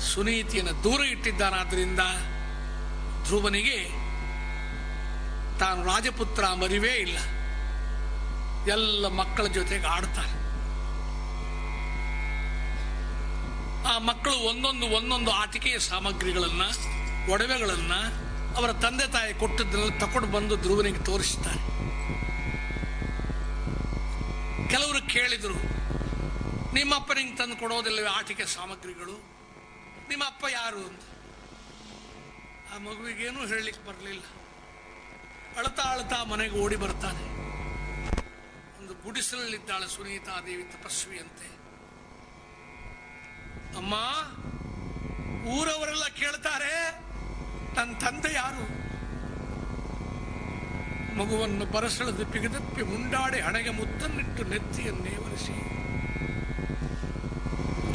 ಸುನೀತಿಯನ್ನು ದೂರ ಇಟ್ಟಿದ್ದಾನಾದ್ರಿಂದ ಧ್ರುವನಿಗೆ ತಾನು ರಾಜಪುತ್ರ ಮರಿವೇ ಇಲ್ಲ. ಎಲ್ಲ ಮಕ್ಕಳ ಜೊತೆಗೆ ಆಡ್ತಾನೆ. ಆ ಮಕ್ಕಳು ಒಂದೊಂದು ಒಂದೊಂದು ಆಟಿಕೆಯ ಸಾಮಗ್ರಿಗಳನ್ನ, ಒಡವೆಗಳನ್ನ ಅವರ ತಂದೆ ತಾಯಿ ಕೊಟ್ಟಿದ್ದನ್ನ ತಕೊಂಡು ಬಂದು ಧ್ರುವನಿಗೆ ತೋರಿಸ್ತಾರೆ. ಕೆಲವರು ಕೇಳಿದರು ನಿಮ್ಮಪ್ಪ ನಿಂಗೆ ತಂದು ಕೊಡೋದಿಲ್ಲವೇ ಆಟಿಕೆ ಸಾಮಗ್ರಿಗಳು. ನಿಮ್ಮ ಅಪ್ಪ ಯಾರು ಅಂತ? ಆ ಮಗುವಿಗೇನೂ ಹೇಳಲಿಕ್ಕೆ ಬರಲಿಲ್ಲ. ಅಳತಾ ಅಳತಾ ಮನೆಗೆ ಓಡಿ ಬರ್ತಾನೆ. ಒಂದು ಗುಡಿಸಲಲ್ಲಿದ್ದಾಳೆ ಸುನೀತಾ ದೇವಿ ತಪಸ್ವಿಯಂತೆ. ಅಮ್ಮ, ಊರವರೆಲ್ಲ ಕೇಳ್ತಾರೆ ನನ್ನ ತಂದೆ ಯಾರು? ಮಗುವನ್ನು ಬರಸಳದ ಪಿಗದಪ್ಪಿ ಮುಂಡಾಡಿ ಹಣೆಗೆ ಮುತ್ತನ್ನಿಟ್ಟು ನೆತ್ತಿಯನ್ನೇ ಒರೆಸಿ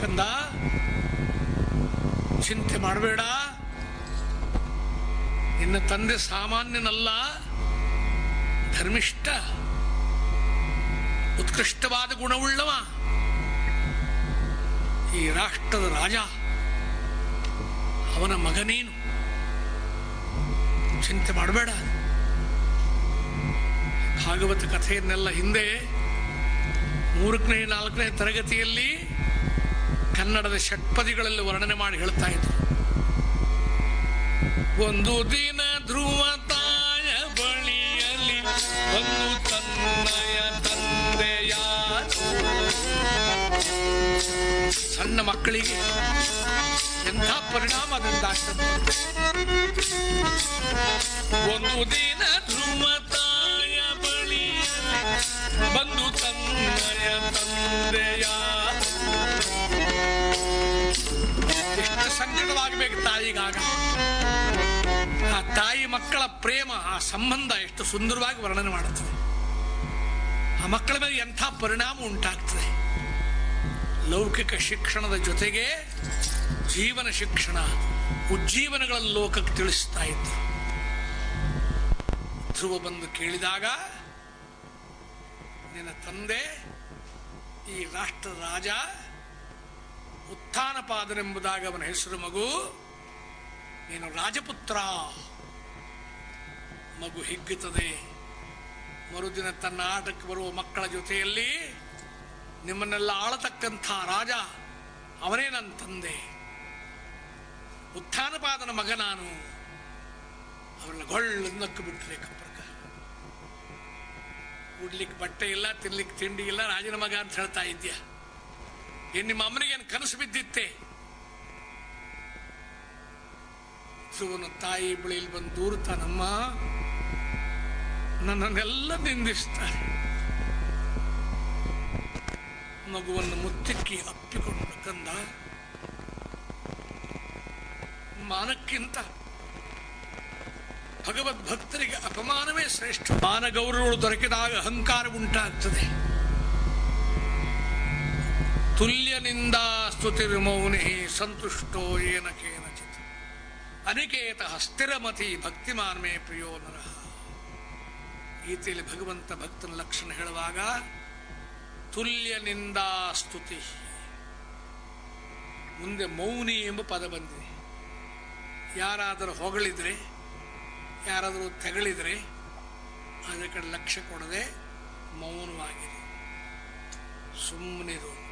ಕಂದ ಚಿಂತೆ ಮಾಡಬೇಡ. ನಿನ್ನ ತಂದೆ ಸಾಮಾನ್ಯನಲ್ಲ. ಧರ್ಮಿಷ್ಠ. ಉತ್ಕೃಷ್ಟವಾದ ಗುಣವುಳ್ಳವ. ಈ ರಾಷ್ಟ್ರದ ರಾಜ. ಅವನ ಮಗನೇನು ಚಿಂತೆ ಮಾಡಬೇಡ. ಭಾಗವತ ಕಥೆಯನ್ನೆಲ್ಲ ಹಿಂದೆ ಮೂರನೇ, ನಾಲ್ಕನೇ ತರಗತಿಯಲ್ಲಿ ಕನ್ನಡದ ಷಟ್ಪದಿಗಳಲ್ಲಿ ವರ್ಣನೆ ಮಾಡಿ ಹೇಳ್ತಾ ಇದ್ರು. ಒಂದು ದಿನ ಧ್ರುವ ತಾಯ ಬಳಿಯಲ್ಲಿ ಒಂದು ತನ್ನಯ ತಂದೆಯ ಸಣ್ಣ ಮಕ್ಕಳಿಗೆ ಎಂಥ ಪರಿಣಾಮ ಅದರಿಂದಾಗ್ತದೆ ಒಂದು ದಿನ ಧ್ರುವ ತಾಯ ಬಳಿಯಲ್ಲಿ ಬಂದು ತನ್ನಯ ತಂದೆಯ ಸಂಕಟವಾಗಬೇಕು ತಾಯಿಗಾಗ ಆ ತಾಯಿ ಮಕ್ಕಳ ಪ್ರೇಮ, ಆ ಸಂಬಂಧ ಎಷ್ಟು ಸುಂದರವಾಗಿ ವರ್ಣನೆ ಮಾಡುತ್ತದೆ. ಆ ಮಕ್ಕಳ ಮೇಲೆ ಎಂಥ ಪರಿಣಾಮ ಉಂಟಾಗ್ತದೆ. ಲೌಕಿಕ ಶಿಕ್ಷಣದ ಜೊತೆಗೆ ಜೀವನ ಶಿಕ್ಷಣ ಉಜ್ಜೀವನಗಳ ಲೋಕಕ್ಕೆ ತಿಳಿಸ್ತಾ ಇದ್ರು ಧ್ರುವ ಬಂದು ಕೇಳಿದಾಗ, ನಿನ್ನ ತಂದೆ ಈ ರಾಷ್ಟ್ರ ರಾಜ ಉತ್ಥಾನಪಾದನೆಂಬುದಾಗಿ ಅವನ ಹೆಸರು ಮಗು. ನೀನು ರಾಜಪುತ್ರ. ಮಗು ಹಿಗ್ಗುತ್ತದೆ. ಮರುದಿನ ತನ್ನ ಆಟಕ್ಕೆ ಬರುವ ಮಕ್ಕಳ ಜೊತೆಯಲ್ಲಿ ನಿಮ್ಮನ್ನೆಲ್ಲ ಆಳತಕ್ಕಂಥ ರಾಜ ಅವನೇ ನನ್ನ ತಂದೆ. ಉತ್ಥಾನಪಾದನ ಮಗ ನಾನು. ಅವರನ್ನ ಗೊಳ್ಳಕ್ಕೆ ಬಿಟ್ಟರೆ ಕಪ್ಪರ್ಕ ಉಡ್ಲಿಕ್ಕೆ ಬಟ್ಟೆ ಇಲ್ಲ, ತಿನ್ಲಿಕ್ಕೆ ತಿಂಡಿ ಇಲ್ಲ, ರಾಜನ ಮಗ ಅಂತ ಹೇಳ್ತಾ ಇದ್ಯಾ ಏನ್ ನಿಮ್ಮ ಅಮ್ಮನಿಗೆ ಏನು ಕನಸು ಬಿದ್ದಿತ್ತೆ? ಸುವನು ತಾಯಿ ಬಳಿಯಲ್ಲಿ ಬಂದು ದೂರುತ್ತಾನಮ್ಮ. ನನ್ನನ್ನೆಲ್ಲ ನಿಂದಿಸ್ತಾರೆ. ಮಗುವನ್ನು ಮುತ್ತಿಕ್ಕಿ ಅಪ್ಪಿಕೊಂಡು ಕಂದ. ಮಾನಕ್ಕಿಂತ ಭಗವದ್ ಭಕ್ತರಿಗೆ ಅಪಮಾನವೇ ಶ್ರೇಷ್ಠ. ಮಾನ ಗೌರವಗಳು ದೊರಕಿದಾಗ ಅಹಂಕಾರ ಉಂಟಾಗ್ತದೆ. ತುಲ್ಯನಿಂದ ಸ್ತುತಿರ್ಮೌನಿ ಸಂತುಷ್ಟೋ ಏನ ಕೇನಚಿತ್. ಅನಿಕೇತ ಸ್ಥಿರಮತಿ ಭಕ್ತಿಮಾನ್ ಮೇ ಪ್ರಿಯೋ ನರಹ ಗೀತೆಯಲ್ಲಿ ಭಗವಂತ ಭಕ್ತನ ಲಕ್ಷಣ ಹೇಳುವಾಗ, ತುಲ್ಯನಿಂದ ಸ್ತುತಿ. ಮುಂದೆ ಮೌನಿ ಎಂಬ ಪದ ಬಂದಿದೆ. ಯಾರಾದರೂ ಹೊಗಳಿದ್ರೆ, ಯಾರಾದರೂ ತೆಗಳಿದ್ರೆ, ಅದರ ಕಡೆ ಲಕ್ಷ್ಯ ಕೊಡದೆ ಮೌನವಾಗಿದೆ ಸುಮ್ಮನಿರು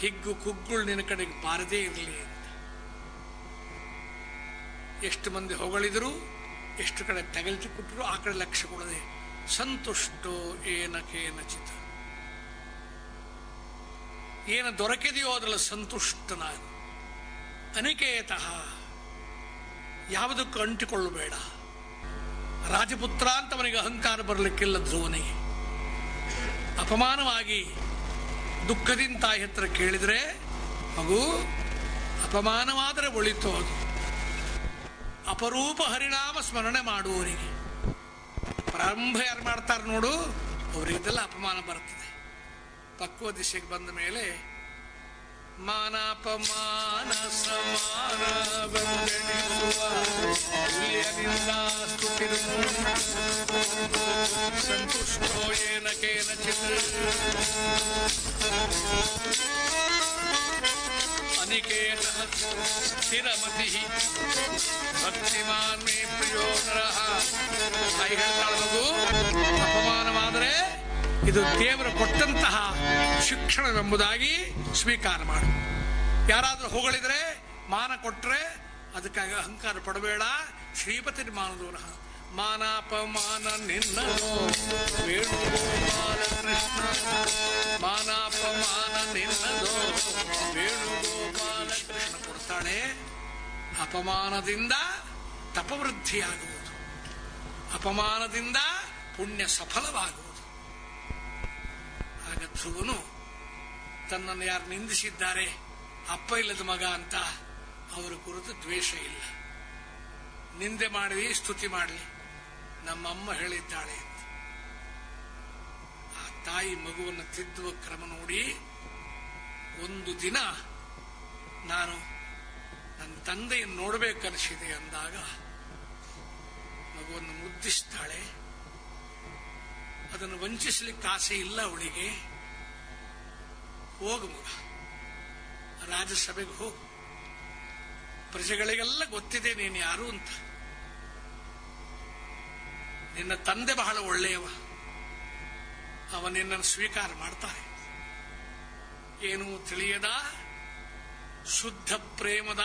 ಹಿಗ್ಗು ಕುಗ್ಗುಳು ನಿನ್ನ ಕಡೆಗೆ ಬಾರದೇ ಇರಲಿ ಅಂತ. ಎಷ್ಟು ಮಂದಿ ಹೊಗಳಿದ್ರು, ಎಷ್ಟು ಕಡೆ ತಗಲ್ತಿ ಕೊಟ್ಟರು ಆ ಕಡೆ ಲಕ್ಷ್ಯ ಕೊಡದೆ ಸಂತುಷ್ಟೋ ಏನ ಚಿತ ಏನು ದೊರಕಿದೆಯೋ ಅದರಲ್ಲಿ ಸಂತುಷ್ಟನಾಗಿ ಅನಿಕೇತಃ ಯಾವುದಕ್ಕೂ ಅಂಟಿಕೊಳ್ಳಬೇಡ. ರಾಜಪುತ್ರ ಅಂತ ಅವನಿಗೆ ಅಹಂಕಾರ ಬರಲಿಕ್ಕಿಲ್ಲ ಧ್ರುವನಿಗೆ. ಅಪಮಾನವಾಗಿ ದುಃಖದಿಂದ ತಾಯಿ ಹತ್ರ ಕೇಳಿದರೆ, ಮಗು, ಅಪಮಾನವಾದರೆ ಒಳಿತು ಅದು. ಅಪರೂಪ ಹರಿಣಾಮ ಸ್ಮರಣೆ ಮಾಡುವವರಿಗೆ. ಪ್ರಾರಂಭ ಯಾರು ಮಾಡ್ತಾರೆ ನೋಡು, ಅವರಿಗೆಲ್ಲ ಅಪಮಾನ ಬರ್ತದೆ. ಪಕ್ವ ದಿಶೆಗೆ ಬಂದ ಮೇಲೆ ಮಾನಾಪಮಾನ ಸಮಾನ ಬೆಂಬೆಣಿಸುವ ತುಲ್ಯನಿಂದ ಸ್ತುತಿರ್ಮು ಸಂತುಷ್ಟೋ ಏನ ಅನಿಕೇತ ಸ್ಥಿರಮತಿ. ಭಕ್ತಿಮಾನ್ ಮೇ ಪ್ರಿಯೋ ನರಃ. ಮಗು ಅಪಮಾನವಾದರೆ ಇದು ದೇವರು ಕೊಟ್ಟಂತಹ ಶಿಕ್ಷಣವೆಂಬುದಾಗಿ ಸ್ವೀಕಾರ ಮಾಡು. ಯಾರಾದರೂ ಹೊಗಳಿದ್ರೆ ಮಾನ ಕೊಟ್ಟರೆ ಅದಕ್ಕಾಗಿ ಅಹಂಕಾರ ಪಡಬೇಡ. ಶ್ರೀಪತಿ ಮಾನದವರ ಮಾನಾಪಮಾನ ನಿನ್ನ. ವೇಣುಗೋಪಾಲ ಕೃಷ್ಣ ಮಾನಾಪಮಾನ ನಿನ್ನದೋ ವೇಣುಗೋಪಾಲ ಕೃಷ್ಣ ಕೊಡ್ತಾಳೆ. ಅಪಮಾನದಿಂದ ತಪವೃದ್ಧಿಯಾಗುವುದು. ಅಪಮಾನದಿಂದ ಪುಣ್ಯ ಸಫಲವಾಗುವುದು. ಆಗ ಧ್ರುವನು ತನ್ನನ್ನು ಯಾರು ನಿಂದಿಸಿದ್ದಾರೆ, ಅಪ್ಪ ಇಲ್ಲದ ಮಗ ಅಂತ ಅವರ ಕುರಿತು ದ್ವೇಷ ಇಲ್ಲ. ನಿಂದೆ ಮಾಡಲಿ, ಸ್ತುತಿ ಮಾಡಲಿ, ನಮ್ಮಮ್ಮ ಹೇಳಿದ್ದಾಳೆ ಆ ತಾಯಿ ಮಗುವನ್ನು ತಿದ್ದುವ ಕ್ರಮ ನೋಡಿ ಒಂದು ದಿನ ನಾನು ನನ್ನ ತಂದೆಯನ್ನು ನೋಡಬೇಕನಿಸಿದೆ ಅಂದಾಗ ಮಗುವನ್ನು ಮುದ್ದಿಸ್ತಾಳೆ. ಅದನ್ನು ವಂಚಿಸಲಿಕ್ಕೆ ಆಸೆ ಇಲ್ಲ ಅವಳಿಗೆ. ಹೋಗು ಮಗ. ರಾಜ್ಯಸಭೆಗೆ ಹೋಗು. ಪ್ರಜೆಗಳಿಗೆಲ್ಲ ಗೊತ್ತಿದೆ ನೀನು ಯಾರು ಅಂತ. ನಿನ್ನ ತಂದೆ ಬಹಳ ಒಳ್ಳೆಯವ. ಅವ ನಿನ್ನನ್ನು ಸ್ವೀಕಾರ ಮಾಡ್ತಾರೆ. ಏನು ತಿಳಿಯದ, ಶುದ್ಧ ಪ್ರೇಮದ,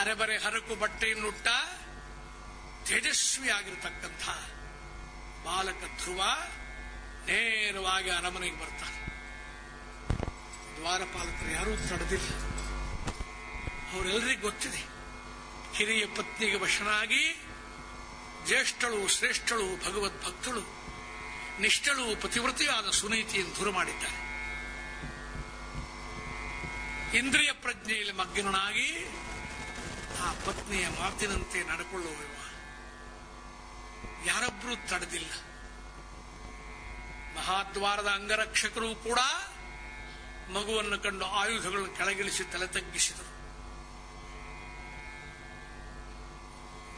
ಅರೆಬರೆ ಹರಕು ಬಟ್ಟೆಯನ್ನುಟ್ಟ, ತೇಜಸ್ವಿಯಾಗಿರತಕ್ಕಂಥ ಬಾಲಕ ಧ್ರುವ ನೇರವಾಗಿ ಅರಮನೆಗೆ ಬರ್ತಾನೆ. ದ್ವಾರಪಾಲಕರು ಯಾರೂ ತಡೆದಿಲ್ಲ. ಅವರೆಲ್ಲರಿಗೂ ಗೊತ್ತಿದೆ, ಹಿರಿಯ ಪತ್ನಿಗೆ ವಶನಾಗಿ ಜ್ಯೇಷ್ಠಳು, ಶ್ರೇಷ್ಠಳು ಭಗವದ್ ಭಕ್ತಳು ನಿಷ್ಠಳು, ಪತಿವ್ರತೆಯಾದ ಸುನೀತಿಯನ್ನು ದೂರ ಮಾಡಿದ್ದಾರೆ ಇಂದ್ರಿಯ ಪ್ರಜ್ಞೆಯಲ್ಲಿ ಮಗ್ನನಾಗಿ ಆ ಪತ್ನಿಯ ಮಾತಿನಂತೆ ನಡ್ಕೊಳ್ಳುವ ಯಾರೊಬ್ಬರೂ ತಡೆದಿಲ್ಲ. ಮಹಾದ್ವಾರದ ಅಂಗರಕ್ಷಕರು ಕೂಡ ಮಗುವನ್ನು ಕಂಡು ಆಯುಧಗಳನ್ನು ಕೆಳಗಿಳಿಸಿ ತಲೆ ತಗ್ಗಿಸಿದರು.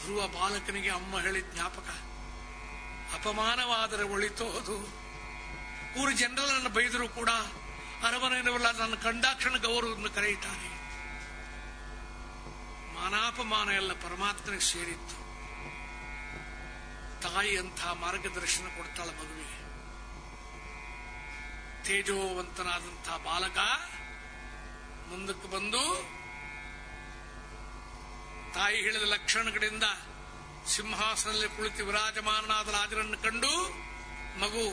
ಧ್ರುವ ಬಾಲಕನಿಗೆ ಅಮ್ಮ ಹೇಳಿ ಜ್ಞಾಪಕ, ಅಪಮಾನವಾದರೆ ಒಳಿತೋದು ಊರು ಜನರನ್ನು ಬೈದರೂ ಕೂಡ ಅರಮನೆಯವಲ್ಲ ನನ್ನ ಕಂಡಾಕ್ಷಣ ಗೌರವವನ್ನು ಕರೆಯುತ್ತಾರೆ. ಮಾನಾಪಮಾನ ಎಲ್ಲ ಪರಮಾತ್ಮನಿಗೆ ಸೇರಿತ್ತು. ತಾಯಿ ಅಂತ ಮಾರ್ಗದರ್ಶನ ಕೊಡ್ತಾಳ ಮಗುವಿಗೆ. ತೇಜೋವಂತನಾದಂಥ ಬಾಲಕ ಮುಂದಕ್ಕೆ ಬಂದು ತಾಯಿ ಹೇಳಿದ ಲಕ್ಷಣಗಳಿಂದ ಸಿಂಹಾಸನದಲ್ಲಿ ಕುಳಿತು ವಿರಾಜಮಾನನಾದ ರಾಜರನ್ನು ಕಂಡು ಮಗು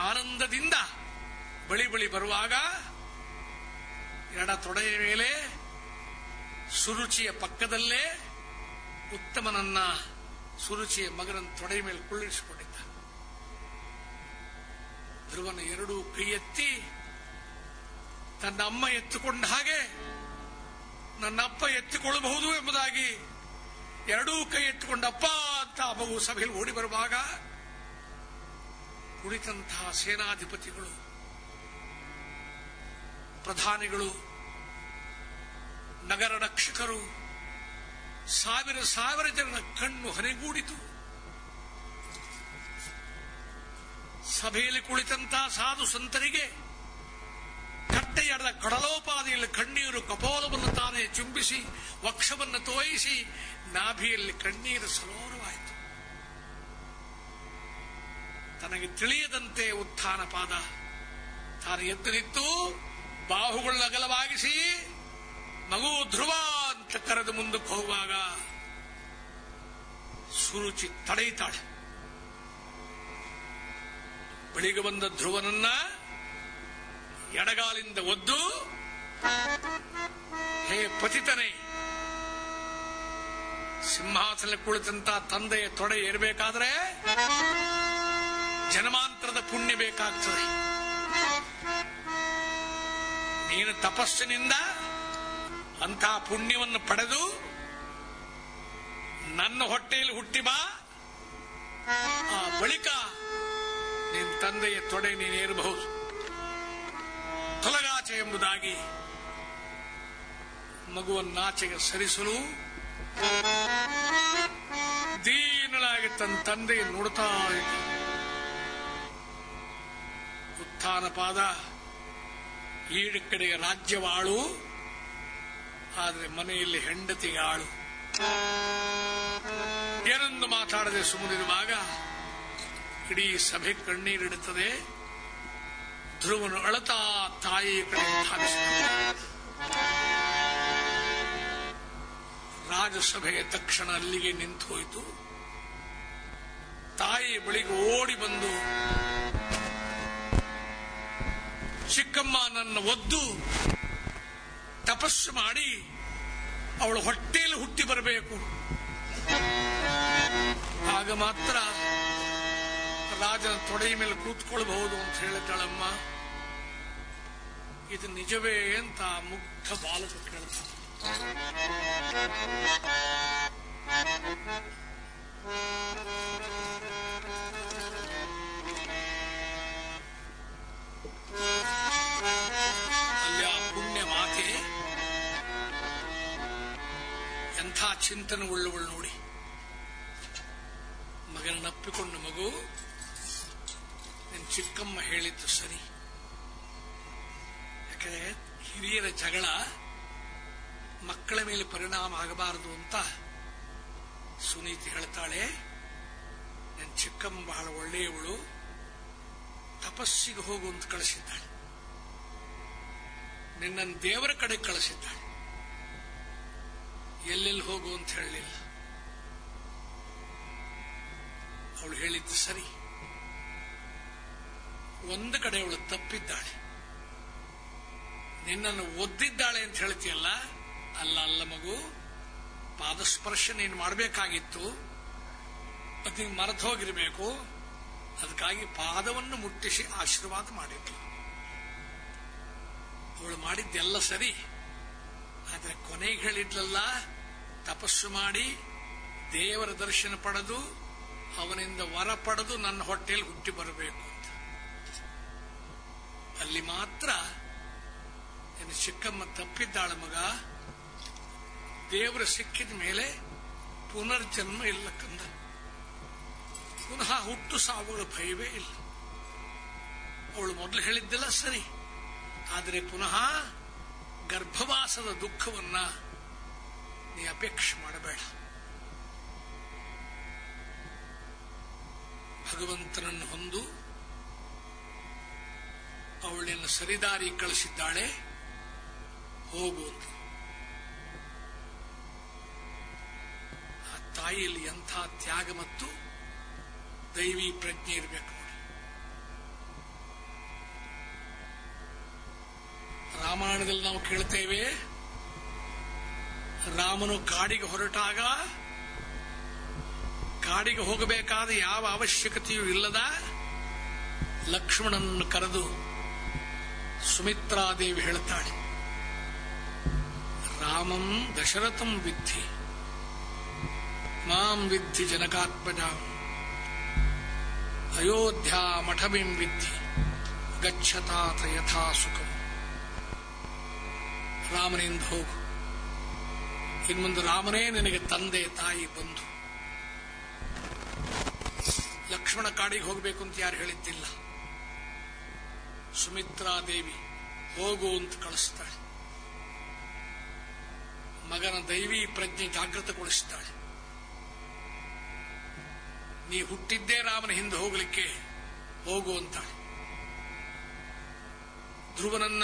ಆನಂದದಿಂದ ಬಳಿ ಬಳಿ ಬರುವಾಗ ಎಡ ತೊಡೆಯ ಮೇಲೆ ಸುರುಚಿಯ ಪಕ್ಕದಲ್ಲೇ ಉತ್ತಮನನ್ನ ಸುರುಚಿಯ ಮಗನನ್ನು ತೊಡೆಯ ಮೇಲೆ ಕುಳ್ಳಿರಿಸಿಕೊಂಡಿದ್ದ ಧ್ರುವನ ಎರಡೂ ಕೈ ಎತ್ತಿ ತನ್ನ ಅಮ್ಮ ಎತ್ತುಕೊಂಡ ಹಾಗೆ ನನ್ನ ಅಪ್ಪ ಎತ್ತಿಕೊಳ್ಳಬಹುದು ಎಂಬುದಾಗಿ ಎರಡೂ ಕೈ ಎತ್ತಿಕೊಂಡಪ್ಪ ಅಂತ ಆ ಮಗು ಸಭೆಯಲ್ಲಿ ಓಡಿ ಬರುವಾಗ ಕುಳಿತಂತಹ ಸೇನಾಧಿಪತಿಗಳು, ಪ್ರಧಾನಿಗಳು ನಗರ ರಕ್ಷಕರು ಸಾವಿರ ಸಾವಿರ ಜನರ ಕಣ್ಣು ಹೊನೆಗೂಡಿತು. ಸಭೆಯಲ್ಲಿ ಕುಳಿತಂತಹ ಸಾಧು ಸಂತರಿಗೆ ಕಟ್ಟೆಯಡದ ಕಡಲೋಪಾದಿಯಲ್ಲಿ ಕಣ್ಣೀರು ಕಪೋಲವನ್ನು ತಾನೇ ಚುಂಬಿಸಿ, ವಕ್ಷವನ್ನು ತೋಯಿಸಿ, ನಾಭಿಯಲ್ಲಿ ಕಣ್ಣೀರು ಸರೋರವಾಯಿತು ತನಗೆ ತಿಳಿಯದಂತೆ ಉತ್ಥಾನ ಪಾದ ತಾನು ಎದ್ದು ನಿಂತು ಅಗಲವಾಗಿಸಿ, ಮಗು ಧ್ರುವ ಅಂತ ಕರೆದು ಮುಂದಕ್ಕೆ ಹೋಗುವಾಗ ಸುರುಚಿ ತಡೆಯುತ್ತಾಳೆ. ಬಳಿಗೆ ಬಂದ ಧ್ರುವನನ್ನ ಎಡಗಾಲಿಂದ ಒದ್ದು, ಹೇ ಪತಿತನೇ ಸಿಂಹಾಸನ ಕುಳಿತಂತ ತಂದೆಯ ತೊಡೆ ಏರಬೇಕಾದ್ರೆ ಜನ್ಮಾಂತರದ ಪುಣ್ಯ ಬೇಕಾಗ್ತದೆ. ನೀನು ತಪಸ್ಸಿನಿಂದ ಅಂತಹ ಪುಣ್ಯವನ್ನು ಪಡೆದು ನನ್ನ ಹೊಟ್ಟೆಯಲ್ಲಿ ಹುಟ್ಟಿ ಬಾ. ಆ ಬಳಿಕ ನಿನ್ನ ತಂದೆಯ ತೊಡೆ ನೀನೇರಬಹುದು ತೊಲಗಾಚೆ ಎಂಬುದಾಗಿ ಮಗುವನ್ನಾಚೆಗೆ ಸರಿಸಲು ದೀನಳಾಗಿ ತನ್ನ ತಂದೆಯ ನೋಡ್ತಾ ಇದ್ದ. ಉತ್ಥಾನ ಪಾದ ಈಡು ಕಡೆಗೆ ರಾಜ್ಯವಾಳು, ಆದರೆ ಮನೆಯಲ್ಲಿ ಹೆಂಡತಿಗೆ ಆಳು. ಏನೊಂದು ಮಾತಾಡದೆ ಸುಮ್ಮನಿರುವಾಗ ಇಡೀ ಸಭೆ ಕಣ್ಣೀರಿಡುತ್ತದೆ. ಧ್ರುವನು ಅಳತಾ ತಾಯಿ ಕಡೆ ರಾಜಸಭೆಯ ತಕ್ಷಣ ಅಲ್ಲಿಗೆ ನಿಂತು ಹೋಯಿತು. ತಾಯಿ ಬಳಿಗೆ ಓಡಿ ಬಂದು, ಚಿಕ್ಕಮ್ಮ, ನನ್ನ ಒದ್ದು. ತಪಸ್ಸು ಮಾಡಿ. ಅವಳು ಹೊಟ್ಟೆಯಲ್ಲಿ ಹುಟ್ಟಿ ಬರಬೇಕು. ಆಗ ಮಾತ್ರ ರಾಜನ ತೊಡೆಯ ಮೇಲೆ ಕೂತ್ಕೊಳ್ಬಹುದು ಅಂತ ಹೇಳಿದ್ದಾಳಮ್ಮ. ಇದು ನಿಜವೇ ಅಂತ ಮುಗ್ಧ ಬಾಲಕ ಕೇಳ್ತಾನೆ ಅಲ್ಲಿ ಆ ಪುಣ್ಯ ಮಾತೆ. ಎಂಥ ಚಿಂತನೆ ಉಳ್ಳವಳು ನೋಡಿ ಮಗನನ್ನಪ್ಪಿಕೊಂಡ ಮಗು ಚಿಕ್ಕಮ್ಮ ಹೇಳಿದ್ದು ಸರಿ. ಯಾಕಂದ್ರೆ ಹಿರಿಯರ ಜಗಳ ಮಕ್ಕಳ ಮೇಲೆ ಪರಿಣಾಮ ಆಗಬಾರದು ಅಂತ ಸುನೀತಿ ಹೇಳ್ತಾಳೆ. ನನ್ನ ಚಿಕ್ಕಮ್ಮ ಬಹಳ ಒಳ್ಳೆಯವಳು. ತಪಸ್ಸಿಗೆ ಹೋಗು ಅಂತ ಕಳಿಸಿದ್ದಾಳೆ. ನಿನ್ನನ್ನು ದೇವರ ಕಡೆ ಕಳಿಸಿದ್ದಾಳೆ. ಎಲ್ಲೆಲ್ಲಿ ಹೋಗು ಅಂತ ಹೇಳಲಿಲ್ಲ ಅವಳು ಹೇಳಿದ್ದು ಸರಿ. ಒಂದು ಕಡೆ ಅವಳು ತಪ್ಪಿದ್ದಾಳೆ. ನಿನ್ನನ್ನು ಒದ್ದಿದ್ದಾಳೆ ಅಂತ ಹೇಳ್ತೀಯಲ್ಲ, ಅಲ್ಲ ಅಲ್ಲ ಮಗು, ಪಾದಸ್ಪರ್ಶ ನೀನು ಮಾಡಬೇಕಾಗಿತ್ತು. ಅದು ನೀನು ಮರೆತು ಹೋಗಿರಬೇಕು. ಅದಕ್ಕಾಗಿ ಪಾದವನ್ನು ಮುಟ್ಟಿಸಿ ಆಶೀರ್ವಾದ ಮಾಡಿದ್ಲು. ಅವಳು ಮಾಡಿದ್ದೆಲ್ಲ ಸರಿ. ಆದರೆ ಕೊನೆಗೆ ಹೇಳಿದ್ಲಲ್ಲ ತಪಸ್ಸು ಮಾಡಿ, ದೇವರ ದರ್ಶನ ಪಡೆದು, ಅವನಿಂದ ವರ ಪಡೆದು ನನ್ನ ಹೊಟ್ಟೆಯಲ್ಲಿ ಹುಟ್ಟಿ ಬರಬೇಕು. ಅಲ್ಲಿ ಮಾತ್ರ ನಿನ್ನ ಚಿಕ್ಕಮ್ಮ ತಪ್ಪಿದ್ದಾಳ ಮಗ. ದೇವರು ಸಿಕ್ಕಿದ ಮೇಲೆ ಪುನರ್ಜನ್ಮ ಇಲ್ಲ ಕಂದ. ಪುನಃ ಹುಟ್ಟು ಸಾವುಗಳ ಭಯವೇ ಇಲ್ಲ. ಅವಳು ಮೊದಲು ಹೇಳಿದ್ದೆಲ್ಲ ಸರಿ. ಆದರೆ ಪುನಃ ಗರ್ಭವಾಸದ ದುಃಖವನ್ನ ನೀ ಅಪೇಕ್ಷೆ ಮಾಡಬೇಡ. ಭಗವಂತನನ್ನು ಹೊಂದು ಅವಳನ್ನು ಸರಿದಾರಿ ಕಳಿಸಿದ್ದಾಳೆ. ಹೋಗು. ಆ ತಾಯಿಯಲ್ಲಿ ಎಂಥ ತ್ಯಾಗ ಮತ್ತು ದೈವಿ ಪ್ರಜ್ಞೆ ಇರಬೇಕು ನೋಡಿ. ರಾಮಾಯಣದಲ್ಲಿ ನಾವು ಕೇಳ್ತೇವೆ, ರಾಮನು ಕಾಡಿಗೆ ಹೊರಟಾಗ, ಕಾಡಿಗೆ ಹೋಗಬೇಕಾದ ಯಾವ ಅವಶ್ಯಕತೆಯೂ ಇಲ್ಲದ ಲಕ್ಷ್ಮಣನನ್ನು ಕರೆದು ಸುಮಿತ್ರಾದೇವಿ ಹೇಳ್ತಾಳೆ, ರಾಮ ದಶರಥಂ ವಿದ್ಧಿ, ಮಾಂ ವಿದ್ಧಿ ಜನಕಾತ್ಮಜ, ಅಯೋಧ್ಯ ಮಠಮಿಂ ವಿದ್ಧಿ ಗಚ್ಚತಾತ ಯಥಾ ಸುಖ ರಾಮನಿಂದ ಹೋಗು. ಇನ್ಮುಂದೆ ರಾಮನೇ ನಿನಗೆ ತಂದೆ, ತಾಯಿ, ಬಂಧು. ಲಕ್ಷ್ಮಣ ಕಾಡಿಗೆ ಹೋಗಬೇಕು ಅಂತ ಯಾರು ಹೇಳಿದ್ದಿಲ್ಲ. ಸುಮಿತ್ರಾ ದೇವಿ, ಹೋಗು ಅಂತ ಕಳಿಸ್ತಾಳೆ. ಮಗನ ದೈವಿ ಪ್ರಜ್ಞೆ ಜಾಗೃತಗೊಳಿಸ್ತಾಳೆ. ನೀ ಹುಟ್ಟಿದ್ದೇ ರಾಮನ ಹಿಂದೆ ಹೋಗಲಿಕ್ಕೆ ಹೋಗು ಅಂತಾಳೆ. ಧ್ರುವನನ್ನ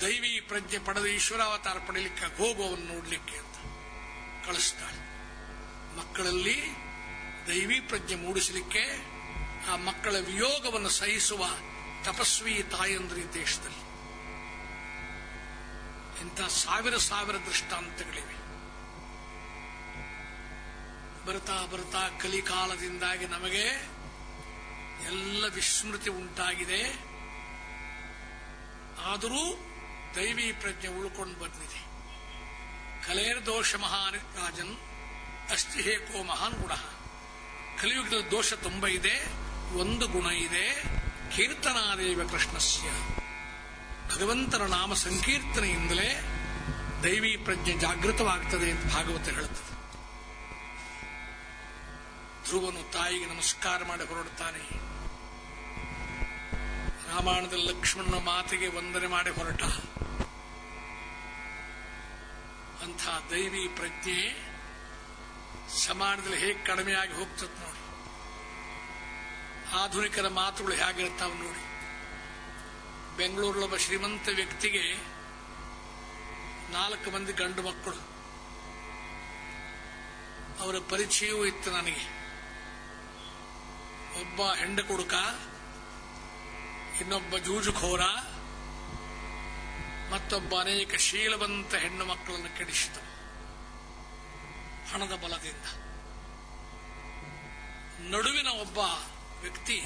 ದೈವಿ ಪ್ರಜ್ಞೆ ಪಡೆದ ಈಶ್ವರಾವತಾರ ಪಡೆಯಲಿಕ್ಕೆ ಹೋಗು ಅವನು ನೋಡ್ಲಿಕ್ಕೆ ಅಂತ ಕಳಿಸ್ತಾಳೆ. ಮಕ್ಕಳಲ್ಲಿ ದೈವಿ ಪ್ರಜ್ಞೆ ಮೂಡಿಸಲಿಕ್ಕೆ ಆ ಮಕ್ಕಳ ವಿಯೋಗವನ್ನು ಸಹಿಸುವ ತಪಸ್ವಿ ತಾಯಂದ್ರಿ ದೇಶದಲ್ಲಿ. ಇಂಥ ಸಾವಿರ ಸಾವಿರ ದೃಷ್ಟಾಂತಗಳಿವೆ. ಬರ್ತಾ ಬರ್ತಾ ಕಲಿಕಾಲದಿಂದಾಗಿ ನಮಗೆ ಎಲ್ಲ ವಿಸ್ಮೃತಿ ಉಂಟಾಗಿದೆ. ಆದರೂ ದೈವಿ ಪ್ರಜ್ಞೆ ಉಳ್ಕೊಂಡು ಬಂದಿದೆ. ಕಲೇರ್ ದೋಷ ಮಹಾನ್ ರಾಜನ್ ಅಸ್ತಿ ಹೇಕೋ ಮಹಾನ್ ಗುಣ. ಕಲಿಯುಗದಲ್ಲಿ ದೋಷ ತುಂಬ ಇದೆ, ಒಂದು ಗುಣ ಇದೆ. ಕೀರ್ತನಾದೇವ ಕೃಷ್ಣಸ್ಯ. ಭಗವಂತನ ನಾಮ ಸಂಕೀರ್ತನೆಯಿಂದಲೇ ದೈವಿ ಪ್ರಜ್ಞೆ ಜಾಗೃತವಾಗ್ತದೆ ಅಂತ ಭಾಗವತ ಹೇಳುತ್ತದೆ. ಧ್ರುವನು ತಾಯಿಗೆ ನಮಸ್ಕಾರ ಮಾಡಿ ಹೊರಡುತ್ತಾನೆ. ರಾಮಾಯಣದಲ್ಲಿ ಲಕ್ಷ್ಮಣನ ಮಾತಿಗೆ ವಂದನೆ ಮಾಡಿ ಹೊರಟ. ಅಂಥ ದೈವಿ ಪ್ರಜ್ಞೆ ಸಮಾಜದಲ್ಲಿ ಹೇಗೆ ಕಡಿಮೆಯಾಗಿ ಹೋಗ್ತದೆ ಆಧುನಿಕರ ಮಾತುಗಳು ಹೇಗಿರ್ತಾವ ನೋಡಿ. ಬೆಂಗಳೂರಲ್ಲೊಬ್ಬ ಶ್ರೀಮಂತ ವ್ಯಕ್ತಿಗೆ ನಾಲ್ಕು ಮಂದಿ ಗಂಡು ಮಕ್ಕಳು. ಅವರ ಪರಿಚಯವೂ ಇತ್ತು ನನಗೆ. ಒಬ್ಬ ಹೆಂಡ ಕುಡುಕ, ಇನ್ನೊಬ್ಬ ಜೂಜುಖೋರ ಮತ್ತೊಬ್ಬ ಅನೇಕ ಶೀಲವಂತ ಹೆಣ್ಣು ಮಕ್ಕಳನ್ನು ಕೆಡಿಸಿದ ಹಣದ ಬಲದಿಂದ. ನಡುವಿನ ಒಬ್ಬ ವ್ಯಕ್ತಿ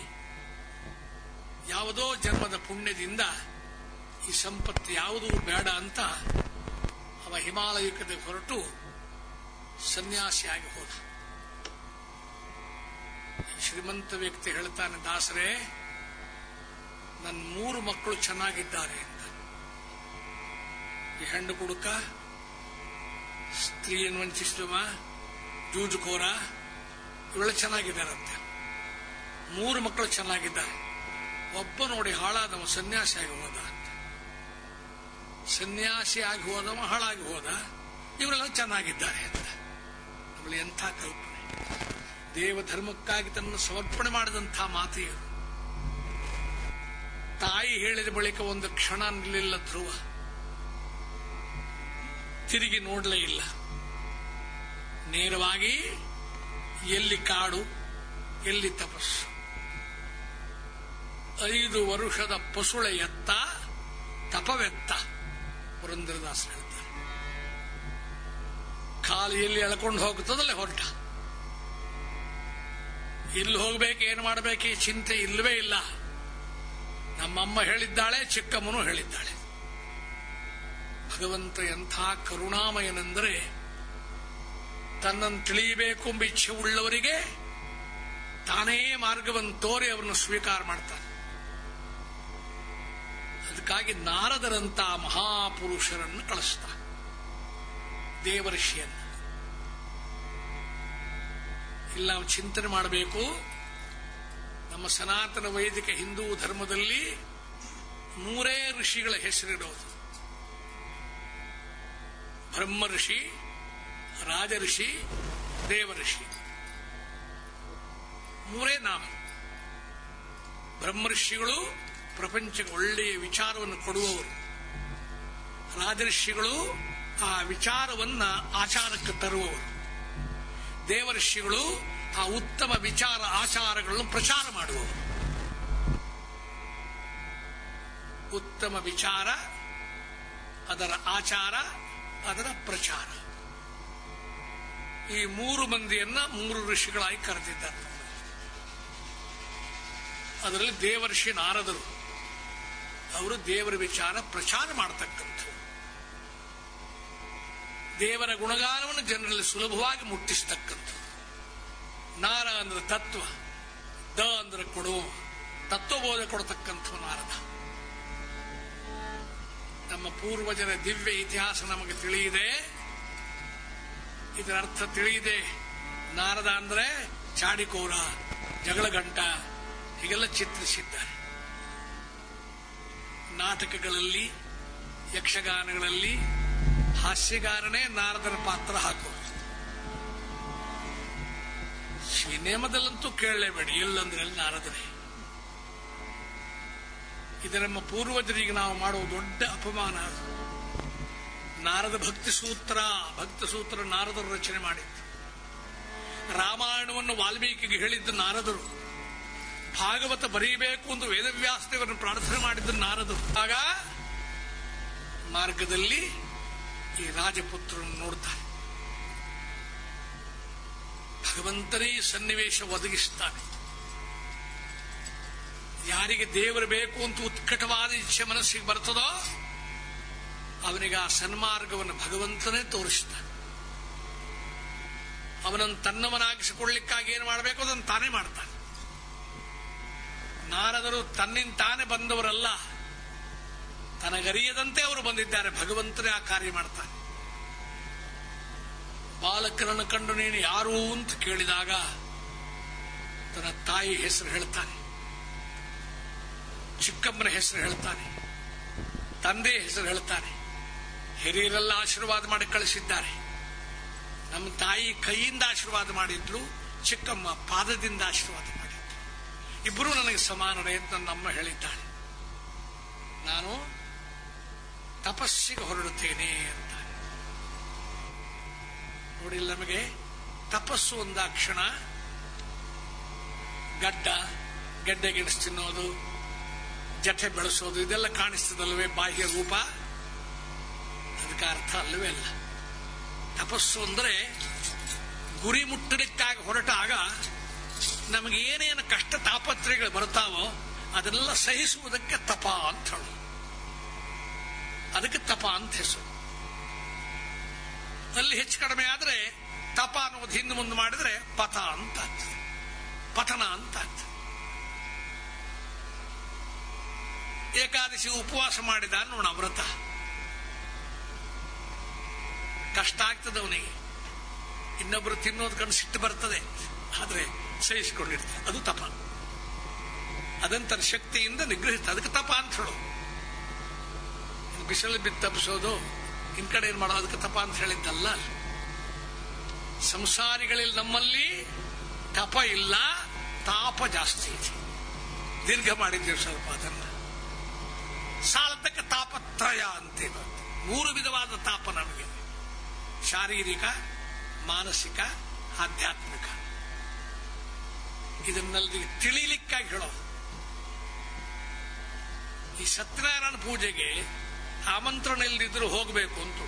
ಯಾವುದೋ ಜನ್ಮದ ಪುಣ್ಯದಿಂದ ಈ ಸಂಪತ್ತು ಯಾವುದೂ ಬೇಡ ಅಂತ ಅವ ಹಿಮಾಲಯಕ್ಕೆ ಹೊರಟು ಸನ್ಯಾಸಿಯಾಗಿ ಹೋದ. ಶ್ರೀಮಂತ ವ್ಯಕ್ತಿ ಹೇಳ್ತಾನೆ, ದಾಸರೇ ನನ್ನ ಮೂರು ಮಕ್ಕಳು ಚೆನ್ನಾಗಿದ್ದಾರೆ ಅಂತ. ಈ ಹೆಣ್ಣು ಕುಡುಕ, ಸ್ತ್ರೀಯನ್ನು ವಂಚಿಸುವ, ಜೂಜುಕೋರ, ಇವೆಲ್ಲ ಚೆನ್ನಾಗಿದ್ದಾರಂತೆ. ಮೂರು ಮಕ್ಕಳು ಚೆನ್ನಾಗಿದ್ದಾರೆ. ಒಬ್ಬ ನೋಡಿ ಹಾಳಾದವ ಸನ್ಯಾಸಿಯಾಗಿ ಹೋದ. ಸನ್ಯಾಸಿ ಆಗಿ ಹೋದವ, ಹಾಳಾಗಿ ಹೋದ. ಇವರೆಲ್ಲ ಚೆನ್ನಾಗಿದ್ದಾರೆ ಅಂತ. ಅವಳು ಎಂಥ ಕಲ್ಪನೆ. ದೇವ ಧರ್ಮಕ್ಕಾಗಿ ತನ್ನ ಸಮರ್ಪಣೆ ಮಾಡಿದಂಥ ಮಾತು ತಾಯಿ ಹೇಳಿದ ಬಳಿಕ ಒಂದು ಕ್ಷಣ ನಿಲ್ಲಿಲ್ಲ ಧ್ರುವ. ತಿರುಗಿ ನೋಡಲೇ ಇಲ್ಲ. ನೇರವಾಗಿ ಎಲ್ಲಿ ಕಾಡು, ಎಲ್ಲಿ ತಪಸ್ಸು. ಐದು ವರುಷದ ಪಸುಳೆ ಎತ್ತ, ತಪವೆತ್ತ. ಪುರಂದ್ರದಾಸ್ ಹೇಳ್ತಾರೆ. ಕಾಲು ಎಲ್ಲಿ ಎಳ್ಕೊಂಡು ಹೋಗುತ್ತದಲ್ಲೇ ಹೊರಟ. ಇಲ್ಲಿ ಹೋಗ್ಬೇಕು, ಏನು ಮಾಡಬೇಕು ಚಿಂತೆ ಇಲ್ಲವೇ ಇಲ್ಲ. ನಮ್ಮಮ್ಮ ಹೇಳಿದ್ದಾಳೆ, ಚಿಕ್ಕಮ್ಮನು ಹೇಳಿದ್ದಾಳೆ. ಭಗವಂತ ಎಂಥ ಕರುಣಾಮಯನೆಂದರೆ, ತನ್ನನ್ನು ತಿಳಿಯಬೇಕು ಎಂಬ ಇಚ್ಛೆ ಉಳ್ಳವರಿಗೆ ತಾನೇ ಮಾರ್ಗವನ್ನು ತೋರಿ ಅವರನ್ನು ಸ್ವೀಕಾರ ಮಾಡ್ತಾನೆ. ಅದಕ್ಕಾಗಿ ನಾರದರಂತ ಮಹಾಪುರುಷರನ್ನು ಕಳಿಸ್ತಾರೆ. ದೇವರ್ಷಿಯನ್ನು ಇಲ್ಲಿ ಚಿಂತನೆ ಮಾಡಬೇಕು. ನಮ್ಮ ಸನಾತನ ವೈದಿಕ ಹಿಂದೂ ಧರ್ಮದಲ್ಲಿ ಮೂರೇ ಋಷಿಗಳ ಹೆಸರಿಡೋದು. ಬ್ರಹ್ಮ ಋಷಿ ರಾಜಋಷಿ, ದೇವಋಷಿ. ಮೂರೇ ನಾಮ. ಬ್ರಹ್ಮಋಷಿಗಳು ಪ್ರಪಂಚಕ್ಕೆ ಒಳ್ಳೆಯ ವಿಚಾರವನ್ನು ಕೊಡುವವರು. ರಾಜಋಷಿಗಳು ಆ ವಿಚಾರವನ್ನ ಆಚಾರಕ್ಕೆ ತರುವವರು. ದೇವರ್ಷಿಗಳು ಆ ಉತ್ತಮ ವಿಚಾರ ಆಚಾರಗಳನ್ನು ಪ್ರಚಾರ ಮಾಡುವವರು. ಉತ್ತಮ ವಿಚಾರ, ಅದರ ಆಚಾರ, ಅದರ ಪ್ರಚಾರ. ಈ ಮೂರು ಮಂದಿಯನ್ನ ಮೂರು ಋಷಿಗಳಾಗಿ ಕರೆದಿದ್ದಾರೆ. ಅದರಲ್ಲಿ ದೇವರ್ಷಿ ನಾರದರು. ಅವರು ದೇವರ ವಿಚಾರ ಪ್ರಚಾರ ಮಾಡತಕ್ಕಂಥವ್ರು. ದೇವರ ಗುಣಗಾನವನ್ನು ಜನರಲ್ಲಿ ಸುಲಭವಾಗಿ ಮುಟ್ಟಿಸ್ತಕ್ಕಂಥದ್ದು ನಾರ ಅಂದ್ರೆ ತತ್ವ, ದ ಅಂದ್ರೆ ಕೊಡು, ತತ್ವಬೋಧ ಕೊಡತಕ್ಕಂಥ ನಾರದ. ನಮ್ಮ ಪೂರ್ವಜರ ದಿವ್ಯ ಇತಿಹಾಸ ನಮಗೆ ತಿಳಿಯಿದೆ. ಇದರ ಅರ್ಥ ತಿಳಿಯಿದೆ. ನಾರದ ಅಂದ್ರೆ ಚಾಡಿಕೋರ, ಜಗಳಗಂಟ, ಹೀಗೆಲ್ಲ ಚಿತ್ರಿಸಿದ್ದಾರೆ. ನಾಟಕಗಳಲ್ಲಿ ಯಕ್ಷಗಾನಗಳಲ್ಲಿ ಹಾಸ್ಯಗಾರನೇ ನಾರದರ ಪಾತ್ರ ಹಾಕೋರು ಸಿನಿಮಾದಲ್ಲಂತೂ ಕೇಳಲೇಬೇಡಿ, ಎಲ್ಲಂದ್ರೆ ಅಲ್ಲಿ ನಾರದರೇ. ಇದು ನಮ್ಮ ಪೂರ್ವಜರಿಗೆ ನಾವು ಮಾಡುವ ದೊಡ್ಡ ಅಪಮಾನ. ನಾರದ ಭಕ್ತಿ ಸೂತ್ರ ಭಕ್ತಿ ಸೂತ್ರ ನಾರದರು ರಚನೆ ಮಾಡಿದ್ದು. ರಾಮಾಯಣವನ್ನು ವಾಲ್ಮೀಕಿಗೆ ಹೇಳಿದ್ದು ನಾರದರು. ಭಾಗವತ ಬರೀಬೇಕು ಎಂದು ವೇದವ್ಯಾಸದೇವರನ್ನು ಪ್ರಾರ್ಥನೆ ಮಾಡಿದ್ದ ನಾರದು ಆಗ ಮಾರ್ಗದಲ್ಲಿ ಈ ರಾಜಪುತ್ರರನ್ನು ನೋಡ್ತಾನೆ ಭಗವಂತನೇ ಸನ್ನಿವೇಶ ಒದಗಿಸ್ತಾನೆ. ಯಾರಿಗೆ ದೇವರು ಬೇಕು ಅಂತ ಉತ್ಕಟವಾದ ಇಚ್ಛೆ ಮನಸ್ಸಿಗೆ ಬರ್ತದೋ ಅವನಿಗೆ ಆ ಸನ್ಮಾರ್ಗವನ್ನು ಭಗವಂತನೇ ತೋರಿಸ್ತಾನೆ. ಅವನನ್ನು ತನ್ನವನಾಗಿಸಿಕೊಳ್ಳಿಕ್ಕಾಗಿ ಏನು ಮಾಡಬೇಕು? ಅದನ್ನು ತಾನೇ ಮಾಡ್ತಾನೆ. ನಾರದರು ತನ್ನಿಂದ ತಾನೇ ಬಂದವರಲ್ಲ, ತನಗರಿಯದಂತೆ ಅವರು ಬಂದಿದ್ದಾರೆ. ಭಗವಂತನೇ ಆ ಕಾರ್ಯ ಮಾಡ್ತಾನೆ. ಬಾಲಕರನ್ನು ಕಂಡು ನೀನು ಯಾರು ಅಂತ ಕೇಳಿದಾಗ ತನ್ನ ತಾಯಿ ಹೆಸರು ಹೇಳ್ತಾನೆ. ಚಿಕ್ಕಮ್ಮನ ಹೆಸರು ಹೇಳ್ತಾನೆ. ತಂದೆ ಹೆಸರು ಹೇಳ್ತಾನೆ. ಹಿರಿಯರೆಲ್ಲ ಆಶೀರ್ವಾದ ಮಾಡಿ ಕಳಿಸಿದ್ದಾರೆ. ನಮ್ಮ ತಾಯಿ ಕೈಯಿಂದ ಆಶೀರ್ವಾದ ಮಾಡಿದ್ರು ಚಿಕ್ಕಮ್ಮ ಪಾದದಿಂದ ಆಶೀರ್ವಾದ ಇಬ್ಬರು ನನಗೆ ಸಮಾನರೇ ಅಂತ ನಮ್ಮ ಹೇಳಿದ್ದಾಳೆ. ನಾನು ತಪಸ್ಸಿಗೆ ಹೊರಡುತ್ತೇನೆ ಅಂತ ನೋಡಿ ನಮಗೆ ತಪಸ್ಸು ಒಂದಾಕ್ಷಣ ಗಡ್ಡ, ಗೆಡ್ಡೆ ಗೆಣಸು ತಿನ್ನೋದು ಜಠೆ ಬೆಳೆಸೋದು, ಇದೆಲ್ಲ ಕಾಣಿಸ್ತದಲ್ವೇ ಬಾಹ್ಯ ರೂಪ? ಅದಕ್ಕೆ ಅರ್ಥ ಅಲ್ಲವೇ ಅಲ್ಲ. ತಪಸ್ಸು ಅಂದ್ರೆ ಗುರಿ ಮುಟ್ಟಲಿಕ್ಕಾಗಿ ಹೊರಟಾಗ ನಮಗೆ ಏನೇನು ಕಷ್ಟ ತಾಪತ್ರಯಗಳು ಬರುತ್ತಾವೋ ಅದೆಲ್ಲ ಸಹಿಸುವುದಕ್ಕೆ ತಪ ಅಂತ ಹೇಳು. ಅದಕ್ಕೆ ತಪ ಅಂತ ಹೆಸರು. ಅಲ್ಲಿ ಹೆಚ್ಚು ಕಡಿಮೆ ಆದ್ರೆ ತಪ ಅನ್ನೋದು ಹಿಂದೆ ಮುಂದೆ ಮಾಡಿದ್ರೆ ಪಥ ಅಂತ ಆಗ್ತದೆ. ಪತನ ಅಂತ ಆಗ್ತದೆ. ಏಕಾದಶಿ ಉಪವಾಸ ಮಾಡಿದ ನೋಡ ವ್ರತ. ಕಷ್ಟ ಆಗ್ತದೆ ಅವನಿಗೆ. ಇನ್ನೊಬ್ರು ತಿನ್ನೋದು ಕಣ್ಣು ಸಿಟ್ಟು ಬರ್ತದೆ. ಆದ್ರೆ ಸಹಿಸಿಕೊಂಡಿರ್ತಾರೆ ಅದು ತಪ. ಅದಂತರ ಶಕ್ತಿಯಿಂದ ನಿಗ್ರಹಿತ ಅದಕ್ಕೆ ತಪ ಅಂತ ಹೇಳು. ಬಿಸಿಲು ಬಿದ್ದು ತಪ್ಪಿಸೋದು, ಇನ್ ಕಡೆ ಏನ್ ಮಾಡೋದು ಅದಕ್ಕೆ ತಪ ಅಂತ ಹೇಳಿದ್ದಲ್ಲ. ಸಂಸಾರಿಗಳಲ್ಲಿ ನಮ್ಮಲ್ಲಿ ತಪ ಇಲ್ಲ, ತಾಪ ಜಾಸ್ತಿ ಇದೆ. ದೀರ್ಘ ಮಾಡಿದ್ದೇವೆ ಸ್ವಲ್ಪ ಅದನ್ನ. ಸಾಲದಕ್ಕೆ ತಾಪತ್ರಯ ಅಂತೇನು ಮೂರು ವಿಧವಾದ ತಾಪ ನಮಗೆ. ಶಾರೀರಿಕ, ಮಾನಸಿಕ, ಆಧ್ಯಾತ್ಮಿಕ. ಇದನ್ನಲ್ಲಿ ತಿಳಿಲಿಕ್ಕಾಗಿ ಹೇಳೋ ಈ ಸತ್ಯನಾರಾಯಣ ಪೂಜೆಗೆ ಆಮಂತ್ರಣ ಇಲ್ಲದಿದ್ರೂ ಹೋಗಬೇಕು ಅಂತ.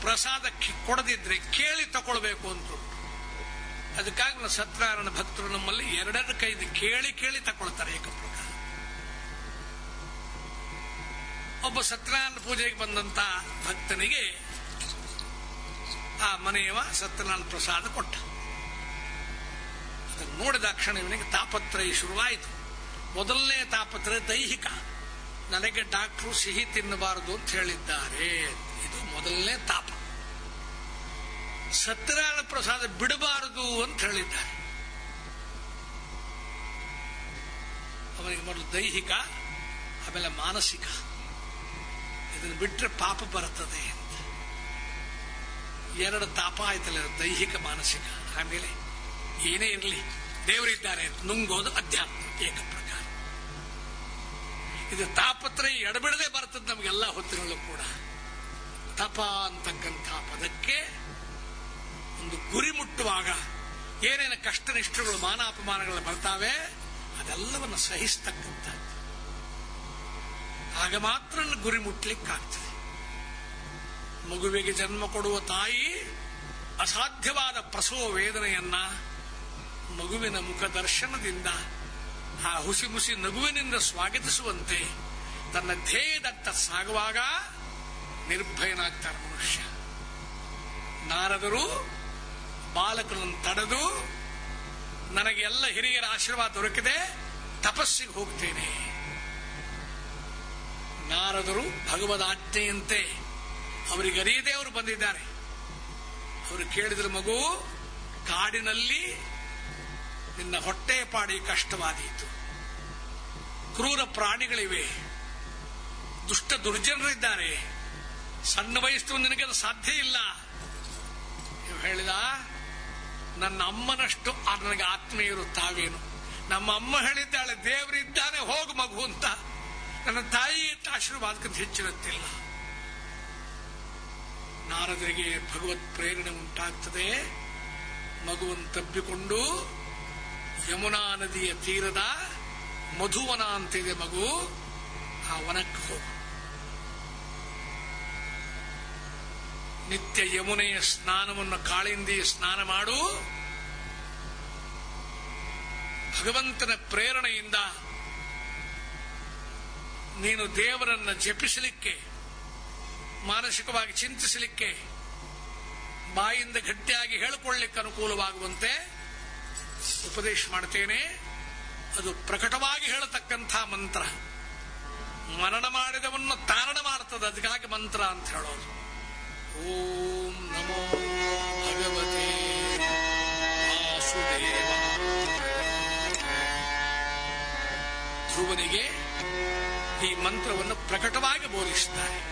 ಪ್ರಸಾದ ಕೊಡದಿದ್ರೆ ಕೇಳಿ ತಗೊಳ್ಬೇಕು ಅಂತ. ಅದಕ್ಕಾಗಿ ನಾವು ಸತ್ಯನಾರಾಯಣ ಭಕ್ತರು ನಮ್ಮಲ್ಲಿ ಎರಡೆರಡು ಕೈದು ಕೇಳಿ ಕೇಳಿ ತಗೊಳ್ತಾರೆ ಏಕಪ್ರಕಾರ ಒಬ್ಬ ಸತ್ಯನಾರಾಯಣ ಪೂಜೆಗೆ ಬಂದಂತ ಭಕ್ತನಿಗೆ ಆ ಮನೆಯವ ಸತ್ಯನಾರಾಯಣ ಪ್ರಸಾದ ಕೊಟ್ಟ ಅದನ್ನು ನೋಡಿದ ಕ್ಷಣ ಇವನಿಗೆ ತಾಪತ್ರಯ ಶುರುವಾಯಿತು. ಮೊದಲನೇ ತಾಪತ್ರಯ ದೈಹಿಕ. ನನಗೆ ಡಾಕ್ಟ್ರು ಸಿಹಿ ತಿನ್ನಬಾರದು ಅಂತ ಹೇಳಿದ್ದಾರೆ. ಇದು ಮೊದಲನೇ ತಾಪ. ಸತ್ಯನಾರಾಯಣ ಪ್ರಸಾದ ಬಿಡಬಾರದು ಅಂತ ಹೇಳಿದ್ದಾರೆ. ಅವನಿಗೆ ಮೊದಲು ದೈಹಿಕ, ಆಮೇಲೆ ಮಾನಸಿಕ. ಇದನ್ನು ಬಿಟ್ಟರೆ ಪಾಪ ಬರುತ್ತದೆ ಎರಡು ತಾಪ ಆಯ್ತಲ್ಲ ದೈಹಿಕ, ಮಾನಸಿಕ. ಆಮೇಲೆ ಏನೇ ಇರಲಿ, ದೇವರಿದ್ದಾರೆ ನುಂಗೋದು ಅಧ್ಯಾತ್ಮ ಏಕ ಪ್ರಕಾರ. ಇದು ತಾಪತ್ರ ಎಡಬಿಡದೆ ಬರ್ತದೆ ನಮಗೆಲ್ಲ ಹೊತ್ತಿನಲ್ಲೂ ಕೂಡ. ತಪ ಅಂತಕ್ಕಂಥ ಪದಕ್ಕೆ ಒಂದು ಗುರಿ ಮುಟ್ಟುವಾಗ ಏನೇನು ಕಷ್ಟ ನಿಷ್ಠಗಳು ಮಾನ ಅಪಮಾನಗಳು ಬರ್ತಾವೆ, ಅದೆಲ್ಲವನ್ನು ಸಹಿಸ್ತಕ್ಕಂಥ ಆಗ ಮಾತ್ರ ಗುರಿ ಮುಟ್ಲಿಕ್ಕಾಗ್ತದೆ. ಮಗುವಿಗೆ ಜನ್ಮ ಕೊಡುವ ತಾಯಿ ಅಸಾಧ್ಯವಾದ ಪ್ರಸವ ವೇದನೆಯನ್ನ ಮಗುವಿನ ಮುಖ ದರ್ಶನದಿಂದ ಆ ಹುಸಿ ಮುಸಿ ನಗುವಿನಿಂದ ಸ್ವಾಗತಿಸುವಂತೆ ತನ್ನ ಧ್ಯೇಯದತ್ತ ಸಾಗುವಾಗ ನಿರ್ಭಯನಾಗ್ತಾರೆ ಮನುಷ್ಯ. ನಾರದರು, ಬಾಲಕನನ್ನು ತಡೆದು ನನಗೆ ಎಲ್ಲ ಹಿರಿಯರ ಆಶೀರ್ವಾದ ದೊರಕಿದೆ, ತಪಸ್ಸಿಗೆ ಹೋಗ್ತೇನೆ. ನಾರದರು ಭಗವದ ಆಜ್ಞೆಯಂತೆ ಅವರಿಗೆ ಅರಿಯದೇ ಅವರು ಬಂದಿದ್ದಾರೆ. ಅವರು ಕೇಳಿದ್ರು, ಮಗು, ಕಾಡಿನಲ್ಲಿ ನಿನ್ನ ಹೊಟ್ಟೆ ಪಾಡಿ ಕಷ್ಟವಾದೀತು. ಕ್ರೂರ ಪ್ರಾಣಿಗಳಿವೆ. ದುಷ್ಟ ದುರ್ಜನರಿದ್ದಾರೆ. ಸಣ್ಣ ವಯಸ್ಸು ನಿನಗೆ ಸಾಧ್ಯ ಇಲ್ಲ. ನೀವು ಹೇಳಿದ? ನನ್ನ ಅಮ್ಮನಷ್ಟು ನನಗೆ ಆತ್ಮೀಯರು ತಾವೇನು? ನಮ್ಮ ಅಮ್ಮ ಹೇಳಿದ್ದಾಳೆ ದೇವರಿದ್ದಾನೆ ಹೋಗು ಮಗು ಅಂತ. ನನ್ನ ತಾಯಿ ಅಂತ ಆಶೀರ್ವಾದಕ್ಕಿಂತ ಹೆಚ್ಚಿರುತ್ತಿಲ್ಲ. ನಾರದರಿಗೆ ಭಗವತ್ ಪ್ರೇರಣೆ ಉಂಟಾಗ್ತದೆ. ಮಗುವನ್ನು ತಬ್ಬಿಕೊಂಡು ಯಮುನಾ ನದಿಯ ತೀರದ ಮಧುವನ ಅಂತಿದೆ ಮಗು. ಆ ವನಕ್ಕೆ ಹೋಗು. ನಿತ್ಯ ಯಮುನೆಯ ಸ್ನಾನವನ್ನು ಕಾಳಿಂದಿ ಸ್ನಾನ ಮಾಡು. ಭಗವಂತನ ಪ್ರೇರಣೆಯಿಂದ ನೀನು ದೇವರನ್ನ ಜಪಿಸಲಿಕ್ಕೆ, ಮಾನಸಿಕವಾಗಿ ಚಿಂತಿಸಲಿಕ್ಕೆ, ಬಾಯಿಂದ ಗಟ್ಟಿಯಾಗಿ ಹೇಳಿಕೊಳ್ಳಿಕ್ಕೆ ಅನುಕೂಲವಾಗುವಂತೆ ಉಪದೇಶ ಮಾಡ್ತೇನೆ. ಅದು ಪ್ರಕಟವಾಗಿ ಹೇಳತಕ್ಕಂಥ ಮಂತ್ರ. ಮರಣ ಮಾಡಿದವನ್ನು ತಾರಣ ಮಾಡ್ತದೆ. ಅದಕ್ಕಾಗಿ ಮಂತ್ರ ಅಂತ ಹೇಳೋದು. ಓಂ ನಮೋ ಭಗವತೆ ಧ್ರುವನಿಗೆ ಈ ಮಂತ್ರವನ್ನು ಪ್ರಕಟವಾಗಿ ಬೋಧಿಸುತ್ತಾರೆ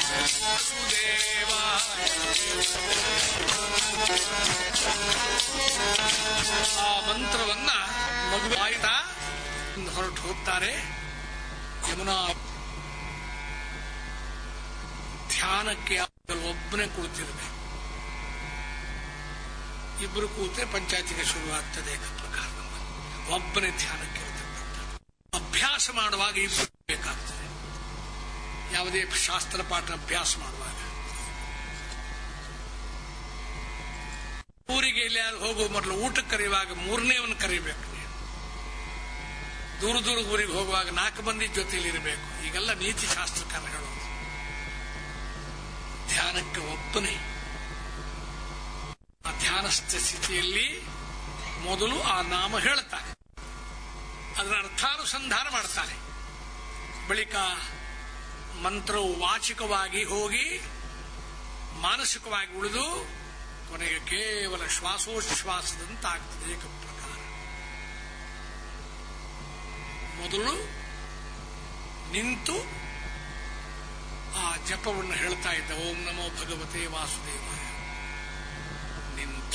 ಆ ಮಂತ್ರವನ್ನ ಮಗುವೆ ಆಯ್ತಾ? ಹೊರಟು ಹೋಗ್ತಾರೆ. ಯಮುನಾ ಧ್ಯಾನಕ್ಕೆ ಒಬ್ಬನೇ ಕುಳಿತಿರಬೇಕು. ಇಬ್ಬರು ಕೂತ್ರೆ ಪಂಚಾಯತಿಗೆ ಶುರುವಾಗ್ತದೆ. ಒಬ್ಬನೇ ಧ್ಯಾನಕ್ಕೆ ಅಭ್ಯಾಸ ಮಾಡುವಾಗ ಇಬ್ಬರು ಯಾವುದೇ ಶಾಸ್ತ್ರ ಪಾಠ ಅಭ್ಯಾಸ ಮಾಡುವಾಗ. ಊರಿಗೆ ಇಲ್ಲಿ ಹೋಗುವ ಮೊದಲು ಊಟಕ್ಕೆ ಕರೆಯುವಾಗ ಮೂರನೇವನ್ನ ಕರಿಬೇಕು ದೂರ ದೂರ ಊರಿಗೆ ಹೋಗುವಾಗ ನಾಲ್ಕು ಮಂದಿ ಜೊತೆಯಲ್ಲಿ ಇರಬೇಕು. ಈಗೆಲ್ಲ ನೀತಿ ಶಾಸ್ತ್ರಕಾರ ಹೇಳೋದು ಧ್ಯಾನಕ್ಕೆ ಒಪ್ಪನೆ. ಆ ಧ್ಯಾನಸ್ಥ ಸ್ಥಿತಿಯಲ್ಲಿ ಮೊದಲು ಆ ನಾಮ ಹೇಳ್ತಾರೆ ಅದರ ಅರ್ಥಾನುಸಂಧಾನ ಮಾಡ್ತಾರೆ ಬಳಿಕ ಮಂತ್ರವು ವಾಚಿಕವಾಗಿ ಹೋಗಿ ಮಾನಸಿಕವಾಗಿ ಉಳಿದು ಕೊನೆಗೆ ಕೇವಲ ಶ್ವಾಸೋಚ್ಛ್ವಾಸದಂತಾಗ್ತದೆ ಏಕ ಪ್ರಕಾರ. ಮೊದಲು ನಿಂತು ಆ ಜಪವನ್ನು ಹೇಳ್ತಾ ಇದ್ದ, ಓಂ ನಮೋ ಭಗವತೆ ವಾಸುದೇವ ನಿಂತ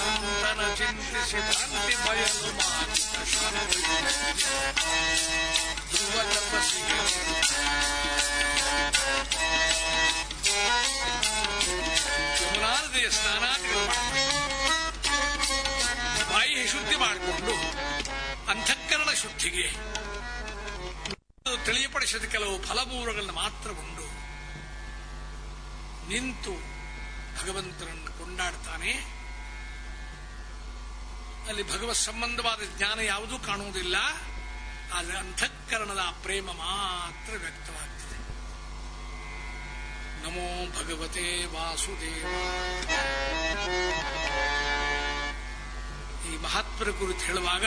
ಅಂತರಂಗದೊಳಂತನ ಚಿಂತಿಸಿ ಭ್ರಾಂತಿ ಬಯಲು ಶಾಂತಿ ಧ್ರುವ ತಪಸ್ಸಿಗೆ ಯಮುನಾ ಸ್ನಾನಾದಿಗಳು ಬಾಯಿ ಶುದ್ಧಿ ಮಾಡಿಕೊಂಡು ಅಂತಃಕರಣ ಶುದ್ಧಿಗೆ. ತಿಳಿಯಪಡಿಸಿದ ಕೆಲವು ಫಲಮೂಲಗಳನ್ನು ಉಂಡು. ನಿಂತು ಭಗವಂತನನ್ನು ಕೊಂಡಾಡ್ತಾನೆ. ಅಲ್ಲಿ ಭಗವತ್ ಸಂಬಂಧವಾದ ಜ್ಞಾನ ಯಾವುದೂ ಕಾಣುವುದಿಲ್ಲ. ಆದರೆ ಅಂತಃಕರಣದ ಪ್ರೇಮ ಮಾತ್ರ ವ್ಯಕ್ತವಾಗ್ತದೆ. ನಮೋ ಭಗವತೆ ವಾಸುದೇವ. ಈ ಮಹಾತ್ಮರ ಕುರಿತು ಹೇಳುವಾಗ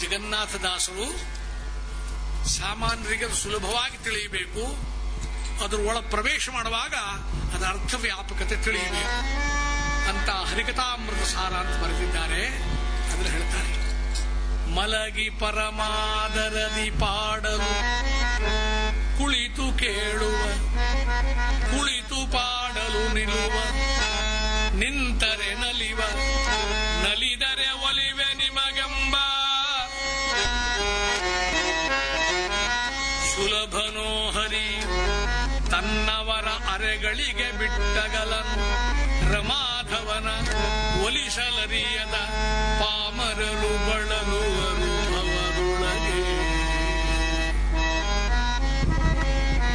ಜಗನ್ನಾಥದಾಸರು ಸಾಮಾನ್ಯರಿಗೆ ಸುಲಭವಾಗಿ ತಿಳಿಯಬೇಕು. ಅದರ ಒಳ ಪ್ರವೇಶ ಮಾಡುವಾಗ ಅದರ ಅರ್ಥ ವ್ಯಾಪಕತೆ ತಿಳಿಯಬೇಕು. ಅಂತ ಹರಿಕಥಾಮೃತ ಸಾರ ಅಂತ ಬರೆದಿದ್ದಾರೆ ಅದನ್ನು ಹೇಳ್ತಾರೆ. ಮಲಗಿ ಪರಮಾದರದಿ ಪಾಡಲು ಕುಳಿತು ಕೇಳುವ, ಕುಳಿತು ಪಾಡಲು ನಿಲ್ಲುವ, ನಿಂತರೆ ನಲಿವ, ನಲಿದರೆ ಒಲಿವೆ ನಿಮಗೆಂಬ. ಸುಲಭನೋ ಹರಿ, ತನ್ನವರ ಅರೆಗಳಿಗೆ ಬಿಟ್ಟಗಲನು. ಒಲಿಸಲರಿಯದ ಪಾಮರರು ಬಳಲುವರು ಅವರೊಳಗೆ.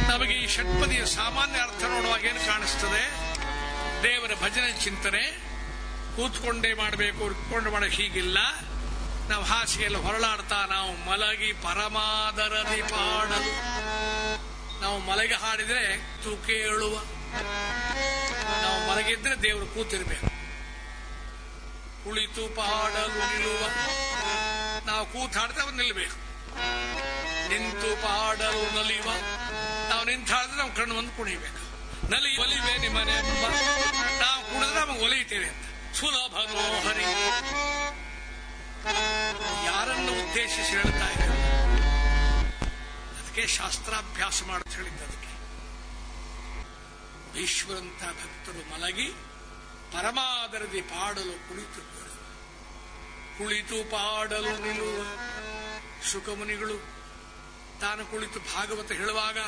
ನಮಗೆ ಈ ಷಟ್ಪದಿಯ ಸಾಮಾನ್ಯ ಅರ್ಥ ನೋಡುವಾಗ ಏನು ಕಾಣಿಸ್ತದೆ? ದೇವರ ಭಜನೆ ಚಿಂತನೆ. ಕೂತ್ಕೊಂಡೇ ಮಾಡಬೇಕು, ಕೂತ್ಕೊಂಡು ಮಾಡಕ್ಕೆ ಹೀಗಿಲ್ಲ. ನಾವು ಹಾಸಿಗೆಯಲ್ಲಿ ಹೊರಳಾಡ್ತಾ ನಾವು ಮಲಗಿ ಪರಮಾದರದಿ ಪಾಡಲು. ನಾವು ಮಲಗಿ ಹಾಡಿದ್ರೆ ತು ಕೇಳುವ ನಾವು ಮಲಗಿದ್ರೆ ದೇವರು ಕೂತಿರ್ಬೇಕು. ಕುಳಿತು ಪಾಡಲು ನಿಲ್ಲುವ. ನಾವು ಕೂತು ಹಾಡಿದ್ರೆ ಅವ್ರು ನಿಲ್ಬೇಕು. ನಿಂತು ಪಾಡಲು ನಲಿವ ನಾವು ನಿಂತಾಡಿದ್ರೆ ನಾವು ಕಣ್ಣು ಬಂದು ಕುಣಿಬೇಕು. ನಲಿ ಒಲಿವೆ ನಿಮ್ಮನೆ ನಾವು ಕುಣಿದ್ರೆ ನಮಗೆ ಒಲಿಯುತ್ತೇವೆ ಅಂತ. ಸುಲಭ ನೋಹರಿ ಯಾರನ್ನು ಉದ್ದೇಶಿಸಿ ಹೇಳ್ತಾ ಇದ್ದಾರೆ? ಅದಕ್ಕೆ ಶಾಸ್ತ್ರಾಭ್ಯಾಸ ಮಾಡುತ್ತ ಹೇಳಿದ್ದ ಅದಕ್ಕೆ. ಭೀಶ್ವರಂತ ಭಕ್ತರು ಮಲಗಿ ಪರಮಾದರದಿ ಪಾಡಲು ಕುಳಿತು ಕುಳಿತು ಪಾಡಲು ನಿಲ್ಲುವ ಶುಕಮುನಿಗಳು. ತಾನು ಕುಳಿತು ಭಾಗವತ ಹೇಳುವಾಗ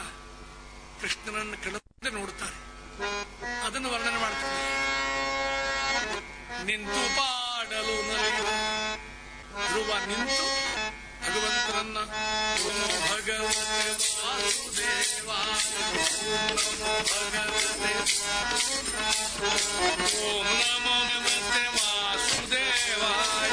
ಕೃಷ್ಣನನ್ನು ಕೆಳಗೆ ನೋಡುತ್ತಾರೆ. ಅದನ್ನು ವರ್ಣನೆ ಮಾಡ್ತಾರೆ ನಿಂತು ಪಾಡಲು ಧ್ರುವ ನಿಂತು ಭಗವಂತನನ್ನ ಓಂ ನಮೋ ಭಗವತೆ ವಾಸುದೇವಾಯ ಓಂ ನಮೋ ಭಗವತೆ ವಾಸುದೇವಾಯ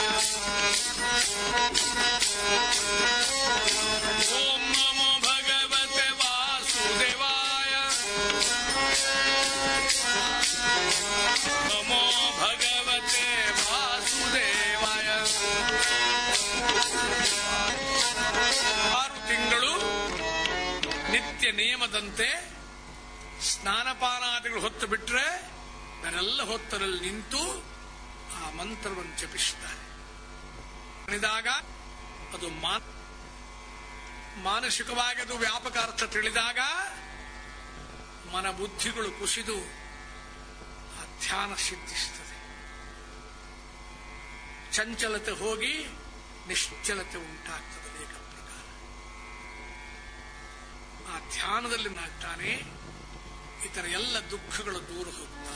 ನಿಯಮದಂತೆ ಸ್ನಾನಪಾನಾದಿಗಳು ಹೊತ್ತು ಬಿಟ್ರೆ ನಾನೆಲ್ಲ ಹೊತ್ತರಲ್ಲಿ ನಿಂತು ಆ ಮಂತ್ರವನ್ನು ಜಪಿಸುತ್ತಾರೆ. ತಿಳಿದಾಗ ಅದು ಮಾನಸಿಕವಾಗಿ ಅದು ವ್ಯಾಪಕ ಅರ್ಥ ತಿಳಿದಾಗ ಮನ ಬುದ್ಧಿಗಳು ಕುಸಿದು ಆ ಧ್ಯಾನ ಸಿದ್ಧಿಸುತ್ತದೆ. ಚಂಚಲತೆ ಹೋಗಿ ನಿಶ್ಚಲತೆ ಉಂಟಾಗ್ತದೆ ಅನೇಕ ಪ್ರಕಾರ ಆ ಧ್ಯಾನದಲ್ಲಿ ನಾಗ್ತಾನೆ ಇತರ ಎಲ್ಲ ದುಃಖಗಳು ದೂರ ಹೋಗ್ತಾ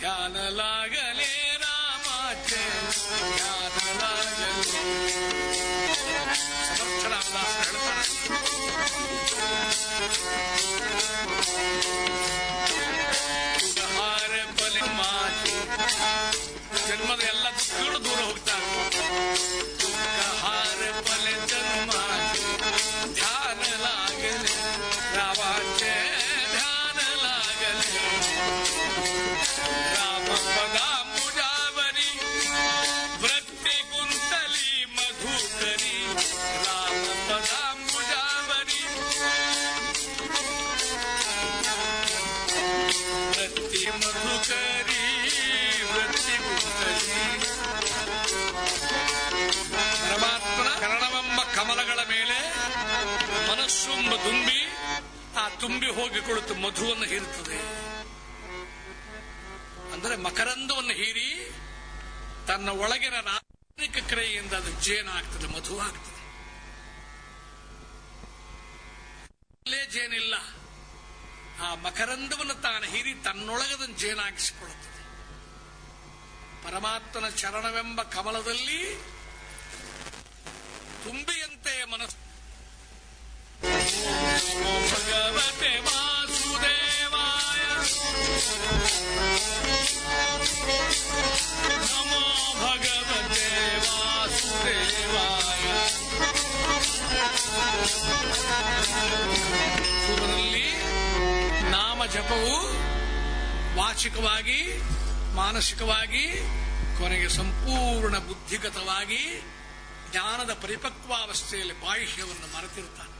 ಧ್ಯಾನಲಾಗಲೇ ರಾಮಾಚೆ ಧ್ಯಾನಲಾಗಲೇ. ಸಮರ್ಥರಾಮದಾಸ ಹೇಳ್ತಾರೆ ಉದಹಾರ ಬಲಿ ಮಾತಿ, ಜನ್ಮದ ಮಧುವನ್ನ ಹೋಗಿ ಮಧುವನ್ನು ಹೀರುತ್ತದೆ. ಅಂದರೆ ಮಕರಂದವನ್ನು ಹೀರಿ ತನ್ನ ಒಳಗಿನ ರಾಸಾಯನಿಕ ಕ್ರಿಯೆಯಿಂದ ಅದು ಜೇನಾಗ್ತದೆ ಮಧು ಆಗ್ತದೆ. ಅಲ್ಲೇ ಜೇನಿಲ್ಲ. ಆ ಮಕರಂದವನ್ನು ತಾನು ಹೀರಿ ತನ್ನೊಳಗದನ್ನು ಜೇನಾಗಿಸಿಕೊಳ್ಳುತ್ತದೆ ಪರಮಾತ್ಮನ ಚರಣವೆಂಬ ಕಮಲದಲ್ಲಿ ತುಂಬಿಯಂತೆ ಮನಸ್ಸು ಜಪವು ವಾಚಿಕವಾಗಿ ಮಾನಸಿಕವಾಗಿ ಕೊನೆಗೆ ಸಂಪೂರ್ಣ ಬುದ್ಧಿಗತವಾಗಿ ಜ್ಞಾನದ ಪರಿಪಕ್ವಾವಸ್ಥೆಯಲ್ಲಿ ಬಾಹ್ಯವನ್ನು ಮರೆತಿರುತ್ತಾನೆ.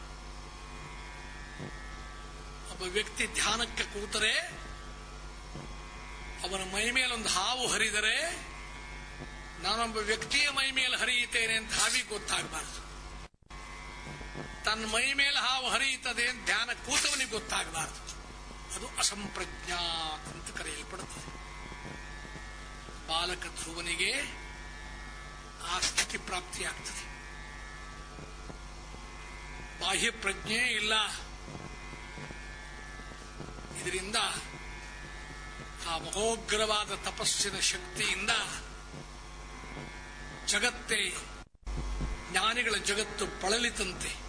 ಒಬ್ಬ ವ್ಯಕ್ತಿ ಧ್ಯಾನಕ್ಕೆ ಕೂತರೆ, ಅವನ ಮೈ ಮೇಲೊಂದು ಹಾವು ಹರಿದರೆ, ನಾನೊಬ್ಬ ವ್ಯಕ್ತಿಯ ಮೈ ಮೇಲೆ ಹರಿಯುತ್ತೇನೆ ಅಂತ ಹಾವಿಗೆ ಗೊತ್ತಾಗಬಾರದು. ತನ್ನ ಮೈ ಮೇಲೆ ಹಾವು ಹರಿಯುತ್ತದೆ ಅಂತ ಧ್ಯಾನ ಕೂತವನಿಗೆ ಗೊತ್ತಾಗಬಾರದು. ಅದು ಅಸಂಪ್ರಜ್ಞಾ ಅಂತ ಕರೆಯಲ್ಪಡುತ್ತದೆ. ಬಾಲಕ ಧ್ರುವನಿಗೆ ಆ ಸ್ಥಿತಿ ಪ್ರಾಪ್ತಿಯಾಗ್ತದೆ. ಬಾಹ್ಯ ಪ್ರಜ್ಞೆ ಇಲ್ಲ. ಇದರಿಂದ ಆ ಮಹೋಗ್ರವಾದ ತಪಸ್ಸಿನ ಶಕ್ತಿಯಿಂದ ಜಗತ್ತೇ ಜ್ಞಾನಿಗಳ ಜಗತ್ತು ಪಳಲಿತಂತೆ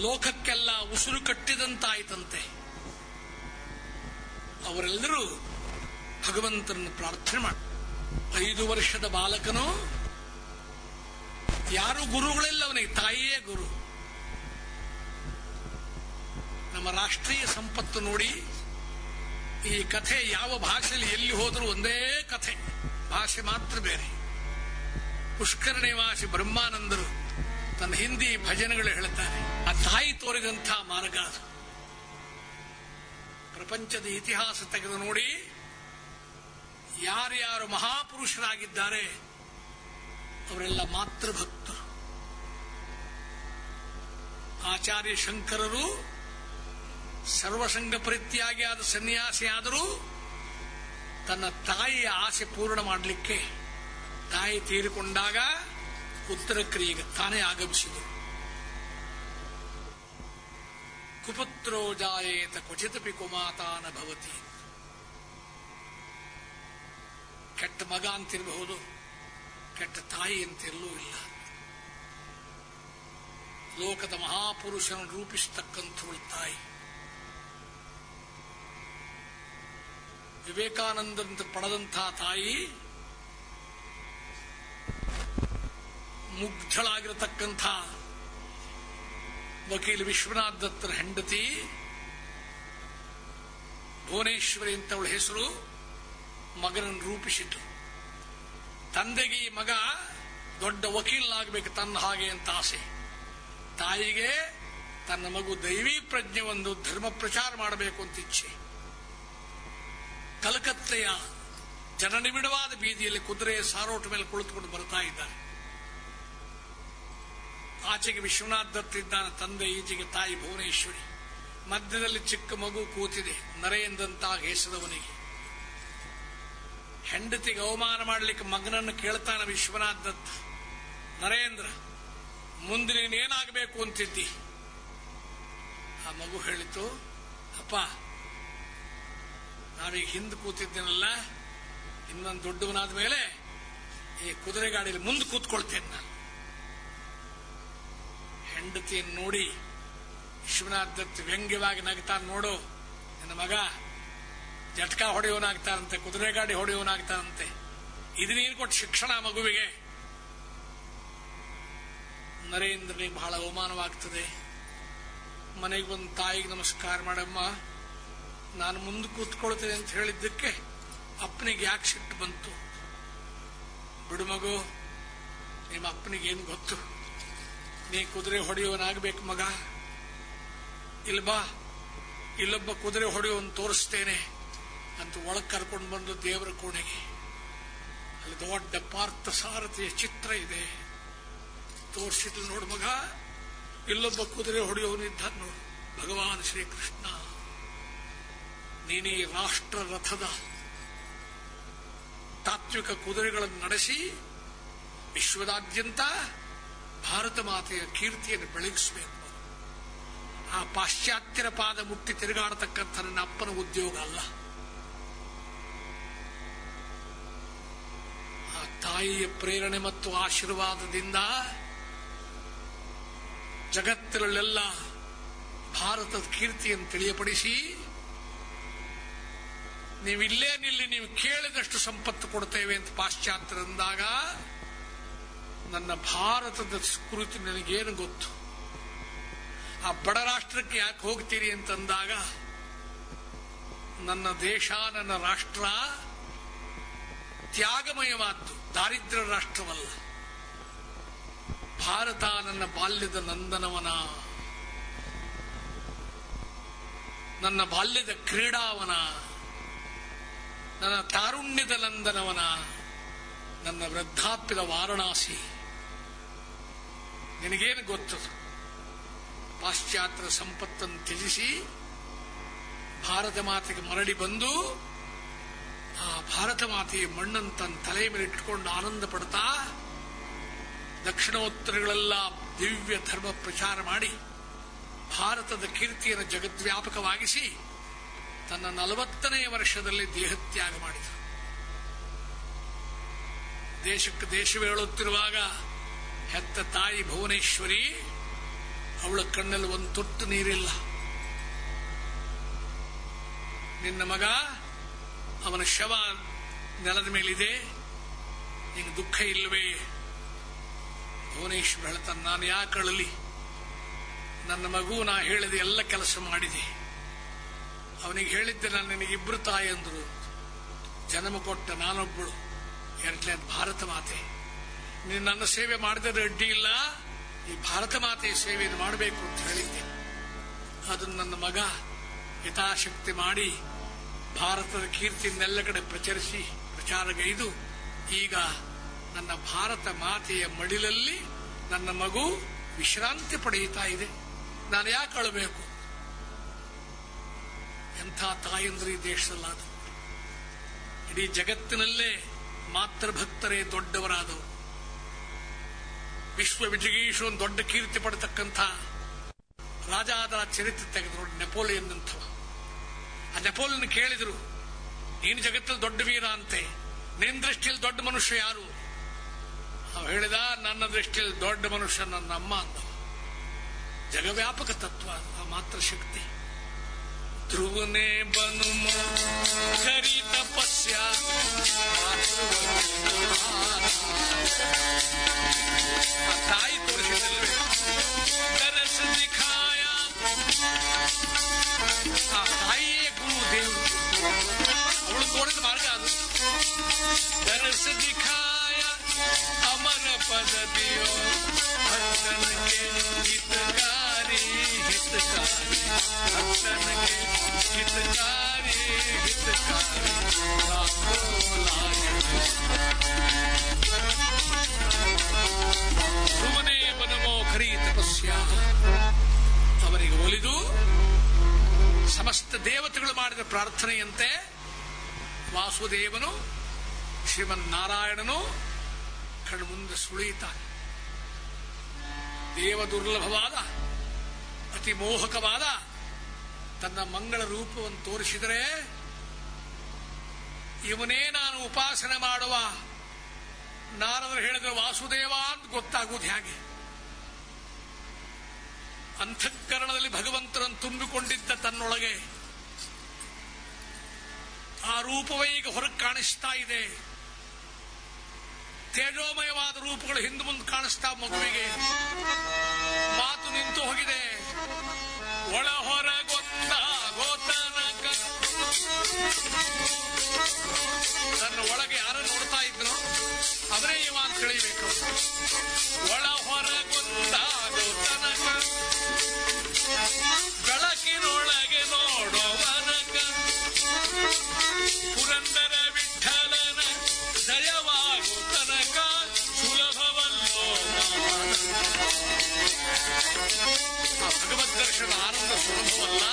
ಲೋಕಕ್ಕೆಲ್ಲ ಉಸಿರು ಕಟ್ಟಿದಂತಾಯಿತಂತೆ. ಅವರೆಲ್ಲರೂ ಭಗವಂತನನ್ನು ಪ್ರಾರ್ಥನೆ ಮಾಡಿ, ಐದು ವರ್ಷದ ಬಾಲಕನು, ಯಾರು ಗುರುಗಳಿಲ್ಲ ಅವನಿಗೆ ತಾಯಿಯೇ ಗುರು. ನಮ್ಮ ರಾಷ್ಟ್ರೀಯ ಸಂಪತ್ತು ನೋಡಿ ಈ ಕಥೆ ಯಾವ ಭಾಷೆಯಲ್ಲಿ ಎಲ್ಲಿ ಹೋದರೂ ಒಂದೇ ಕಥೆ. ಭಾಷೆ ಮಾತ್ರ ಬೇರೆ. ಪುಷ್ಕರ ನಿವಾಸಿ ಬ್ರಹ್ಮಾನಂದರು ತನ್ನ ಹಿಂದಿ ಭಜನೆಗಳು ಹೇಳುತ್ತಾರೆ ಆ ತಾಯಿ ತೋರಿದಂಥ ಮಾರ್ಗ ಅದು. ಪ್ರಪಂಚದ ಇತಿಹಾಸ ತೆಗೆದು ನೋಡಿ ಯಾರ್ಯಾರು ಮಹಾಪುರುಷರಾಗಿದ್ದಾರೆ ಅವರೆಲ್ಲ ಮಾತೃಭಕ್ತರು. ಆಚಾರ್ಯ ಶಂಕರರು ಸರ್ವಸಂಗ ಪರಿತ್ಯಾಗಿ ಆದ ಸನ್ಯಾಸಿ ಆದರೂ ತನ್ನ ತಾಯಿಯ ಆಸೆ ಪೂರ್ಣ ಮಾಡಲಿಕ್ಕೆ ತಾಯಿ ತೀರಿಕೊಂಡಾಗ ಉತ್ತರ ಕ್ರಿಯೆಗೆ ತಾನೇ ಆಗಮಿಸಿದರು. ಕುಪುತ್ರೋ ಜಾಯೇತ ಕ್ವಚಿತಪಿ ಕುಮಾತಾನ ಭವತಿ. ಕೆಟ್ಟ ಮಗ ಅಂತಿರಬಹುದು, ಕೆಟ್ಟ ತಾಯಿ ಅಂತಿರಲೂ ಇಲ್ಲ. ಲೋಕದ ಮಹಾಪುರುಷನ ರೂಪಿಸತಕ್ಕಂಥವಳು ತಾಯಿ. ವಿವೇಕಾನಂದಂತ ಪಡೆದಂಥ ತಾಯಿ ಮುಗ್ಧಳಾಗಿರತಕ್ಕಂಥ ವಕೀಲ ವಿಶ್ವನಾಥ್ ದತ್ತರ ಹೆಂಡತಿ, ಭುವನೇಶ್ವರಿ ಅಂತ ಅವಳ ಹೆಸರು ಮಗನನ್ನು ರೂಪಿಸಿತು ತಂದೆಗೆ ಈ ಮಗ ದೊಡ್ಡ ವಕೀಲನಾಗಬೇಕು ತನ್ನ ಹಾಗೆ ಅಂತ ಆಸೆ. ತಾಯಿಗೆ ತನ್ನ ಮಗು ದೈವಿ ಪ್ರಜ್ಞೆ ಒಂದು ಧರ್ಮ ಪ್ರಚಾರ ಮಾಡಬೇಕು ಅಂತ ಇಚ್ಛೆ. ಕಲಕತ್ತೆಯ ಜನನಿಬಿಡವಾದ ಬೀದಿಯಲ್ಲಿ ಕುದುರೆಯ ಸಾರೋಟ ಮೇಲೆ ಕುಳಿತುಕೊಂಡು ಬರ್ತಾ ಇದ್ದಾರೆ. ಆಚೆಗೆ ವಿಶ್ವನಾಥ್ ದತ್ ಇದ್ದಾನೆ, ತಂದೆ, ಈಚೆಗೆ ತಾಯಿ ಭುವನೇಶ್ವರಿ. ಮಧ್ಯದಲ್ಲಿ ಚಿಕ್ಕ ಮಗು ಕೂತಿದೆ ನರೇಂದ್ರಂತ ಹೆಸದವನಿಗೆ ಹೆಂಡತಿಗೆ ಅವಮಾನ ಮಾಡಲಿಕ್ಕೆ ಮಗನನ್ನು ಕೇಳ್ತಾನೆ ವಿಶ್ವನಾಥ್ ದತ್. ನರೇಂದ್ರ, ಮುಂದಿನ ಏನಾಗಬೇಕು ಅಂತಿದ್ದಿ? ಆ ಮಗು ಹೇಳಿತು, ಅಪ್ಪ ನಾವೀಗ ಹಿಂದೆ ಕೂತಿದ್ದೇನಲ್ಲ, ಇನ್ನೊಂದು ದೊಡ್ಡವನಾದ ಮೇಲೆ ಈ ಕುದುರೆ ಗಾಡಿಯಲ್ಲಿ ಮುಂದೆ ಕೂತ್ಕೊಳ್ತೇನೆ ನಾನು. ಹೆಂಡತಿಯನ್ನು ನೋಡಿ ವಿಶ್ವನಾಥ್ ದತ್ ವ್ಯಂಗ್ಯವಾಗಿ ನಗ್ತಾನೆ ನೋಡು, ನನ್ನ ಮಗ ಜಟ್ಕ ಹೊಡೆಯವನಾಗ್ತಾನಂತೆ, ಕುದುರೆ ಗಾಡಿ ಹೊಡೆಯವನಾಗ್ತಾನಂತೆ. ಇದು ನೀನು ಕೊಟ್ಟು ಶಿಕ್ಷಣ ಮಗುವಿಗೆ. ನರೇಂದ್ರನಿಗೆ ಬಹಳ ಅವಮಾನವಾಗ್ತದೆ. ಮನೆಗೆ ಬಂದು ತಾಯಿಗೆ ನಮಸ್ಕಾರ ಮಾಡಮ್ಮ. ನಾನು ಮುಂದೆ ಕೂತ್ಕೊಳ್ತೇನೆ ಅಂತ ಹೇಳಿದ್ದಕ್ಕೆ ಅಪ್ಪನಿಗೆ ಯಾಕೆ ಸಿಟ್ಟು ಬಂತು? ಬಿಡು ಮಗು, ನಿಮ್ಮ ಅಪ್ಪನಿಗೆ ಏನು ಗೊತ್ತು? ನೀ ಕುದುರೆ ಹೊಡೆಯುವನಾಗಬೇಕು ಮಗ. ಇಲ್ಲ ಬಾ. ಇಲ್ಲೊಬ್ಬ ಕುದುರೆ ಹೊಡೆಯುವನ್ ತೋರಿಸ್ತೇನೆ ಅಂತ ಒಳಗೆ ಕರ್ಕೊಂಡು ಬಂದು ದೇವರ ಕೋಣೆಗೆ. ಅಲ್ಲಿ ದೊಡ್ಡ ಪಾರ್ಥ ಸಾರಥಿಯ ಚಿತ್ರ ಇದೆ. ತೋರಿಸಿದ್ರು ನೋಡು ಮಗ. ಇಲ್ಲೊಬ್ಬ ಕುದುರೆ ಹೊಡೆಯೋನಿದ್ದ ನೋಡು ಭಗವಾನ್ ಶ್ರೀಕೃಷ್ಣ ನೀನೇ ರಾಷ್ಟ್ರ ರಥದ ತಾತ್ವಿಕ ಕುದುರೆಗಳನ್ನು ನಡೆಸಿ ವಿಶ್ವದಾದ್ಯಂತ ಭಾರತ ಮಾತೆಯ ಕೀರ್ತಿಯನ್ನು ಬೆಳಗಿಸಬೇಕು. ಆ ಪಾಶ್ಚಾತ್ಯರ ಪಾದ ಮುಟ್ಟಿ ತಿರುಗಾಡತಕ್ಕಂಥ ನನ್ನ ಅಪ್ಪನ ಉದ್ಯೋಗ ಅಲ್ಲ. ಆ ತಾಯಿಯ ಪ್ರೇರಣೆ ಮತ್ತು ಆಶೀರ್ವಾದದಿಂದ ಜಗತ್ತಿನಲ್ಲೆಲ್ಲ ಭಾರತದ ಕೀರ್ತಿಯನ್ನು ತಿಳಿಯಪಡಿಸಿ ನೀವಿಲ್ಲೇ ನಿಲ್ಲಿ, ನೀವು ಕೇಳಿದಷ್ಟು ಸಂಪತ್ತು ಕೊಡ್ತೇವೆ ಅಂತ ಪಾಶ್ಚಾತ್ಯರಂದಾಗ ನನ್ನ ಭಾರತದ ಕುರಿತು ನನಗೇನು ಗೊತ್ತು? ಆ ಬಡ ರಾಷ್ಟ್ರಕ್ಕೆ ಯಾಕೆ ಹೋಗ್ತೀರಿ ಅಂತಂದಾಗ, ನನ್ನ ದೇಶ, ನನ್ನ ರಾಷ್ಟ್ರ ತ್ಯಾಗಮಯವಾದ್ದು, ದಾರಿದ್ರ್ಯ ರಾಷ್ಟ್ರವಲ್ಲ. ಭಾರತ ನನ್ನ ಬಾಲ್ಯದ ನಂದನವನ. ನನ್ನ ಬಾಲ್ಯದ ಕ್ರೀಡಾವನ. ನನ್ನ ತಾರುಣ್ಯದ ನಂದನವನ, ನನ್ನ ವೃದ್ಧಾಪ್ಯದ ವಾರಣಾಸಿ. ನಿನಗೇನು ಗೊತ್ತು? ಪಾಶ್ಚಾತ್ಯ ಸಂಪತ್ತನ್ನು ತ್ಯಜಿಸಿ, ಭಾರತ ಮಾತೆಗೆ ಮರಳಿ ಬಂದು, ಆ ಭಾರತ ಮಾತೆಯ ಮಣ್ಣನ್ನು ತನ್ನ ತಲೆ ಮೇಲೆ ಇಟ್ಟುಕೊಂಡು ಆನಂದ ಪಡ್ತಾ ದಕ್ಷಿಣೋತ್ತರಗಳೆಲ್ಲ ದಿವ್ಯ ಧರ್ಮ ಪ್ರಚಾರ ಮಾಡಿ, ಭಾರತದ ಕೀರ್ತಿಯನ್ನು ಜಗದ್ವ್ಯಾಪಕವಾಗಿಸಿ ತನ್ನ ನಲವತ್ತನೆಯ ವರ್ಷದಲ್ಲಿ ದೇಹತ್ಯಾಗ ಮಾಡಿದ. ದೇಶಕ್ಕೆ ದೇಶವೇ ಹೇಳುತ್ತಿರುವಾಗ ಹೆತ್ತ ತಾಯಿ ಭುವನೇಶ್ವರಿ ಅವಳ ಕಣ್ಣಲ್ಲಿ ಒಂದು ತೊಟ್ಟು ನೀರಿಲ್ಲ. ನಿನ್ನ ಮಗ ಅವನ ಶವ ನೆಲದ ಮೇಲಿದೆ ನಿಂಗೆ ದುಃಖ ಇಲ್ಲವೇ? ಭುವನೇಶ್ವರ ಹೇಳ್ತಾನೆ, ನಾನು ಯಾಕೆ ಅಳಲಿ ನನ್ನ ಮಗು ನಾ ಹೇಳಿದ ಎಲ್ಲ ಕೆಲಸ ಮಾಡಿದೆ. ಅವನಿಗೆ ಹೇಳಿದ್ದೆ, ನಾನು ತಾಯಿ ಅಂದ್ರು. ಜನ್ಮ ಕೊಟ್ಟ ನಾನೊಬ್ಬಳು ಎರಡನೇ ಭಾರತ ಮಾತೆ. ನೀನು ನನ್ನ ಸೇವೆ ಮಾಡಿದರೆ ಅಡ್ಡಿ ಇಲ್ಲ. ಈ ಭಾರತ ಮಾತೆಯ ಸೇವೆಯನ್ನು ಮಾಡಬೇಕು ಅಂತ ಹೇಳಿದ್ದೆ. ಅದನ್ನು ನನ್ನ ಮಗ ಹಿತಾಶಕ್ತಿ ಮಾಡಿ ಭಾರತದ ಕೀರ್ತಿಯನ್ನೆಲ್ಲ ಕಡೆ ಪ್ರಚರಿಸಿ ಪ್ರಚಾರಗೈದು ಈಗ ನನ್ನ ಭಾರತ ಮಾತೆಯ ಮಡಿಲಲ್ಲಿ ನನ್ನ ಮಗು ವಿಶ್ರಾಂತಿ ಪಡೆಯುತ್ತಾ ಇದೆ. ನಾನು ಯಾಕೆ ಅಳಬೇಕು? ಎಂಥ ತಾಯಂದ್ರಿ ಈ ದೇಶದಲ್ಲಾದ ಇಡೀ ಜಗತ್ತಿನಲ್ಲೇ ಮಾತೃಭಕ್ತರೇ ದೊಡ್ಡವರಾದವು ವಿಶ್ವ ವಿಜಗೀಶು ದೊಡ್ಡ ಕೀರ್ತಿ ಪಡತಕ್ಕಂಥ ರಾಜಾದ ಚರಿತ್ರೆ ತೆಗೆದ್ರು ನೆಪೋಲಿಯನ್ ಅಂತವ ಆ ನೆಪೋಲಿಯನ್ ಕೇಳಿದ್ರು, ನೀನು ಜಗತ್ತಲ್ಲಿ ದೊಡ್ಡ ವೀರ ಅಂತೆ. ನಿನ್ನ ದೃಷ್ಟಿಯಲ್ಲಿ ದೊಡ್ಡ ಮನುಷ್ಯ ಯಾರು? ಅವ ಹೇಳಿದ, ನನ್ನ ದೃಷ್ಟಿಯಲ್ಲಿ ದೊಡ್ಡ ಮನುಷ್ಯ ನನ್ನ ಅಮ್ಮ ಅಂದವ ಜಗವ್ಯಾಪಕ ತತ್ವ, ಆ ಮಾತ್ರ ಶಕ್ತಿ ಧ್ರುವನೇ ಬನು ಕರಿ ತಪಸ್ಯ ಆ ತಾಯಿ ತೋರಿಸಿದಲ್ವೇ ಕರಸ ದಿಖಾಯ ಆ ತಾಯಿಯೇ ಗುರು ದೇವರು ಅವಳು ತೋರಿದ ಮಾರ್ಗ ಅದು ಕರಸ ದಿಖಾಯ ಹಿತಕಾರಿ ಭಕ್ತನಿಗೆ ಹಿತಕಾರಿ ಹಿತಕಾರಿ ಸುಮನೆ ಬನಮೋ ಖರೀ ತಪಸ್ಯ ಅವರಿಗೆ ಒಲಿದು ಸಮಸ್ತ ದೇವತೆಗಳು ಮಾಡಿದ ಪ್ರಾರ್ಥನೆಯಂತೆ ವಾಸುದೇವನು ಶ್ರೀಮನ್ನಾರಾಯಣನು ಕಣ್ಮುಂದೆ ಸುಳಿಯುತ್ತಾನೆ. ದೇವ ದುರ್ಲಭವಾದ ಅತಿ ಮೋಹಕವಾದ ತನ್ನ ಮಂಗಳ ರೂಪವನ್ನು ತೋರಿಸಿದರೆ ಇವನೇ ನಾನು ಉಪಾಸನೆ ಮಾಡುವ. ನಾರದರು ಹೇಳಿದ್ರೆ, ವಾಸುದೇವ ಅಂತ ಗೊತ್ತಾಗುವುದು ಹೇಗೆ? ಅಂತಃಕರಣದಲ್ಲಿ ಭಗವಂತನನ್ನು ತುಂಬಿಕೊಂಡಿದ್ದ ತನ್ನೊಳಗೆ ಆ ರೂಪವೇ ಈಗ ಹೊರಗೆ ಕಾಣಿಸ್ತಾ ಇದೆ. ತೇಜೋಮಯವಾದ ರೂಪಗಳು ಹಿಂದೆ ಮುಂದೆ ಕಾಣಿಸ್ತಾ ಮಗುವಿಗೆ. ಮಾತು ನಿಂತು ಹೋಗಿದೆ. ಒಳ ಹೊರ ಗೊತ್ತ ಗೋತನಕ. ತನ್ನ ಒಳಗೆ ಯಾರು ನೋಡ್ತಾ ಇದ್ರು ಅವರೇ ಇವ ಅಂತ ತಿಳಿಬೇಕು. ಒಳ ಹೊರ ಗೊತ್ತ ಆನಂದ ಸುಲಭವಲ್ಲ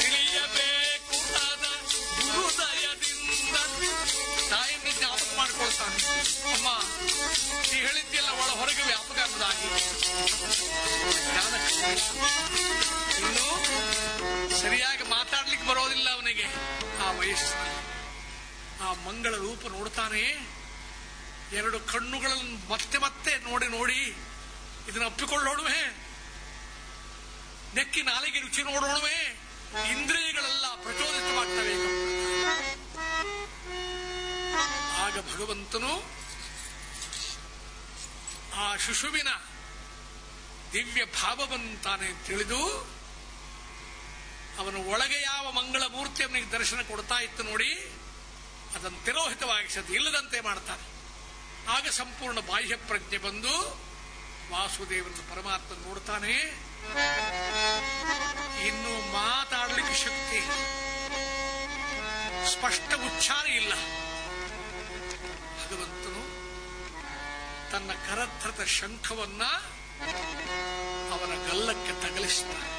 ತಿಳಿಯಬೇಕು ಅದ ಗುರುದಯದಿಂದ ತಾಯಿನ ಜ್ಞಾಪಕ ಮಾಡಿಕೊಳ್ತಾನೆ. ಅಮ್ಮ, ನೀ ಹೇಳಿದ್ಯಲ್ಲ, ಒಳ ಹೊರಗೆ ವ್ಯಾಪಕ ಜ್ಞಾನ ಇನ್ನು ಸರಿಯಾಗಿ ಮಾತಾಡ್ಲಿಕ್ಕೆ ಬರೋದಿಲ್ಲ ಅವನಿಗೆ. ಆ ವಯಸ್ಸಿನಲ್ಲಿ. ಆ ಮಂಗಳ ರೂಪ ನೋಡ್ತಾನೆ. ಎರಡು ಕಣ್ಣುಗಳನ್ನು ಮತ್ತೆ ಮತ್ತೆ ನೋಡಿ ನೋಡಿ ಇದನ್ನ ಒಪ್ಪಿಕೊಳ್ಳೋಣವೇ. ನೆಕ್ಕಿ ನಾಲಿಗೆ ರುಚಿ ನೋಡೋಣವೇ. ಇಂದ್ರಿಯಗಳೆಲ್ಲ ಪ್ರಚೋದಿತವಾಗ್ತವೆ. ಆಗ ಭಗವಂತನು ಆ ಶಿಶುವಿನ ದಿವ್ಯ ಭಾವವನ್ನು ತಿಳಿದು ಅವನ ಒಳಗೆ ಯಾವ ಮಂಗಳ ಮೂರ್ತಿ ಅವನಿಗೆ ದರ್ಶನ ಕೊಡ್ತಾ ಇತ್ತು ನೋಡಿ, ಅದನ್ನು ತಿರೋಹಿತವಾಗಿಸದು ಇಲ್ಲದಂತೆ ಮಾಡ್ತಾನೆ. ಆಗ ಸಂಪೂರ್ಣ ಬಾಹ್ಯ ಪ್ರಜ್ಞೆ ಬಂದು ವಾಸುದೇವನ ಪರಮಾತ್ಮ ನೋಡ್ತಾನೆ. ಇನ್ನು ಮಾತಾಡಲಿಕ್ಕೆ ಶಕ್ತಿ ಸ್ಪಷ್ಟ ಉಚ್ಚಾರ ಇಲ್ಲ. ಭಗವಂತನು ತನ್ನ ಕರತ್ರದ ಶಂಖವನ್ನ ಅವನ ಗಲ್ಲಕ್ಕೆ ತಗಲಿಸ್ತಾನೆ.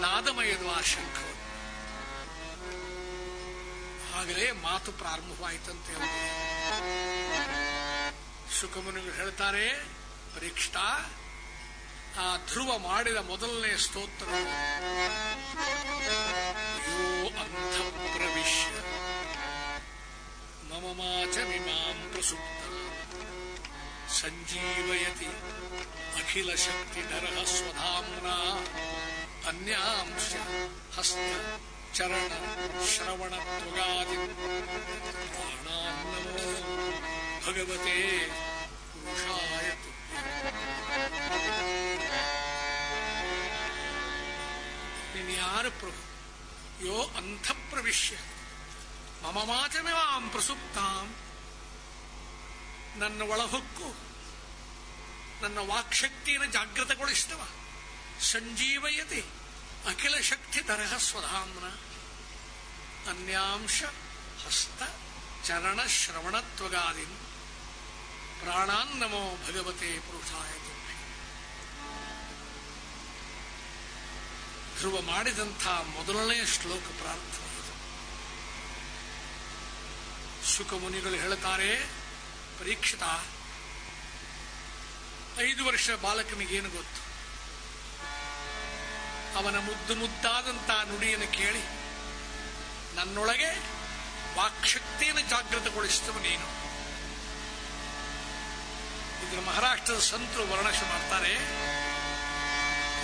ನಾದಮಯದು ಆ ಶಂಖವನ್ನು. ಆಗಲೇ ಮಾತು ಪ್ರಾರಂಭವಾಯಿತಂತೆ ಸುಖಮನಿಗಳು ಹೇಳ್ತಾರೆ, ಪರೀಕ್ಷಿತ ಆ ಧ್ರುವ ಮಾಡಿದ ಮೊದಲನೇ ಸ್ತೋತ್ರ. ಯೋ ಅಂಥ ಪ್ರವಿಶ್ಯ ಮಮ ಮಾಚಮಿಮಾಂ ಪ್ರಸುಪ್ತ. ಸಂಜೀವಯತಿ ಅಖಿಲ ಶಕ್ತಿಧರ ಸ್ವಧಾಮ್ನಾ. ಅನ್ಯಾಂಶ ಹಸ್ತ ಚರಣ ಶ್ರವಣ ತ್ವಗಾದಿ. ಪ್ರಾಣಾನ್ನಮೋ ಭಗವತೆ ಪುರುಷಾಯ ನೀನು ಯಾರು ಪ್ರಭು ಯೋ ಅಂಥ ಪ್ರವಿಶ್ಯ ಮಮ ಮಾಚಮಿವಾಂ ಪ್ರಸುಪ್ತಾಂ ನನ್ನ ಒಳಹೊಕ್ಕು ನನ್ನ ವಾಕ್ಶಕ್ತಿಯನ್ನು ಜಾಗೃತಗೊಳಿಸಿದವ ಸಂಜೀವಯತಿ ಅಖಿಲ ಶಕ್ತಿ ತರಹ ಸ್ವಧಾಮ್ನ ಅನ್ಯಾಂಶ ಹಸ್ತ ಚರಣ ಶ್ರವಣತ್ವಗಾದಿ ಪ್ರಾಣಾನ್ನಮೋ ಭಗವತೆ ಪುರುಷಾಯ ಧ್ರುವ ಮಾಡಿದಂಥ ಮೊದಲನೇ ಶ್ಲೋಕ ಪ್ರಾರ್ಥನೆ ಇದು. ಸುಖಮುನಿಗಳು ಹೇಳುತ್ತಾರೆ ಪರೀಕ್ಷಿತ, ಐದು ವರ್ಷ ಬಾಲಕನಿಗೇನು ಗೊತ್ತು? ಅವನ ಮುದ್ದು ಮುದ್ದಾದಂಥ ನುಡಿಯನ್ನು ಕೇಳಿ, ನನ್ನೊಳಗೆ ವಾಕ್ಶಕ್ತಿಯನ್ನು ಜಾಗೃತಗೊಳಿಸಿದವ ನೀನು. ಇದರ ಮಹಾರಾಷ್ಟ್ರದ ಸಂತರು ವರ್ಣಶ ಮಾಡ್ತಾರೆ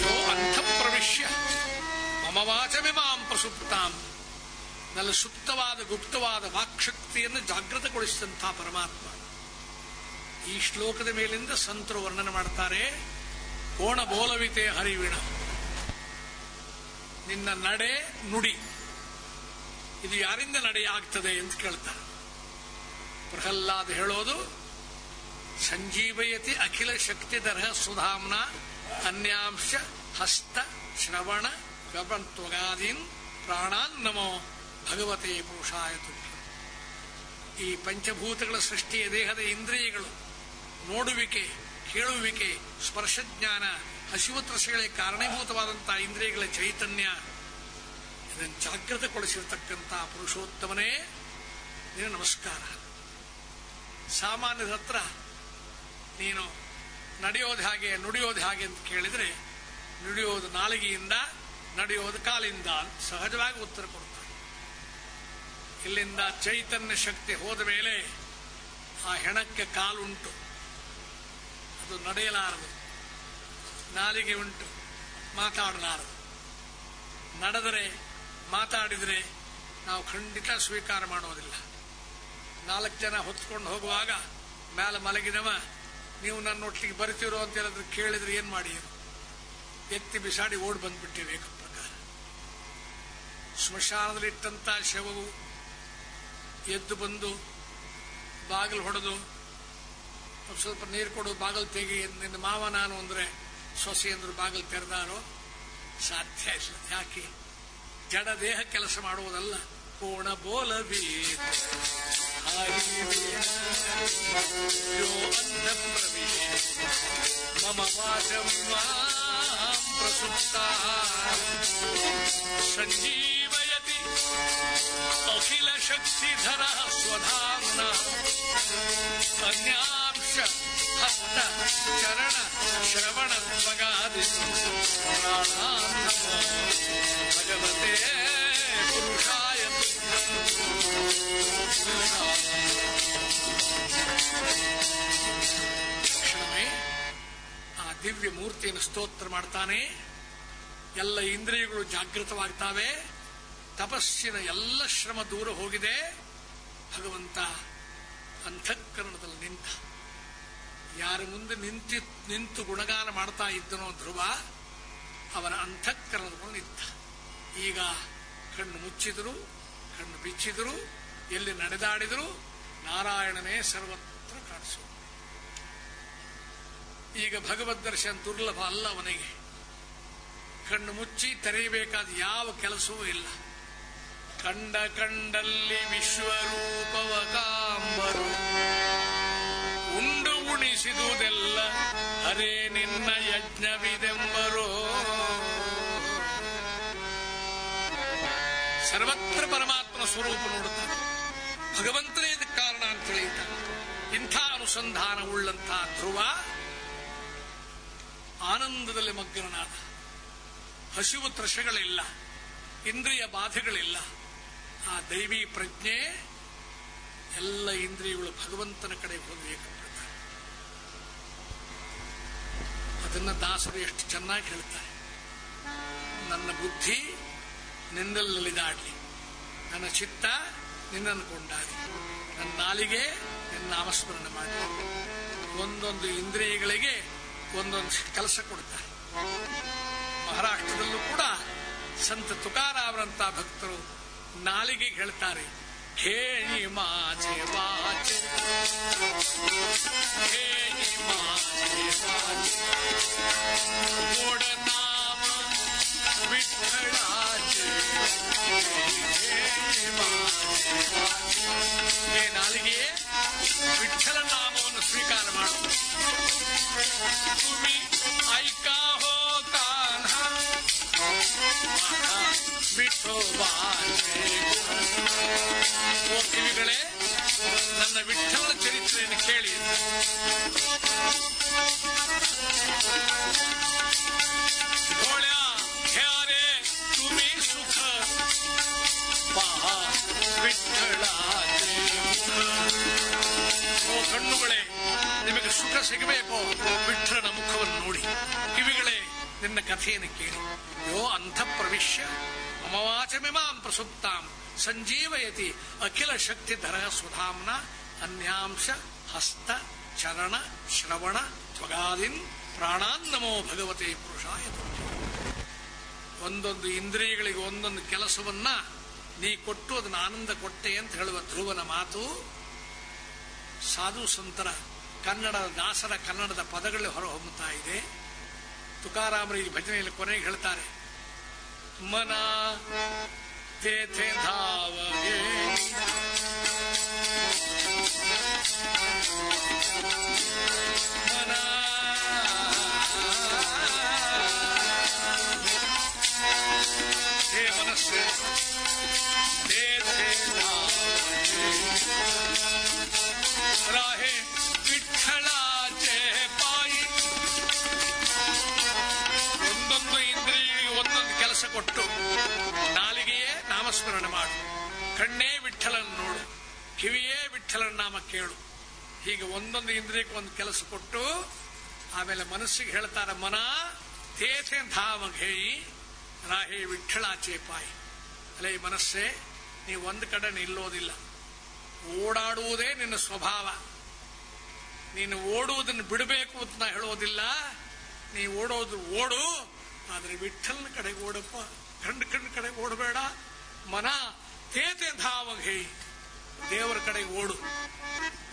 ಯೋ ಅಂಥ ಪ್ರವಿಶ್ಯ ಮಮ ಪ್ರಸುಪ್ತಾಂ ನನ್ನ ಸುಪ್ತವಾದ ಗುಪ್ತವಾದ ವಾಕ್ಶಕ್ತಿಯನ್ನು ಜಾಗೃತಗೊಳಿಸಿದಂಥ ಪರಮಾತ್ಮ ಈ ಶ್ಲೋಕದ ಮೇಲಿಂದ ಸಂತರು ವರ್ಣನೆ ಮಾಡ್ತಾರೆ ಕೋಣ ಬೋಲವಿತೆ ಹರಿವಿಣ ನಿನ್ನ ನಡೆ ನುಡಿ ಇದು ಯಾರಿಂದ ನಡೆಯಾಗ್ತದೆ ಅಂತ ಕೇಳ್ತಾರೆ ಪ್ರಹ್ಲಾದ್ ಹೇಳೋದು ಸಂಜೀವಯತಿ ಅಖಿಲ ಶಕ್ತಿಧರ ಸುಧಾಮ್ನ ಅನ್ಯಾಂಶ ಹಸ್ತ ಶ್ರವಣ ಗಬಂತ್ವಗಾದೀನ್ ಪ್ರಾಣಾನ್ ನಮೋ ಭಗವತೆ ಪುರುಷಾಯ ತುಭ್ಯಂ. ಈ ಪಂಚಭೂತಗಳ ಸೃಷ್ಟಿಯ ದೇಹದ ಇಂದ್ರಿಯಗಳು ನೋಡುವಿಕೆ, ಕೇಳುವಿಕೆ, ಸ್ಪರ್ಶಜ್ಞಾನ ಹಸಿವತ್ರಸಗಳಿಗೆ ಕಾರಣೀಭೂತವಾದಂತಹ ಇಂದ್ರಿಯಗಳ ಚೈತನ್ಯ ಇದನ್ನು ಜಾಗೃತಗೊಳಿಸಿರ್ತಕ್ಕಂಥ ಪುರುಷೋತ್ತಮನೇ ನಿನ್ನ ನಮಸ್ಕಾರ ಸಾಮಾನ್ಯದ ಹತ್ರ ನೀನು ನಡೆಯೋದು ಹಾಗೆ, ನುಡಿಯೋದು ಹಾಗೆ ಅಂತ ಕೇಳಿದ್ರೆ, ನುಡಿಯೋದು ನಾಲಿಗೆಯಿಂದ, ನಡೆಯೋದು ಕಾಲಿಂದ ಅಂತ ಸಹಜವಾಗಿ ಉತ್ತರ ಕೊಡ್ತಾರೆ. ಇಲ್ಲಿಂದ ಚೈತನ್ಯ ಶಕ್ತಿ ಹೋದ ಮೇಲೆ ಆ ಹೆಣಕ್ಕೆ ಕಾಲುಂಟು. ಅದು ನಡೆಯಲಾರದು. ನಾಲಿಗೆ ಉಂಟು. ಮಾತಾಡಲಾರದು. ನಡೆದರೆ, ಮಾತಾಡಿದರೆ ನಾವು ಖಂಡಿತ ಸ್ವೀಕಾರ ಮಾಡೋದಿಲ್ಲ. ನಾಲ್ಕು ಜನ ಹೊತ್ಕೊಂಡು ಹೋಗುವಾಗ ಮೇಲೆ ಮಲಗಿದವ ನೀವು ನನ್ನ ಒಟ್ಟಿಗೆ ಬರ್ತೀರೋ ಅಂತ ಹೇಳಿದ್ರೆ ಕೇಳಿದ್ರೆ ಏನ್ ಮಾಡಿ? ಎತ್ತಿ ಬಿಸಾಡಿ ಓಡ್ ಬಂದ್ಬಿಟ್ಟಿವೆ ಸ್ಮಶಾನದಲ್ಲಿ ಇಟ್ಟಂತ ಶವವು ಎದ್ದು ಬಂದು ಬಾಗಿಲು ಹೊಡೆದು ಸ್ವಲ್ಪ ನೀರು ಕೊಡು, ಬಾಗಿಲು ತೆಗಿ ನಿನ್ನ ಮಾವ ನಾನು ಅಂದ್ರೆ ಸೊಸೆ ಅಂದ್ರು ಬಾಗಿಲು ತೆರೆದಾರೋ? ಸಾಧ್ಯ ಇಲ್ಲ. ಯಾಕೆ? ಜಡ ದೇಹ ಕೆಲಸ ಮಾಡುವುದಲ್ಲ. ಬೋಲಬಿ ಮಮ ವಾಚಂ ಮಾಂ ಪ್ರಸುಪ್ತ. ಸಂಜೀವಯತಿ ಅಖಿಲ ಶಕ್ತಿಧರ ಸ್ವಧಾಮ್ನ. ಅನ್ಯಾಂಶ ಹಸ್ತ ಚರಣ ಶ್ರವಣ ತ್ವಗಾದಿ. ಪ್ರಾಣಾನ್ ನಮೋ ಭಗವತೆ ಪುರುಷಾಯ. ಆ ದಿವ್ಯ ಮೂರ್ತಿಯನ್ನು ಸ್ತೋತ್ರ ಮಾಡ್ತಾನೆ. ಎಲ್ಲ ಇಂದ್ರಿಯಗಳು ಜಾಗೃತವಾಗ್ತಾವೆ. ತಪಸ್ಸಿನ ಎಲ್ಲ ಶ್ರಮ ದೂರ ಹೋಗಿದೆ. ಭಗವಂತ ಅಂತಃಕರಣದಲ್ಲಿ ನಿಂತ. ಯಾರ ಮುಂದೆ ನಿಂತಿ, ನಿಂತು ಗುಣಗಾನ ಮಾಡ್ತಾ ಇದ್ದನೋ ಧ್ರುವ, ಅವನ ಅಂತಃಕರಣದ ನಿಂತ. ಈಗ ಕಣ್ಣು ಮುಚ್ಚಿದರು. ಕಣ್ಣು ಬಿಚ್ಚಿದ್ರು, ಎಲ್ಲಿ ನಡೆದಾಡಿದ್ರು, ನಾರಾಯಣನೇ ಸರ್ವತ್ರ ಕಾಣಿಸು ಈಗ ಭಗವದ್ ದರ್ಶನ್ ದುರ್ಲಭ ಅಲ್ಲ ಅವನಿಗೆ. ಕಣ್ಣು ಮುಚ್ಚಿ ತೆರೆಯಬೇಕಾದ ಯಾವ ಕೆಲಸವೂ ಇಲ್ಲ. ಕಂಡ ಕಂಡಲ್ಲಿ ವಿಶ್ವರೂಪವ ಕಾಂಬರು ಉಂಡು ಉಣಿಸಿದುದೆಲ್ಲ ಅರೇ ನಿನ್ನ ಯಜ್ಞವಿದೆಂಬರೋ. ಸರ್ವತ್ರ ಸ್ವರೂಪ ನೋಡುತ್ತಾನೆ ಭಗವಂತನೇ ಇದಕ್ಕೆ ಕಾರಣ ಅಂತ ಹೇಳಿದ ಇಂಥ ಅನುಸಂಧಾನ ಉಳ್ಳಂತಹ ಧ್ರುವ ಆನಂದದಲ್ಲಿ ಮಗ್ನನಾದ. ಹಸಿವು ತ್ರಶಗಳಿಲ್ಲ, ಇಂದ್ರಿಯ ಬಾಧೆಗಳಿಲ್ಲ. ಆ ದೈವಿ ಪ್ರಜ್ಞೆ ಎಲ್ಲ ಇಂದ್ರಿಯಗಳು ಭಗವಂತನ ಕಡೆ ಹೋಗಬೇಕು ಅದನ್ನ ದಾಸರು ಎಷ್ಟು ಚೆನ್ನಾಗಿ ಹೇಳ್ತಾರೆ. ನನ್ನ ಬುದ್ಧಿ ನಿನ್ನಲ್ಲಿದಾಡ್ಲಿ ನನ್ನ ಚಿತ್ತ ನಿನ್ನನ್ನು ನನ್ನ ನಾಲಿಗೆ ನಿನ್ನ ನಾಮಸ್ಮರಣೆ ಮಾಡಿ. ಒಂದೊಂದು ಇಂದ್ರಿಯಗಳಿಗೆ ಒಂದೊಂದು ಕೆಲಸ ಕೊಡ್ತಾರೆ ಮಹಾರಾಷ್ಟ್ರದಲ್ಲೂ ಕೂಡ ಸಂತ ತುಕಾರಾಮರಂತ ಭಕ್ತರು ನಾಲಿಗೆ ಹೇಳ್ತಾರೆ ಹೇಳಿ ಮಾಚೆ ವಾಚೆ ಖೇಣಿ ಮಾಚೆ ನಾಮ ನಾಲಿಗೆ ವಿಠ್ಠಲ ನಾಮವನ್ನು ಸ್ವೀಕಾರ ಮಾಡು. ತುಮಿ ಐಕಾ ಹೋ ಕಾನ್ಹ ಓ ಕಿವಿಗಳೇ ನನ್ನ ವಿಠಲ ಚರಿತ್ರೆಯನ್ನು ಕೇಳಿ. ವಿಠ್ಠಳಾचे ಓ ಕಣ್ಣುಗಳೇ, ನಿಮಗೆ ಸುಖ ಸಿಗಬೇಕು. ವಿಠ್ಠಲನ ಮುಖವನ್ನು ನೋಡಿ. ಕಿವಿಗಳೇ, ನಿನ್ನ ಕಥೆಯನ್ನು ಕೇಳಿ. ಯೋ ಅಂಥ ಪ್ರವಿಶ್ಯ ಅಮವಾಚಮಿಮಾಂ ಪ್ರಸುಪ್ತಾಂ, ಸಂಜೀವಯತಿ ಅಖಿಲ ಶಕ್ತಿ ಧರ ಸುಧಾಮ್ನ, ಅನ್ಯಾಂಶ, ಹಸ್ತ, ಚರಣ, ಶ್ರವಣ, ತ್ವಗಾದಿನ್ ಪ್ರಾಣಾನ್ನಮೋ ಭಗವತೆ ಪುರುಷಾಯ ಒಂದೊಂದು ಇಂದ್ರಿಯಗಳಿಗೆ ಒಂದೊಂದು ಕೆಲಸವನ್ನ ನೀ ಕೊಟ್ಟು ಅದನ್ನು ಆನಂದ ಕೊಟ್ಟೆ ಅಂತ ಹೇಳುವ ಧ್ರುವನ ಮಾತು ಸಾಧು ಸಂತರ ಕನ್ನಡದ ದಾಸರ ಕನ್ನಡದ ಪದಗಳಲ್ಲಿ ಹೊರಹೊಮ್ಮುತ್ತಾ ಇದೆ. ತುಕಾರಾಮರು ಈ ಭಜನೆಯಲ್ಲಿ ಕೊನೆಗೆ ಹೇಳ್ತಾರೆ, ಮನ ಧಾವಗೆ ಕೊಟ್ಟು ನಾಲಿಗೆಯೇ ನಾಮಸ್ಮರಣೆ ಮಾಡು. ಕಣ್ಣೇ ವಿಠಲನ್ ನೋಡು. ಕಿವಿಯೇ ವಿಠಲನ್ ನಾಮ ಕೇಳು. ಹೀಗೆ ಒಂದೊಂದು ಇಂದ್ರಿಯಕ್ಕೆ ಒಂದು ಕೆಲಸ ಕೊಟ್ಟು ಆಮೇಲೆ ಮನಸ್ಸಿಗೆ ಹೇಳ್ತಾರೆ, ಮನ ತೇಥೆ ಧಾಮಘೇಯಿ ರಾಹೇ ವಿಠ್ಠಳಾಚೆ ಪಾಯಿ ಅಲ್ಲೇ ಈ ಮನಸ್ಸೇ ನೀವು ಒಂದು ಕಡೆ ನಿಲ್ಲೋದಿಲ್ಲ. ಓಡಾಡುವುದೇ ನಿನ್ನ ಸ್ವಭಾವ. ನೀನು ಓಡುವುದನ್ನು ಬಿಡಬೇಕು ಅಂತ ನಾ ಹೇಳೋದಿಲ್ಲ. ನೀ ಓಡೋದು ಓಡು. ಆದರೆ ವಿಠಲ್ನ ಕಡೆಗೆ ಓಡಪ್ಪ. ಕಂಡು ಕಂಡು ಕಡೆಗೆ ಓಡಬೇಡ. ಮನ ತೇತೆ ಧಾವಘೇ ದೇವರ ಕಡೆಗೆ ಓಡು.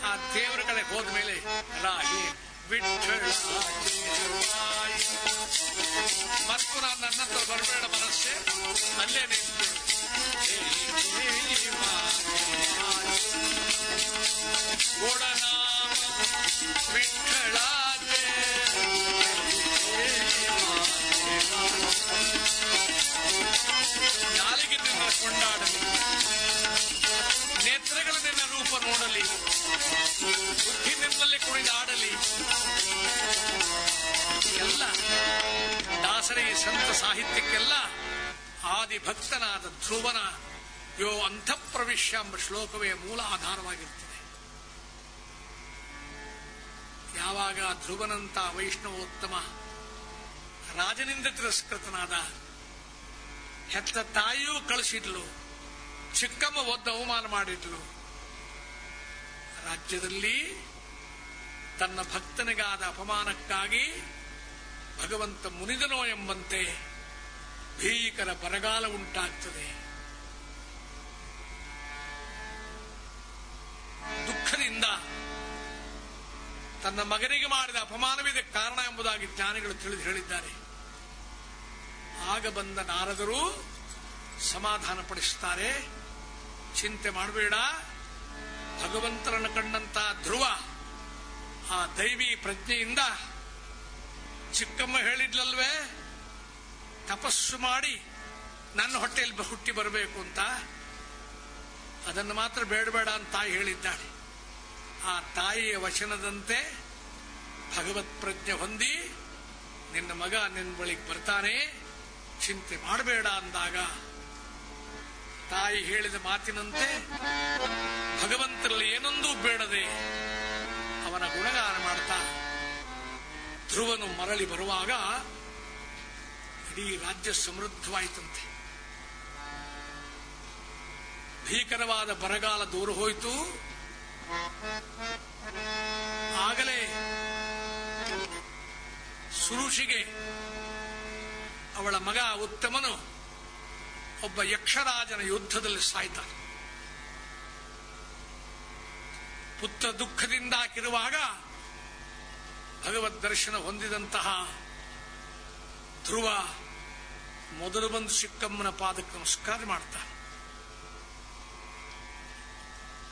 ಆ ದೇವರ ಕಡೆ ಹೋದ ಮೇಲೆ ರಾಹಿ ವಿಠ್ಠಳ ಮತ್ತು ನಾನು ನನ್ನ ಹತ್ರ ಬರಬೇಡ ಮನಸ್ಸೆ. ಅಲ್ಲೇ ನಿಂತು. ಓಡನಾಮ ವಿಠ್ಠಳಾಗೆ. ಕೊಂಡಾಡಲಿ. ನೇತ್ರಗಳ ನಿನ್ನ ರೂಪ ನೋಡಲಿ. ಬುದ್ಧಿ ನಿನ್ನಲ್ಲಿ ಕುಣಿದಾಡಲಿ. ಎಲ್ಲ ದಾಸರಿಗೆ ಸಂತ ಸಾಹಿತ್ಯಕ್ಕೆಲ್ಲ ಆದಿ ಭಕ್ತನಾದ ಧ್ರುವನ ಯೋ ಅಂತಃಪ್ರವಿಶ್ಯ ಎಂಬ ಶ್ಲೋಕವೇ ಮೂಲ ಆಧಾರವಾಗಿರುತ್ತದೆ. ಯಾವಾಗ ಧ್ರುವನಂತ ವೈಷ್ಣವೋತ್ತಮ ರಾಜನಿಂದ ತಿರಸ್ಕೃತನಾದ ಹೆತ್ತ ತಾಯಿಯೂ ಕಳಿಸಿದ್ಲು. ಚಿಕ್ಕಮ್ಮ ಒದ್ದ ಅವಮಾನ ಮಾಡಿದ್ಲು. ರಾಜ್ಯದಲ್ಲಿ ತನ್ನ ಭಕ್ತನಿಗಾದ ಅಪಮಾನಕ್ಕಾಗಿ ಭಗವಂತ ಮುನಿದನೋ ಎಂಬಂತೆ ಭೀಕರ ಬರಗಾಲ ಉಂಟಾಗ್ತದೆ. ದುಃಖದಿಂದ ತನ್ನ ಮಗನಿಗೆ ಮಾಡಿದ ಅಪಮಾನವಿದೆ ಕಾರಣ ಎಂಬುದಾಗಿ ಜ್ಞಾನಿಗಳು ತಿಳಿದು ಹೇಳಿದ್ದಾರೆ. ಆಗ ಬಂದ ನಾರದರು ಸಮಾಧಾನ ಪಡಿಸುತ್ತಾರೆ ಚಿಂತೆ ಮಾಡಬೇಡ. ಭಗವಂತರನ್ನು ಕಂಡಂತ ಧ್ರುವ ಆ ದೈವಿ ಪ್ರಜ್ಞೆಯಿಂದ ಚಿಕ್ಕಮ್ಮ ಹೇಳಿದ್ಲಲ್ವೇ, ತಪಸ್ಸು ಮಾಡಿ ನನ್ನ ಹೊಟ್ಟೆಯಲ್ಲಿ ಹುಟ್ಟಿ ಬರಬೇಕು ಅಂತ. ಅದನ್ನು ಮಾತ್ರ ಬೇಡಬೇಡ ಅಂತ ತಾಯಿ ಹೇಳಿದ್ದಾಳೆ. ಆ ತಾಯಿಯ ವಚನದಂತೆ ಭಗವತ್ ಪ್ರಜ್ಞೆ ಹೊಂದಿ ನಿನ್ನ ಮಗ ನಿನ್ನ ಬಳಿಗೆ ಬರ್ತಾನೆ. ಚಿಂತೆ ಮಾಡಬೇಡ ಅಂದಾಗ ತಾಯಿ ಹೇಳಿದ ಮಾತಿನಂತೆ ಭಗವಂತರಲ್ಲಿ ಏನೊಂದೂ ಬೇಡದೆ ಅವನ ಗುಣಗಾನ ಮಾಡ್ತಾ ಧ್ರುವನು ಮರಳಿ ಬರುವಾಗ ಇಡೀ ರಾಜ್ಯ ಸಮೃದ್ಧವಾಯಿತಂತೆ. ಭೀಕರವಾದ ಬರಗಾಲ ದೂರ ಹೋಯಿತು. ಆಗಲೇ ಸುರುಷಿಗೆ ಅವಳ ಮಗ ಉತ್ತಮನು. ಒಬ್ಬ ಯಕ್ಷರಾಜನ ಯುದ್ಧದಲ್ಲಿ ಸಾಯ್ತಾನೆ. ಪುತ್ರ ದುಃಖದಿಂದ ಹಾಕಿರುವಾಗ ಭಗವದ್ ದರ್ಶನ ಹೊಂದಿದಂತಹ ಧ್ರುವ ಮೊದಲು ಬಂದು ಚಿಕ್ಕಮ್ಮನ ಪಾದಕ್ಕೆ ನಮಸ್ಕಾರ ಮಾಡ್ತಾನೆ.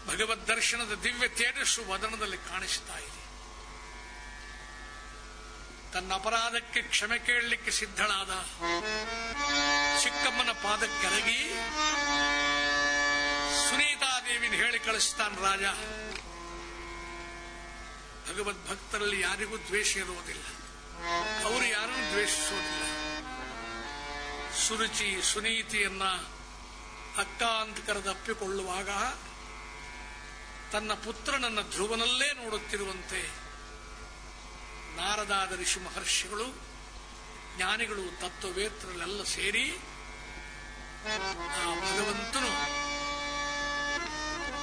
ಭಗವದ್ ದರ್ಶನದ ದಿವ್ಯ ತೇಜಸ್ಸು ವದನದಲ್ಲಿ ಕಾಣಿಸ್ತಾ ಇದೆ. ತನ್ನ ಅಪರಾಧಕ್ಕೆ ಕ್ಷಮೆ ಕೇಳಲಿಕ್ಕೆ ಸಿದ್ಧಳಾದ ಚಿಕ್ಕಮ್ಮನ ಪಾದಕ್ಕೆರಗಿ ಸುನೀತಾದೇವಿನ ಹೇಳಿ ಕಳಿಸ್ತಾನ ರಾಜ. ಭಗವದ್ ಭಕ್ತರಲ್ಲಿ ಯಾರಿಗೂ ದ್ವೇಷ ಇರುವುದಿಲ್ಲ. ಅವರು ಯಾರನ್ನು ದ್ವೇಷಿಸುವುದಿಲ್ಲ. ಸುರುಚಿ ಸುನೀತಿಯನ್ನ ಅಕ್ಕ ಅಂತ ಕರೆದಪ್ಪಿಕೊಳ್ಳುವಾಗ ತನ್ನ ಪುತ್ರನನ್ನ ಧ್ರುವನಲ್ಲೇ ನೋಡುತ್ತಿರುವಂತೆ ನಾರದಾದ ಋಷಿ ಮಹರ್ಷಿಗಳು, ಜ್ಞಾನಿಗಳು ತತ್ವವೇತ್ರರೆಲ್ಲ ಸೇರಿ ಆ ಭಗವಂತನು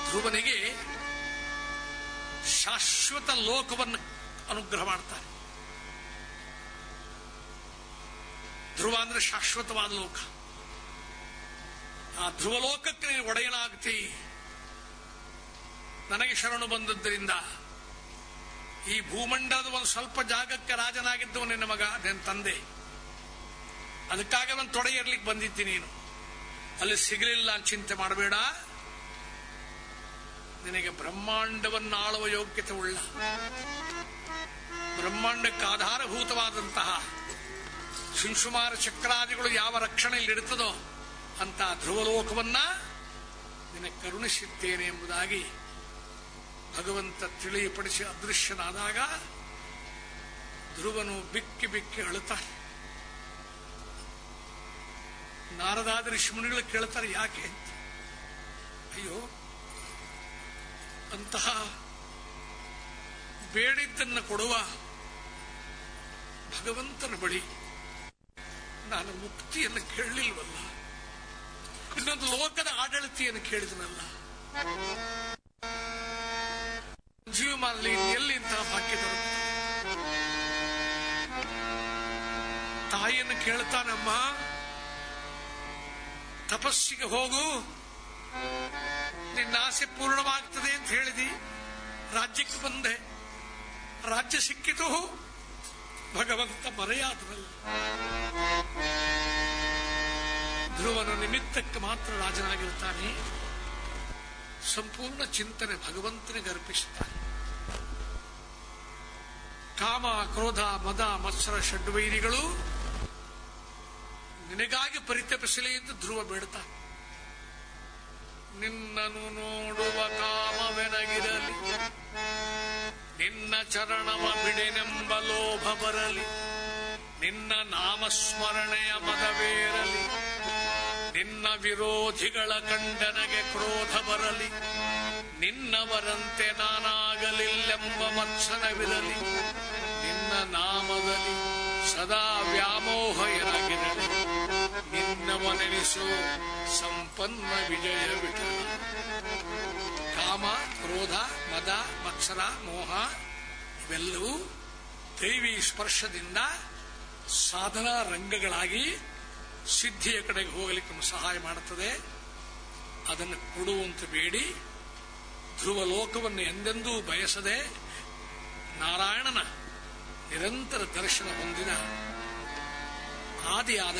ಧ್ರುವನಿಗೆ ಶಾಶ್ವತ ಲೋಕವನ್ನು ಅನುಗ್ರಹ ಮಾಡ್ತಾರೆ ಧ್ರುವ ಅಂದ್ರೆ ಶಾಶ್ವತವಾದ ಲೋಕ. ಆ ಧ್ರುವ ಲೋಕಕ್ಕೆ ಒಡೆಯಲಾಗ್ತಿ. ನನಗೆ ಶರಣು ಬಂದದ್ದರಿಂದ ಈ ಭೂಮಂಡಲದ ಒಂದು ಸ್ವಲ್ಪ ಜಾಗಕ್ಕೆ ರಾಜನಾಗಿದ್ದವ ನಿನ್ನ ಮಗ, ನಿನ್ನ ತಂದೆ. ಅದಕ್ಕಾಗಿ ಅವನು ತೊಡೆಯಿರ್ಲಿಕ್ಕೆ ಬಂದಿದ್ದಿ ನೀನು. ಅಲ್ಲಿ ಸಿಗಲಿಲ್ಲ ಅಂತ ಚಿಂತೆ ಮಾಡಬೇಡ. ನಿನಗೆ ಬ್ರಹ್ಮಾಂಡವನ್ನು ಆಳುವ ಯೋಗ್ಯತೆ ಉಳ್ಳ. ಬ್ರಹ್ಮಾಂಡಕ್ಕೆ ಆಧಾರಭೂತವಾದಂತಹ ಶಿಂಶುಮಾರ ಚಕ್ರಾದಿಗಳು ಯಾವ ರಕ್ಷಣೆಯಲ್ಲಿ ಇಡುತ್ತದೋ ಅಂತ ಧ್ರುವಲೋಕವನ್ನ ನಿನಗೆ ಕರುಣಿಸಿದ್ದೇನೆ ಎಂಬುದಾಗಿ ಭಗವಂತ ತಿಳಿಯಪಡಿಸಿ ಅದೃಶ್ಯನಾದಾಗ ಧ್ರುವನು ಬಿಕ್ಕಿ ಬಿಕ್ಕಿ ಅಳುತ್ತಾರೆ ನಾರದಾದ ಋಷಿಮುನಿಗಳು ಕೇಳ್ತಾರೆ, ಯಾಕೆ? ಅಂತ. ಅಯ್ಯೋ, ಅಂತಹ ಬೇಡಿದ್ದನ್ನು ಕೊಡುವ ಭಗವಂತನ ಬಳಿ ನಾನು ಮುಕ್ತಿಯನ್ನು ಕೇಳಲಿಲ್ವಲ್ಲ? ಇನ್ನೊಂದು ಲೋಕದ ಆಡಳಿತಿಯನ್ನು ಕೇಳಿದನಲ್ಲ? ಜೀವಮಾನದಲ್ಲಿ ಎಲ್ಲಿ ಇಂತಹ ಭಾಗ್ಯ ದೊರಕುತ್ತದೆ ತಾಯಿಯನ್ನು ಕೇಳ್ತಾನಮ್ಮ, ತಪಸ್ಸಿಗೆ ಹೋಗು. ನಿನ್ನ ಆಸೆ ಪೂರ್ಣವಾಗ್ತದೆ ಅಂತ ಹೇಳಿದಿ. ರಾಜ್ಯಕ್ಕೆ ಬಂದೆ. ರಾಜ್ಯ ಸಿಕ್ಕಿತು. ಭಗವಂತ ಮರೆಯಾದ್ರಲ್ಲ. ಧ್ರುವನ ನಿಮಿತ್ತಕ್ಕೆ ಮಾತ್ರ ರಾಜನಾಗಿರ್ತಾನೆ ಸಂಪೂರ್ಣ ಚಿಂತನೆ ಭಗವಂತನಿಗೆ ಅರ್ಪಿಸುತ್ತಾನೆ ಕಾಮ, ಕ್ರೋಧ, ಮದ, ಮತ್ಸರ, ಷಡ್ವೈರಿಗಳು ನಿನಗಾಗಿ ಪರಿತಪಿಸಲಿ ಎಂದು ಧ್ರುವ ಬೇಡ್ತಾ ನಿನ್ನನು ನೋಡುವ ಕಾಮವೆನಗಿರಲಿ, ನಿನ್ನ ಚರಣವ ಬಿಡೆನೆಂಬ ಲೋಭ ಬರಲಿ, ನಿನ್ನ ನಾಮಸ್ಮರಣೆಯ ಮದವೇರಲಿ ನಿನ್ನ ವಿರೋಧಿಗಳ ಕಂಡನಗೆ ಕ್ರೋಧ ಬರಲಿ. ನಿನ್ನವರಂತೆ ನಾನಾಗಲಿಲ್ಲೆಂಬ ಮತ್ಸರವಿರಲಿ. ನಿನ್ನ ನಾಮದಲ್ಲಿ ಸದಾ ವ್ಯಾಮೋಹ ಎನಗಿರಲಿ ನಿನ್ನವನೆನಿಸೋ ಸಂಪನ್ನ ವಿಜಯ ವಿಠಲ ಕಾಮ, ಕ್ರೋಧ, ಮದ, ಮತ್ಸರ, ಮೋಹ ಇವೆಲ್ಲವೂ ದೈವಿ ಸ್ಪರ್ಶದಿಂದ ಸಾಧನಾ ರಂಗಗಳಾಗಿ ಸಿದ್ಧಿಯ ಕಡೆಗೆ ಹೋಗಲಿಕ್ಕೆ ಸಹಾಯ ಮಾಡುತ್ತದೆ. ಅದನ್ನು ಕೊಡುವಂತ ಬೇಡಿ. ಧ್ರುವ ಲೋಕವನ್ನು ಎಂದೆಂದೂ ಬಯಸದೆ ನಾರಾಯಣನ ನಿರಂತರ ದರ್ಶನ ಹೊಂದಿದ ಆದಿಯಾದ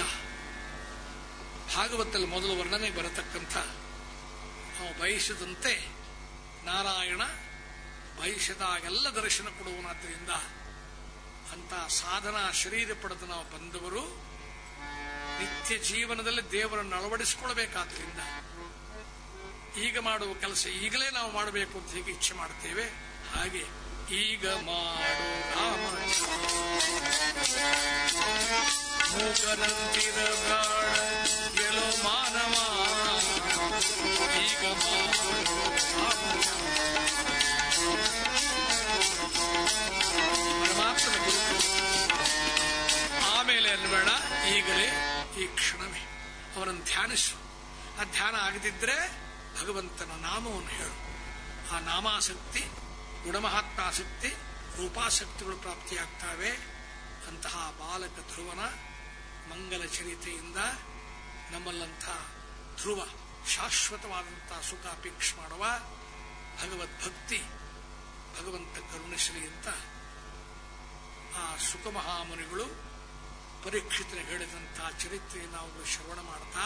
ಭಾಗವತಲ್ಲಿ ಮೊದಲು ವರ್ಣನೆ ಬರತಕ್ಕಂಥ ನಾವು ಬಯಸಿದಂತೆ ನಾರಾಯಣ ಬಯಸಿದಾಗೆಲ್ಲ ದರ್ಶನ ಕೊಡುವನಾದ್ದರಿಂದ ಅಂತ ಸಾಧನಾ ಶರೀರ ಪಡೆದು ನಾವು ಬಂದವರು. ನಿತ್ಯ ಜೀವನದಲ್ಲಿ ದೇವರನ್ನು ಅಳವಡಿಸಿಕೊಳ್ಬೇಕಾದ್ರಿಂದ ಈಗ ಮಾಡುವ ಕೆಲಸ ಈಗಲೇ ನಾವು ಮಾಡಬೇಕು ಅಂತ ಹೇಗೆ ಇಚ್ಛೆ ಮಾಡ್ತೇವೆ ಹಾಗೆ ಈಗ ಮಾಡೋ ಈಗ ಮಾಡೋ ಆಮೇಲೆ ಅನ್ಬೇಡ ಈಗಲೇ ಈ ಕ್ಷಣವೇ ಅವನನ್ನು ಧ್ಯಾನಿಸು. ಆ ಧ್ಯಾನ ಆಗದಿದ್ರೆ ಭಗವಂತನ ನಾಮವನ್ನು ಹೇಳು. ಆ ನಾಮಾಸಕ್ತಿ, ಗುಣಮಹಾತ್ಮಾಸಕ್ತಿ, ರೂಪಾಸಕ್ತಿಗಳು ಪ್ರಾಪ್ತಿಯಾಗ್ತವೆ. ಅಂತಹ ಬಾಲಕ ಧ್ರುವನ ಮಂಗಲ ಚರಿತೆಯಿಂದ ನಮ್ಮಲ್ಲಂಥ ಧ್ರುವ ಶಾಶ್ವತವಾದಂತಹ ಸುಖ ಅಪೇಕ್ಷೆ ಮಾಡುವ ಭಗವದ್ಭಕ್ತಿ, ಭಗವಂತ ಕರುಣಶ್ರೀ ಅಂತ ಆ ಸುಖಮಹಾಮುನಿಗಳು ಪರೀಕ್ಷಿತರು ಹೇಳಿದಂಥ ಚರಿತ್ರೆ ನಾವು ಶ್ರವಣ ಮಾಡ್ತಾ